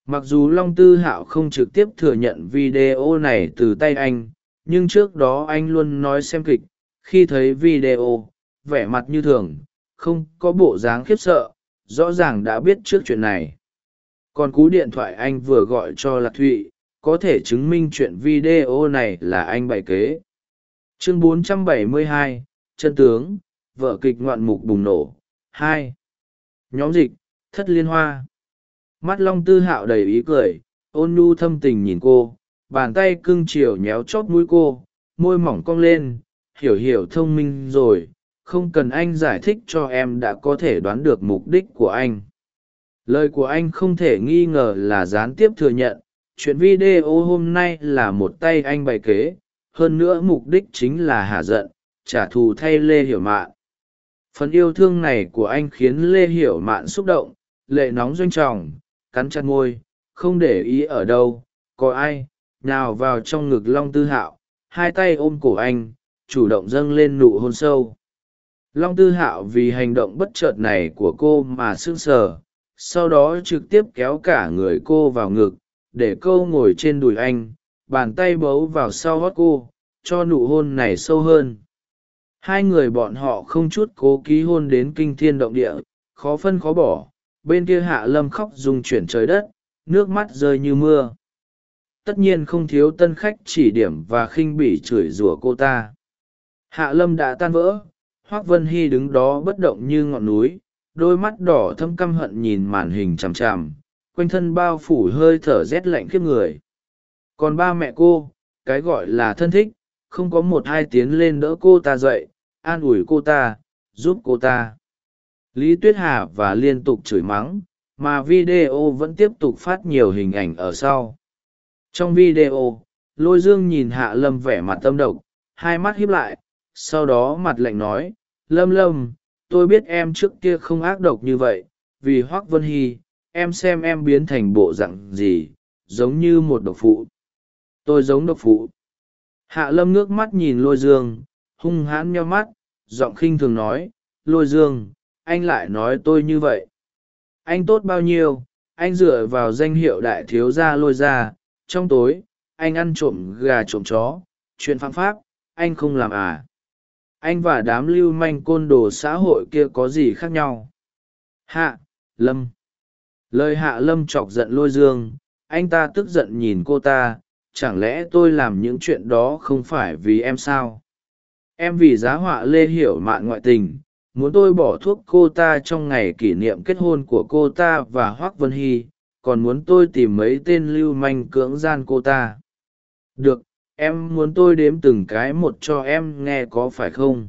Mặc dù long tư hạo không trực tiếp thừa nhận video này từ tay anh nhưng trước đó anh luôn nói xem kịch khi thấy video vẻ mặt như thường không có bộ dáng khiếp sợ rõ ràng đã biết trước chuyện này. Còn cú điện thoại anh vừa gọi cho lạc thụy có thể chứng minh chuyện video này là anh bày kế. Chương 472, chân tướng vợ kịch ngoạn mục bùng nổ. Hai. Nhóm dịch, thất liên hoa. Mắt long tư hạo đầy ý cười, ôn nhu thâm tình nhìn cô, bàn tay cưng chiều nhéo chót mũi cô, môi mỏng cong lên, hiểu hiểu thông minh rồi, không cần anh giải thích cho em đã có thể đoán được mục đích của anh. Lời của anh không thể nghi ngờ là gián tiếp thừa nhận, chuyện video hôm nay là một tay anh bày kế, hơn nữa mục đích chính là hạ giận, trả thù thay lê hiểu mạn phần yêu thương này của anh khiến lê hiểu mạn xúc động, lệ nóng doanh trọng, cắn chặt môi, không để ý ở đâu, có ai, nào vào trong ngực long tư hạo, hai tay ôm cổ anh, chủ động dâng lên nụ hôn sâu. Long tư hạo vì hành động bất chợt này của cô mà sững sờ, sau đó trực tiếp kéo cả người cô vào ngực, để cô ngồi trên đùi anh, bàn tay bấu vào sau hót cô, cho nụ hôn này sâu hơn hai người bọn họ không chút cố ký hôn đến kinh thiên động địa, khó phân khó bỏ, bên kia hạ lâm khóc dùng chuyển trời đất, nước mắt rơi như mưa. Tất nhiên không thiếu tân khách chỉ điểm và khinh bỉ chửi rủa cô ta. Hạ lâm đã tan vỡ, hoác vân hy đứng đó bất động như ngọn núi, đôi mắt đỏ thâm căm hận nhìn màn hình chằm chằm, quanh thân bao phủ hơi thở rét lạnh khiếp người. Còn ba mẹ cô, cái gọi là thân thích, không có một hai tiếng lên đỡ cô ta dậy an ủi cô ta, giúp cô ta. Lý tuyết hà và liên tục chửi mắng, mà video vẫn tiếp tục phát nhiều hình ảnh ở sau. Trong video, lôi dương nhìn hạ lâm vẻ mặt tâm độc, hai mắt hiếp lại, sau đó mặt lạnh nói, lâm lâm, tôi biết em trước kia không ác độc như vậy, vì hoác vân hy, em xem em biến thành bộ dạng gì, giống như một độc phụ. Tôi giống độc phụ. Hạ lâm ngước mắt nhìn lôi dương hung hãn nheo mắt, giọng khinh thường nói, lôi dương, anh lại nói tôi như vậy. Anh tốt bao nhiêu, anh dựa vào danh hiệu đại thiếu gia lôi ra, trong tối, anh ăn trộm gà trộm chó, chuyện phạm pháp, anh không làm à. Anh và đám lưu manh côn đồ xã hội kia có gì khác nhau? Hạ, lâm. Lời hạ lâm chọc giận lôi dương, anh ta tức giận nhìn cô ta, chẳng lẽ tôi làm những chuyện đó không phải vì em sao? Em vì giá họa lê hiểu mạn ngoại tình, muốn tôi bỏ thuốc cô ta trong ngày kỷ niệm kết hôn của cô ta và hoác vân hy, còn muốn tôi tìm mấy tên lưu manh cưỡng gian cô ta. Được, em muốn tôi đếm từng cái một cho em nghe có phải không?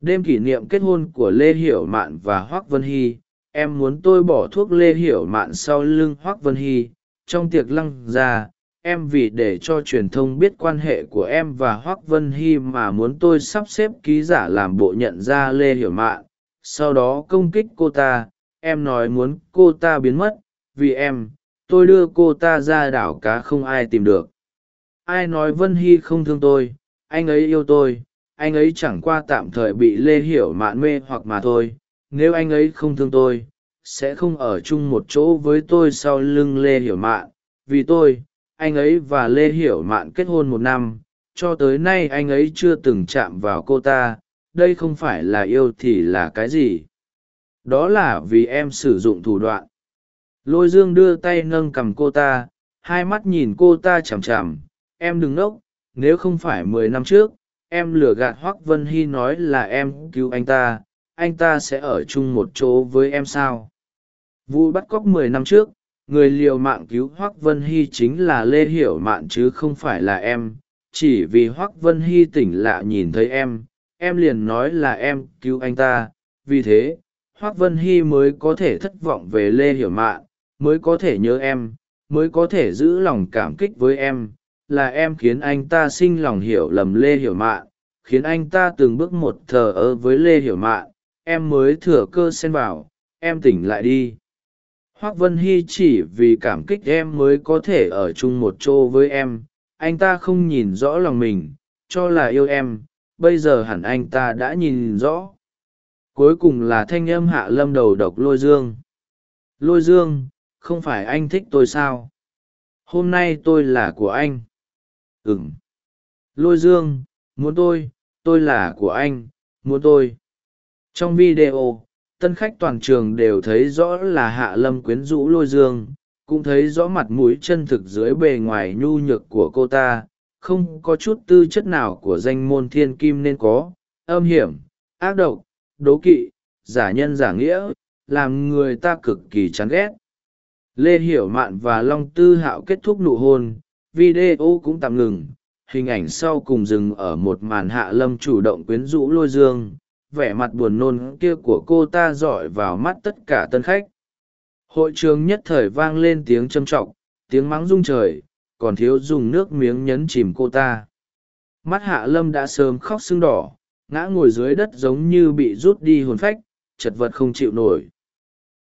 Đêm kỷ niệm kết hôn của lê hiểu mạn và hoác vân hy, em muốn tôi bỏ thuốc lê hiểu mạn sau lưng hoác vân hy, trong tiệc lăng ra em vì để cho truyền thông biết quan hệ của em và hoác vân hy mà muốn tôi sắp xếp ký giả làm bộ nhận ra lê hiểu mạn. Sau đó công kích cô ta, em nói muốn cô ta biến mất, vì em, tôi đưa cô ta ra đảo cá không ai tìm được. Ai nói vân hy không thương tôi, anh ấy yêu tôi, anh ấy chẳng qua tạm thời bị lê hiểu mạn mê hoặc mà thôi. Nếu anh ấy không thương tôi, sẽ không ở chung một chỗ với tôi sau lưng lê hiểu mạn, vì tôi anh ấy và lê hiểu mạn kết hôn một năm, cho tới nay anh ấy chưa từng chạm vào cô ta, đây không phải là yêu thì là cái gì? Đó là vì em sử dụng thủ đoạn. Lôi dương đưa tay nâng cầm cô ta, hai mắt nhìn cô ta chằm chằm, em đừng nốc, nếu không phải mười năm trước, em lừa gạt hoác vân hy nói là em cứu anh ta anh ta sẽ ở chung một chỗ với em sao? Vụ bắt cóc mười năm trước người liều mạng cứu hoác vân hy chính là lê hiểu mạn chứ không phải là em. Chỉ vì hoác vân hy tỉnh lạ nhìn thấy em em liền nói là em cứu anh ta. Vì thế, hoác vân hy mới có thể thất vọng về lê hiểu mạn, mới có thể nhớ em, mới có thể giữ lòng cảm kích với em. Là em khiến anh ta sinh lòng hiểu lầm lê hiểu mạn, khiến anh ta từng bước một thờ ơ với lê hiểu mạn. Em mới thừa cơ xen vào, em tỉnh lại đi hoác vân hy chỉ vì cảm kích em mới có thể ở chung một chỗ với em. Anh ta không nhìn rõ lòng mình, cho là yêu em. Bây giờ hẳn anh ta đã nhìn rõ. Cuối cùng là thanh âm hạ lâm đầu độc lôi dương. Lôi dương, không phải anh thích tôi sao? Hôm nay tôi là của anh. Ừng lôi dương, muốn tôi tôi là của anh, muốn tôi. Trong video tân khách toàn trường đều thấy rõ là hạ lâm quyến rũ lôi dương, cũng thấy rõ mặt mũi chân thực dưới bề ngoài nhu nhược của cô ta, không có chút tư chất nào của danh môn thiên kim nên có, âm hiểm, ác độc, đố kỵ, giả nhân giả nghĩa, làm người ta cực kỳ chán ghét. Lê hiểu mạn và long tư hạo kết thúc nụ hôn, video cũng tạm ngừng, hình ảnh sau cùng dừng ở một màn hạ lâm chủ động quyến rũ lôi dương vẻ mặt buồn nôn kia của cô ta dọi vào mắt tất cả tân khách. Hội trường nhất thời vang lên tiếng châm t r ọ c tiếng mắng rung trời, còn thiếu dùng nước miếng nhấn chìm cô ta. Mắt hạ lâm đã sớm khóc sưng đỏ, ngã ngồi dưới đất giống như bị rút đi hồn phách, chật vật không chịu nổi.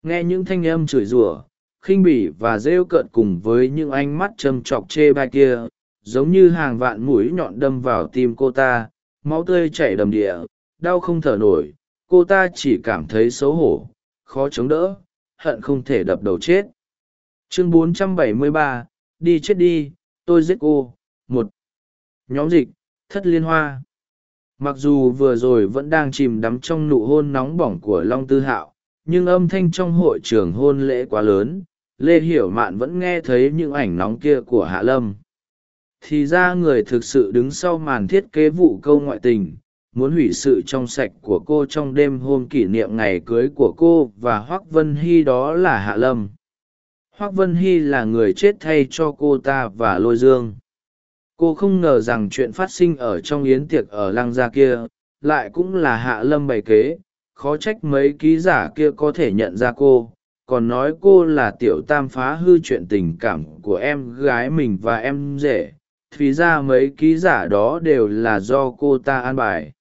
Nghe những thanh âm chửi rủa, khinh bỉ và rêu cợt cùng với những ánh mắt châm chọc chê bai kia, giống như hàng vạn mũi nhọn đâm vào tim cô ta, máu tươi chảy đầm địa đau không thở nổi cô ta chỉ cảm thấy xấu hổ khó chống đỡ hận không thể đập đầu chết. Chương 473, đi chết đi tôi giết cô. Một nhóm dịch thất liên hoa. Mặc dù vừa rồi vẫn đang chìm đắm trong nụ hôn nóng bỏng của long tư hạo nhưng âm thanh trong hội trường hôn lễ quá lớn lê hiểu mạn vẫn nghe thấy những ảnh nóng kia của hạ lâm. Thì ra người thực sự đứng sau màn thiết kế vụ câu ngoại tình muốn hủy sự trong sạch của cô trong đêm hôm kỷ niệm ngày cưới của cô và hoác vân hy đó là hạ lâm. Hoác vân hy là người chết thay cho cô ta và lôi dương. Cô không ngờ rằng chuyện phát sinh ở trong yến tiệc ở lăng gia kia lại cũng là hạ lâm bày kế. Khó trách mấy ký giả kia có thể nhận ra cô, còn nói cô là tiểu tam phá hư chuyện tình cảm của em gái mình và em rể. Thì ra mấy ký giả đó đều là do cô ta an bài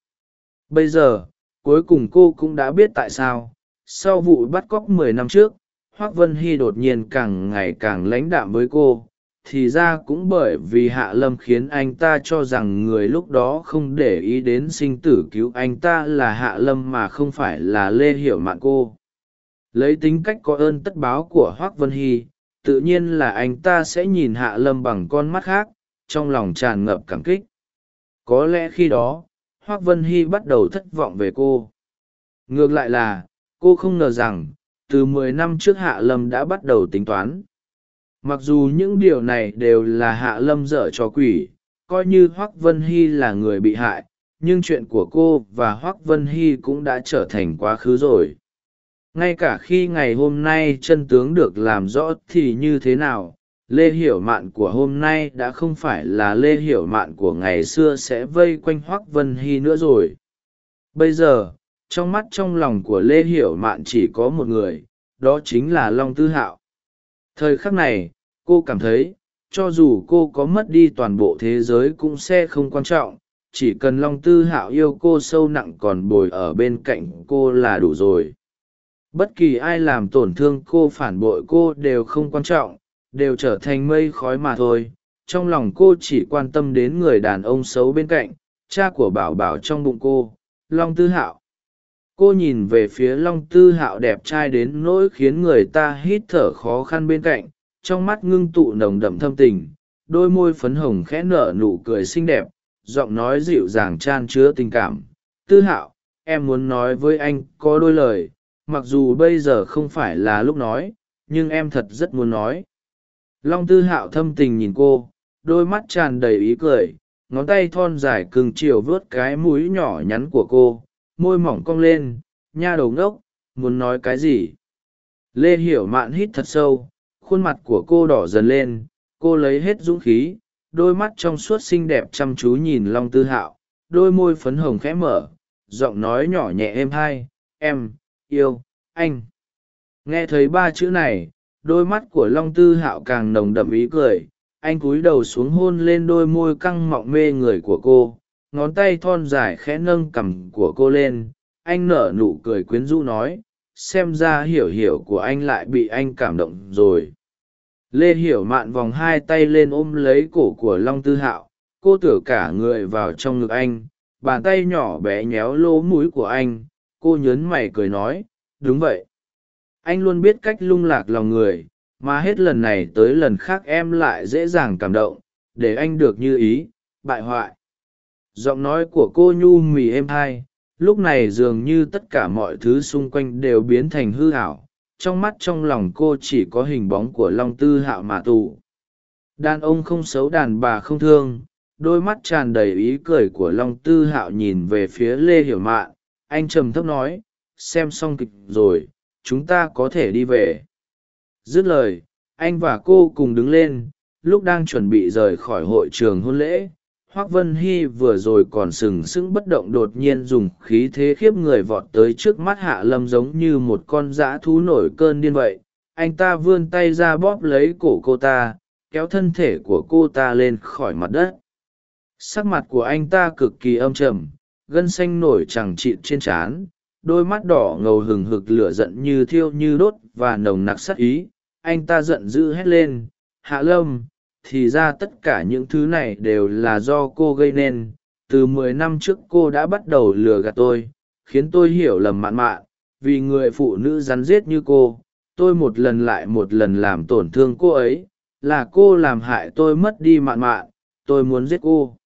bây giờ, cuối cùng cô cũng đã biết tại sao, sau vụ bắt cóc mười năm trước, hoác vân hy đột nhiên càng ngày càng lãnh đạm với cô, thì ra cũng bởi vì hạ lâm khiến anh ta cho rằng người lúc đó không để ý đến sinh tử cứu anh ta là hạ lâm mà không phải là lê hiểu mạn cô. Lấy tính cách có ơn tất báo của hoác vân hy, tự nhiên là anh ta sẽ nhìn hạ lâm bằng con mắt khác, trong lòng tràn ngập cảm kích. Có lẽ khi đó hoác vân hy bắt đầu thất vọng về cô. Ngược lại là, cô không ngờ rằng, từ mười năm trước hạ lâm đã bắt đầu tính toán. Mặc dù những điều này đều là hạ lâm dở cho quỷ, coi như hoác vân hy là người bị hại, nhưng chuyện của cô và hoác vân hy cũng đã trở thành quá khứ rồi. Ngay cả khi ngày hôm nay chân tướng được làm rõ thì như thế nào lê hiểu mạn của hôm nay đã không phải là lê hiểu mạn của ngày xưa sẽ vây quanh hoác vân hy nữa rồi. Bây giờ, trong mắt trong lòng của lê hiểu mạn chỉ có một người, đó chính là long tư hạo. Thời khắc này, cô cảm thấy, cho dù cô có mất đi toàn bộ thế giới cũng sẽ không quan trọng, chỉ cần long tư hạo yêu cô sâu nặng còn bồi ở bên cạnh cô là đủ rồi. Bất kỳ ai làm tổn thương cô phản bội cô đều không quan trọng đều trở thành mây khói mà thôi. Trong lòng cô chỉ quan tâm đến người đàn ông xấu bên cạnh, cha của bảo bảo trong bụng cô, long tư hạo. Cô nhìn về phía long tư hạo đẹp trai đến nỗi khiến người ta hít thở khó khăn bên cạnh, trong mắt ngưng tụ nồng đậm thâm tình, đôi môi phấn hồng khẽ nở nụ cười xinh đẹp, giọng nói dịu dàng chan chứa tình cảm. Tư hạo, em muốn nói với anh có đôi lời, mặc dù bây giờ không phải là lúc nói, nhưng em thật rất muốn nói long tư hạo thâm tình nhìn cô, đôi mắt tràn đầy ý cười, ngón tay thon dài cưng chiều vớt cái mũi nhỏ nhắn của cô, môi mỏng cong lên, nha đầu ngốc, muốn nói cái gì? Lê hiểu mạn hít thật sâu, khuôn mặt của cô đỏ dần lên, cô lấy hết dũng khí, đôi mắt trong suốt xinh đẹp chăm chú nhìn long tư hạo, đôi môi phấn hồng khẽ mở, giọng nói nhỏ nhẹ êm hai, em, yêu, anh. Nghe thấy ba chữ này đôi mắt của long tư hạo càng nồng đậm ý cười, anh cúi đầu xuống hôn lên đôi môi căng mọng mê người của cô, ngón tay thon dài khẽ nâng cằm của cô lên, anh nở nụ cười quyến rũ nói, xem ra hiểu hiểu của anh lại bị anh cảm động rồi. Lê hiểu mạn vòng hai tay lên ôm lấy cổ của long tư hạo, cô tựa cả người vào trong ngực anh, bàn tay nhỏ bé nhéo lỗ mũi của anh, cô nhớn mày cười nói, đúng vậy anh luôn biết cách lung lạc lòng người, mà hết lần này tới lần khác em lại dễ dàng cảm động, để anh được như ý, bại hoại. Giọng nói của cô nhu mì êm hai lúc này dường như tất cả mọi thứ xung quanh đều biến thành hư hảo, trong mắt trong lòng cô chỉ có hình bóng của long tư hạo mà tù. Đàn ông không xấu, đàn bà không thương, đôi mắt tràn đầy ý cười của long tư hạo nhìn về phía lê hiểu mạn. Anh trầm thấp nói, xem xong kịch rồi chúng ta có thể đi về. Dứt lời, anh và cô cùng đứng lên, lúc đang chuẩn bị rời khỏi hội trường hôn lễ, hoác vân hy vừa rồi còn sừng sững bất động đột nhiên dùng khí thế khiếp người vọt tới trước mắt hạ lâm giống như một con dã thú nổi cơn điên vậy. Anh ta vươn tay ra bóp lấy cổ cô ta, kéo thân thể của cô ta lên khỏi mặt đất. Sắc mặt của anh ta cực kỳ âm trầm, gân xanh nổi chẳng trịn trên trán đôi mắt đỏ ngầu hừng hực lửa giận như thiêu như đốt và nồng nặc sắt ý. Anh ta giận dữ hét lên, hạ lâm, thì ra tất cả những thứ này đều là do cô gây nên. Từ mười năm trước cô đã bắt đầu lừa gạt tôi, khiến tôi hiểu lầm mạn mạn. Vì người phụ nữ rắn rết như cô, tôi một lần lại một lần làm tổn thương cô ấy. Là cô làm hại tôi mất đi mạn mạn, tôi muốn giết cô.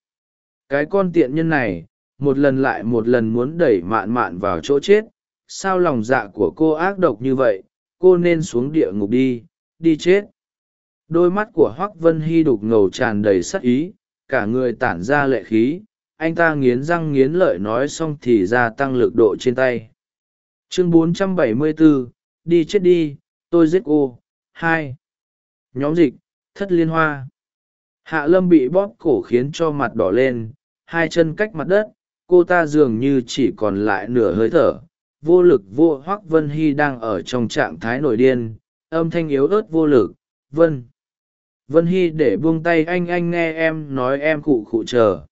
Cái con tiện nhân này một lần lại một lần muốn đẩy mạn mạn vào chỗ chết. Sao lòng dạ của cô ác độc như vậy? Cô nên xuống địa ngục đi đi chết. Đôi mắt của hoác vân hy đục ngầu tràn đầy sắc ý cả người tản ra lệ khí. Anh ta nghiến răng nghiến lợi nói xong thì gia tăng lực độ trên tay. Chương 474, đi chết đi tôi giết cô. Hai. Nhóm dịch thất liên hoa. Hạ lâm bị bóp cổ khiến cho mặt đỏ lên hai chân cách mặt đất cô ta dường như chỉ còn lại nửa hơi thở. Vô lực vô hoác vân hy đang ở trong trạng thái nổi điên, âm thanh yếu ớt vô lực, vân vân hy để buông tay anh anh nghe em nói em khụ khụ chờ.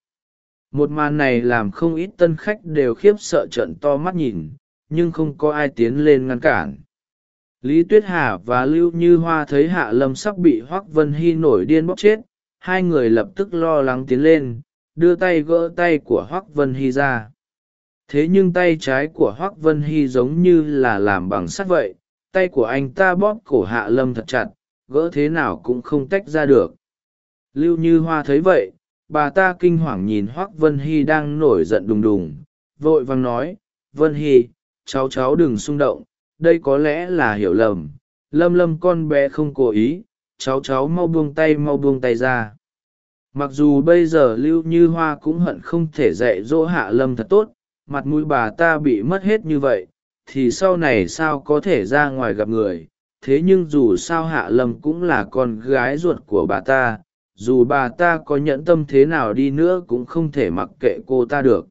Một màn này làm không ít tân khách đều khiếp sợ trận to mắt nhìn, nhưng không có ai tiến lên ngăn cản. Lý tuyết hà và lưu như hoa thấy hạ lâm sắp bị hoác vân hy nổi điên bóc chết, hai người lập tức lo lắng tiến lên đưa tay gỡ tay của hoác vân hy ra. Thế nhưng tay trái của hoác vân hy giống như là làm bằng sắt vậy, tay của anh ta bóp cổ hạ lâm thật chặt, gỡ thế nào cũng không tách ra được. Lưu như hoa thấy vậy, bà ta kinh hoàng nhìn hoác vân hy đang nổi giận đùng đùng, vội vàng nói, vân hy, cháu cháu đừng xung động, đây có lẽ là hiểu lầm. Lâm lâm con bé không cố ý, cháu cháu mau buông tay mau buông tay ra mặc dù bây giờ lưu như hoa cũng hận không thể dạy dỗ hạ lâm thật tốt, mặt mũi bà ta bị mất hết như vậy, thì sau này sao có thể ra ngoài gặp người? Thế nhưng dù sao hạ lâm cũng là con gái ruột của bà ta, dù bà ta có nhẫn tâm thế nào đi nữa cũng không thể mặc kệ cô ta được.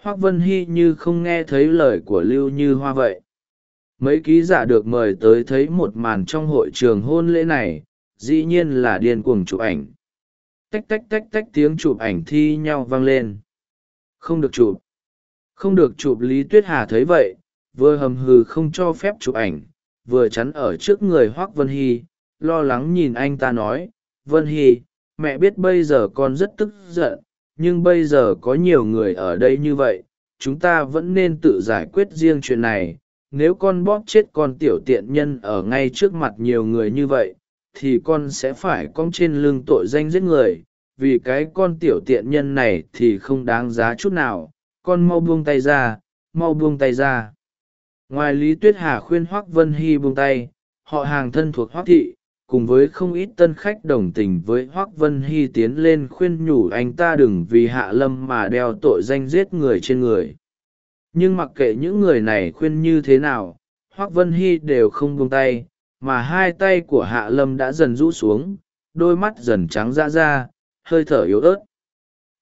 Hoác vân hy như không nghe thấy lời của lưu như hoa vậy. Mấy ký giả được mời tới thấy một màn trong hội trường hôn lễ này, dĩ nhiên là điên cuồng chụp ảnh tách tách tách tách tiếng chụp ảnh thi nhau vang lên. Không được chụp. Không được chụp lý tuyết hà thấy vậy, vừa hầm hừ không cho phép chụp ảnh, vừa chắn ở trước người hoác vân hy, lo lắng nhìn anh ta nói, vân hy, mẹ biết bây giờ con rất tức giận, nhưng bây giờ có nhiều người ở đây như vậy, chúng ta vẫn nên tự giải quyết riêng chuyện này. Nếu con bóp chết con tiểu tiện nhân ở ngay trước mặt nhiều người như vậy thì con sẽ phải cong trên lưng tội danh giết người, vì cái con tiểu tiện nhân này thì không đáng giá chút nào, con mau buông tay ra, mau buông tay ra. Ngoài lý tuyết hà khuyên hoác vân hy buông tay, họ hàng thân thuộc hoác thị, cùng với không ít tân khách đồng tình với hoác vân hy tiến lên khuyên nhủ anh ta đừng vì hạ lâm mà đeo tội danh giết người trên người. Nhưng mặc kệ những người này khuyên như thế nào hoác vân hy đều không buông tay mà hai tay của hạ lâm đã dần rũ xuống, đôi mắt dần trắng ra ra, hơi thở yếu ớt.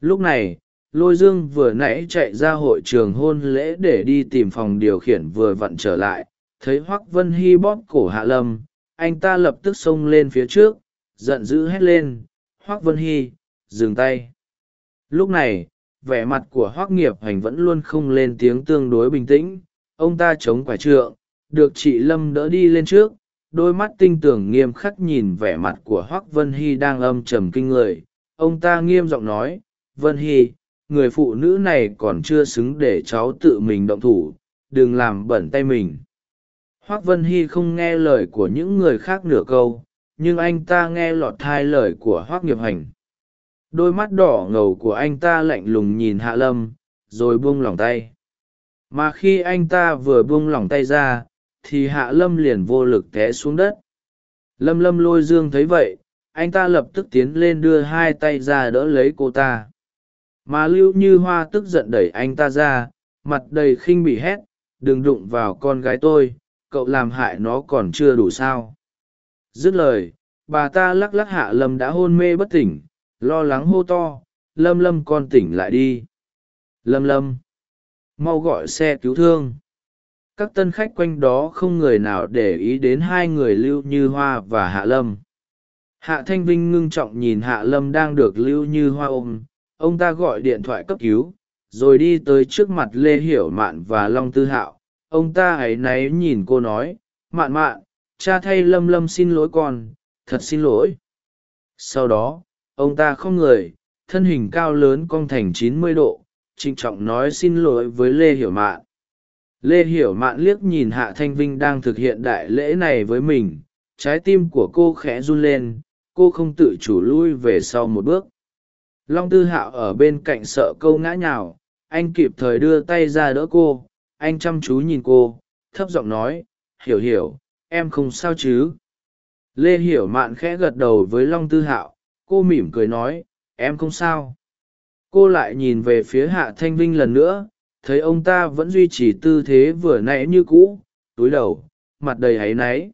Lúc này, lôi dương vừa nãy chạy ra hội trường hôn lễ để đi tìm phòng điều khiển vừa vặn trở lại, thấy hoác vân hy bóp cổ hạ lâm, anh ta lập tức xông lên phía trước, giận dữ hét lên hoác vân hy, dừng tay. Lúc này, vẻ mặt của hoác nghiệp hành vẫn luôn không lên tiếng tương đối bình tĩnh, ông ta chống quả trượng, được chị lâm đỡ đi lên trước đôi mắt tinh tường nghiêm khắc nhìn vẻ mặt của hoác vân hy đang âm trầm kinh người. Ông ta nghiêm giọng nói, vân hy, người phụ nữ này còn chưa xứng để cháu tự mình động thủ, đừng làm bẩn tay mình. Hoác vân hy không nghe lời của những người khác nửa câu, nhưng anh ta nghe lọt thai lời của hoác nghiệp hành. Đôi mắt đỏ ngầu của anh ta lạnh lùng nhìn hạ lâm, rồi buông lỏng tay. Mà khi anh ta vừa buông lỏng tay ra thì hạ lâm liền vô lực té xuống đất. Lâm lâm lôi dương thấy vậy, anh ta lập tức tiến lên đưa hai tay ra đỡ lấy cô ta. Mà lưu như hoa tức giận đẩy anh ta ra, mặt đầy khinh bị hét, đừng đụng vào con gái tôi, cậu làm hại nó còn chưa đủ sao. Dứt lời, bà ta lắc lắc hạ lâm đã hôn mê bất tỉnh, lo lắng hô to, lâm lâm con tỉnh lại đi. Lâm lâm, mau gọi xe cứu thương các tân khách quanh đó không người nào để ý đến hai người lưu như hoa và hạ lâm. Hạ thanh vinh ngưng trọng nhìn hạ lâm đang được lưu như hoa ôm. Ông ta gọi điện thoại cấp cứu, rồi đi tới trước mặt lê hiểu mạn và long tư hạo. Ông ta áy náy nhìn cô nói, mạn mạn, cha thay lâm lâm xin lỗi con, thật xin lỗi. Sau đó, ông ta không người, thân hình cao lớn cong thành chín mươi độ, trịnh trọng nói xin lỗi với lê hiểu mạn lê hiểu mạn liếc nhìn hạ thanh vinh đang thực hiện đại lễ này với mình, trái tim của cô khẽ run lên, cô không tự chủ lui về sau một bước. Long tư hạo ở bên cạnh sợ câu ngã nhào, anh kịp thời đưa tay ra đỡ cô, anh chăm chú nhìn cô, thấp giọng nói, hiểu hiểu, em không sao chứ? Lê hiểu mạn khẽ gật đầu với long tư hạo, cô mỉm cười nói, em không sao. Cô lại nhìn về phía hạ thanh vinh lần nữa thấy ông ta vẫn duy trì tư thế vừa nãy như cũ túi đầu mặt đầy áy náy.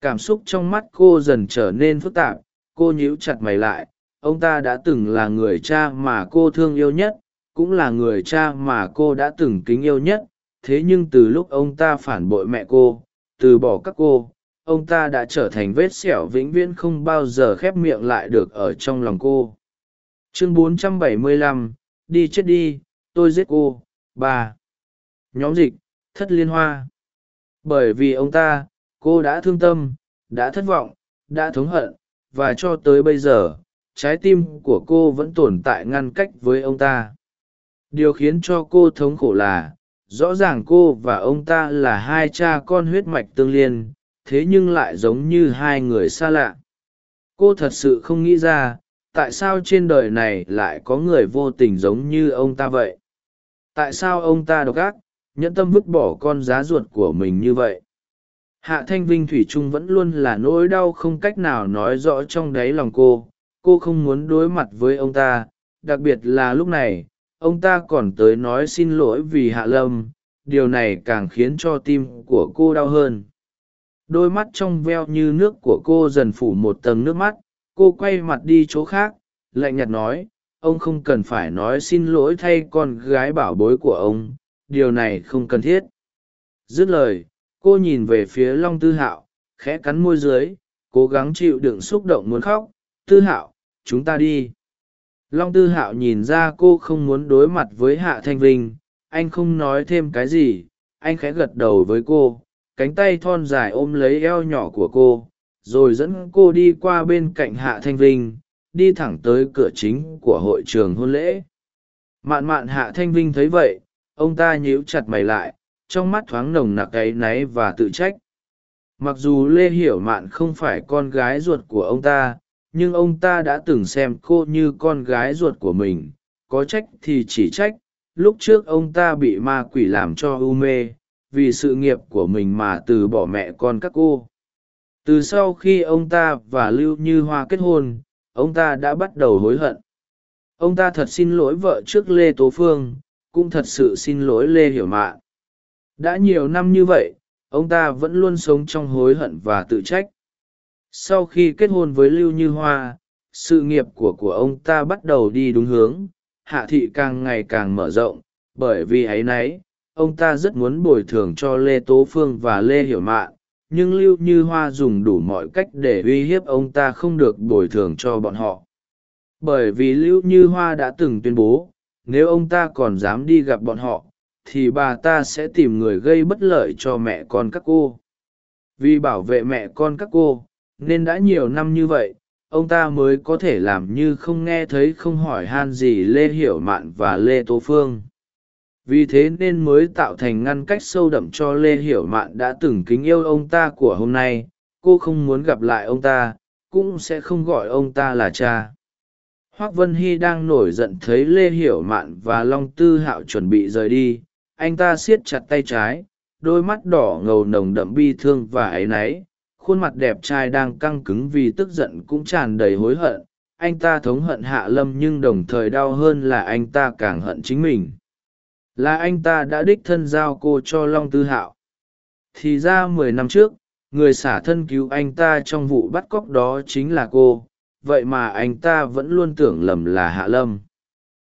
Cảm xúc trong mắt cô dần trở nên phức tạp cô nhíu chặt mày lại ông ta đã từng là người cha mà cô thương yêu nhất cũng là người cha mà cô đã từng kính yêu nhất. Thế nhưng từ lúc ông ta phản bội mẹ cô từ bỏ các cô ông ta đã trở thành vết sẹo vĩnh viễn không bao giờ khép miệng lại được ở trong lòng cô. Chương 475, đi chết đi tôi giết cô ba. Nhóm dịch, thất liên hoa. Bởi vì ông ta, cô đã thương tâm, đã thất vọng, đã thống hận, và cho tới bây giờ, trái tim của cô vẫn tồn tại ngăn cách với ông ta. Điều khiến cho cô thống khổ là, rõ ràng cô và ông ta là hai cha con huyết mạch tương liên, thế nhưng lại giống như hai người xa lạ. Cô thật sự không nghĩ ra, tại sao trên đời này lại có người vô tình giống như ông ta vậy? Tại sao ông ta độc ác, nhẫn tâm vứt bỏ con giá ruột của mình như vậy? Hạ thanh vinh thủy trung vẫn luôn là nỗi đau không cách nào nói rõ trong đáy lòng cô. Cô không muốn đối mặt với ông ta, đặc biệt là lúc này, ông ta còn tới nói xin lỗi vì hạ lâm điều này càng khiến cho tim của cô đau hơn. Đôi mắt trong veo như nước của cô dần phủ một tầng nước mắt. Cô quay mặt đi chỗ khác, lạnh nhạt nói ông không cần phải nói xin lỗi thay con gái bảo bối của ông, điều này không cần thiết. Dứt lời, cô nhìn về phía long tư hạo, khẽ cắn môi dưới, cố gắng chịu đựng xúc động muốn khóc. Tư hạo, chúng ta đi. Long tư hạo nhìn ra cô không muốn đối mặt với hạ thanh vinh, anh không nói thêm cái gì, anh khẽ gật đầu với cô, cánh tay thon dài ôm lấy eo nhỏ của cô, rồi dẫn cô đi qua bên cạnh hạ thanh vinh đi thẳng tới cửa chính của hội trường hôn lễ. Mạn mạn hạ thanh vinh thấy vậy, ông ta nhíu chặt mày lại, trong mắt thoáng nồng nặc áy náy và tự trách. Mặc dù lê hiểu mạn không phải con gái ruột của ông ta, nhưng ông ta đã từng xem cô như con gái ruột của mình. Có trách thì chỉ trách, lúc trước ông ta bị ma quỷ làm cho u mê, vì sự nghiệp của mình mà từ bỏ mẹ con các cô. Từ sau khi ông ta và lưu như hoa kết hôn ông ta đã bắt đầu hối hận. Ông ta thật xin lỗi vợ trước lê tố phương, cũng thật sự xin lỗi lê hiểu mạn đã nhiều năm như vậy, ông ta vẫn luôn sống trong hối hận và tự trách. Sau khi kết hôn với lưu như hoa, sự nghiệp của của ông ta bắt đầu đi đúng hướng, hạ thị càng ngày càng mở rộng, bởi vì ấ y n ấ y ông ta rất muốn bồi thường cho lê tố phương và lê hiểu mạn nhưng lưu như hoa dùng đủ mọi cách để uy hiếp ông ta không được bồi thường cho bọn họ. Bởi vì lưu như hoa đã từng tuyên bố, nếu ông ta còn dám đi gặp bọn họ, thì bà ta sẽ tìm người gây bất lợi cho mẹ con các cô. Vì bảo vệ mẹ con các cô, nên đã nhiều năm như vậy, ông ta mới có thể làm như không nghe thấy không hỏi han gì lê hiểu mạn và lê tô phương vì thế nên mới tạo thành ngăn cách sâu đậm cho lê hiểu mạn đã từng kính yêu ông ta của hôm nay. Cô không muốn gặp lại ông ta, cũng sẽ không gọi ông ta là cha. Hoác vân hy đang nổi giận thấy lê hiểu mạn và long tư hạo chuẩn bị rời đi. Anh ta siết chặt tay trái, đôi mắt đỏ ngầu nồng đậm bi thương và áy náy. Khuôn mặt đẹp trai đang căng cứng vì tức giận cũng tràn đầy hối hận. Anh ta thống hận hạ lâm nhưng đồng thời đau hơn là anh ta càng hận chính mình là anh ta đã đích thân giao cô cho long tư hạo. Thì ra mười năm trước, người xả thân cứu anh ta trong vụ bắt cóc đó chính là cô, vậy mà anh ta vẫn luôn tưởng lầm là hạ lâm.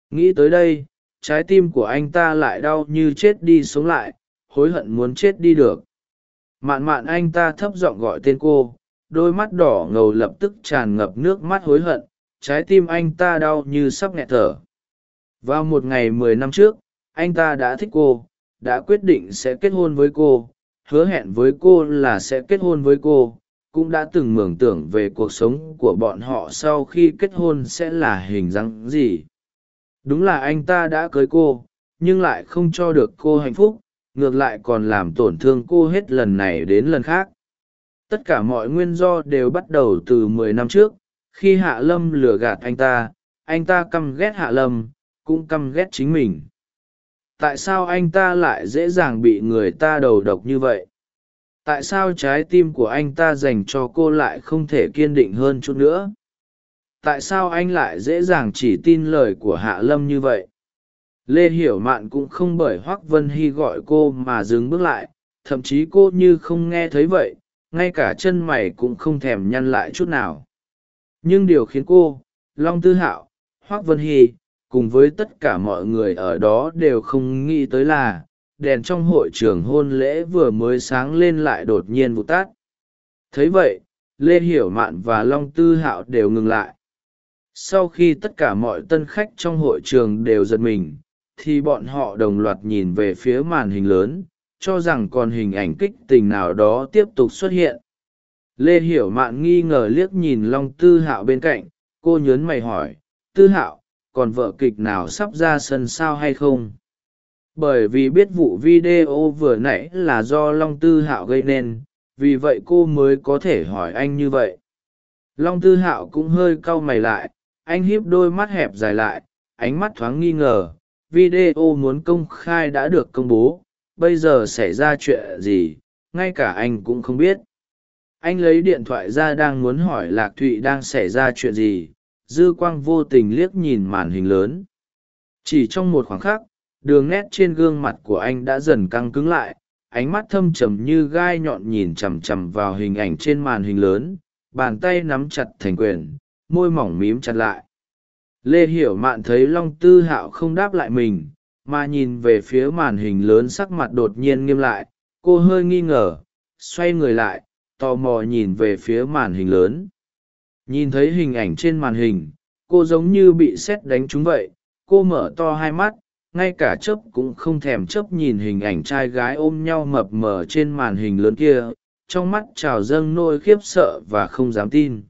Nghĩ tới đây, trái tim của anh ta lại đau như chết đi sống lại, hối hận muốn chết đi được. Mạn mạn anh ta thấp giọng gọi tên cô, đôi mắt đỏ ngầu lập tức tràn ngập nước mắt hối hận, trái tim anh ta đau như sắp nghẹt thở. Vào một ngày mười năm trước anh ta đã thích cô, đã quyết định sẽ kết hôn với cô, hứa hẹn với cô là sẽ kết hôn với cô, cũng đã từng mường tưởng về cuộc sống của bọn họ sau khi kết hôn sẽ là hình dáng gì. Đúng là anh ta đã cưới cô, nhưng lại không cho được cô hạnh phúc, ngược lại còn làm tổn thương cô hết lần này đến lần khác. Tất cả mọi nguyên do đều bắt đầu từ mười năm trước, khi hạ lâm lừa gạt anh ta anh ta căm ghét hạ lâm, cũng căm ghét chính mình tại sao anh ta lại dễ dàng bị người ta đầu độc như vậy? Tại sao trái tim của anh ta dành cho cô lại không thể kiên định hơn chút nữa? Tại sao anh lại dễ dàng chỉ tin lời của hạ lâm như vậy? Lê hiểu mạn cũng không bởi hoác vân hy gọi cô mà dừng bước lại, thậm chí cô như không nghe thấy vậy, ngay cả chân mày cũng không thèm nhăn lại chút nào. Nhưng điều khiến cô, long tư hạo hoác vân hy cùng với tất cả mọi người ở đó đều không nghĩ tới là, đèn trong hội trường hôn lễ vừa mới sáng lên lại đột nhiên vụt tát thấy vậy, lê hiểu mạn và long tư hạo đều ngừng lại. Sau khi tất cả mọi tân khách trong hội trường đều giật mình, thì bọn họ đồng loạt nhìn về phía màn hình lớn, cho rằng còn hình ảnh kích tình nào đó tiếp tục xuất hiện. Lê hiểu mạn nghi ngờ liếc nhìn long tư hạo bên cạnh, cô nhớn mày hỏi, tư hạo còn vợ kịch nào sắp ra sân sao hay không? Bởi vì biết vụ video vừa nãy là do long tư hạo gây nên, vì vậy cô mới có thể hỏi anh như vậy. Long tư hạo cũng hơi cau mày lại, anh hiếp đôi mắt hẹp dài lại, ánh mắt thoáng nghi ngờ. Video muốn công khai đã được công bố, bây giờ xảy ra chuyện gì, ngay cả anh cũng không biết. Anh lấy điện thoại ra đang muốn hỏi lạc thụy đang xảy ra chuyện gì dư quang vô tình liếc nhìn màn hình lớn. Chỉ trong một khoảng khắc, đường nét trên gương mặt của anh đã dần căng cứng lại, ánh mắt thâm trầm như gai nhọn nhìn chằm chằm vào hình ảnh trên màn hình lớn, bàn tay nắm chặt thành quyền, môi mỏng mím chặt lại. Lê hiểu mạn thấy long tư hạo không đáp lại mình, mà nhìn về phía màn hình lớn sắc mặt đột nhiên nghiêm lại, cô hơi nghi ngờ, xoay người lại, tò mò nhìn về phía màn hình lớn nhìn thấy hình ảnh trên màn hình, cô giống như bị sét đánh trúng vậy. Cô mở to hai mắt, ngay cả chớp cũng không thèm chớp nhìn hình ảnh trai gái ôm nhau mập mờ trên màn hình lớn kia. Trong mắt trào dâng nôi khiếp sợ và không dám tin.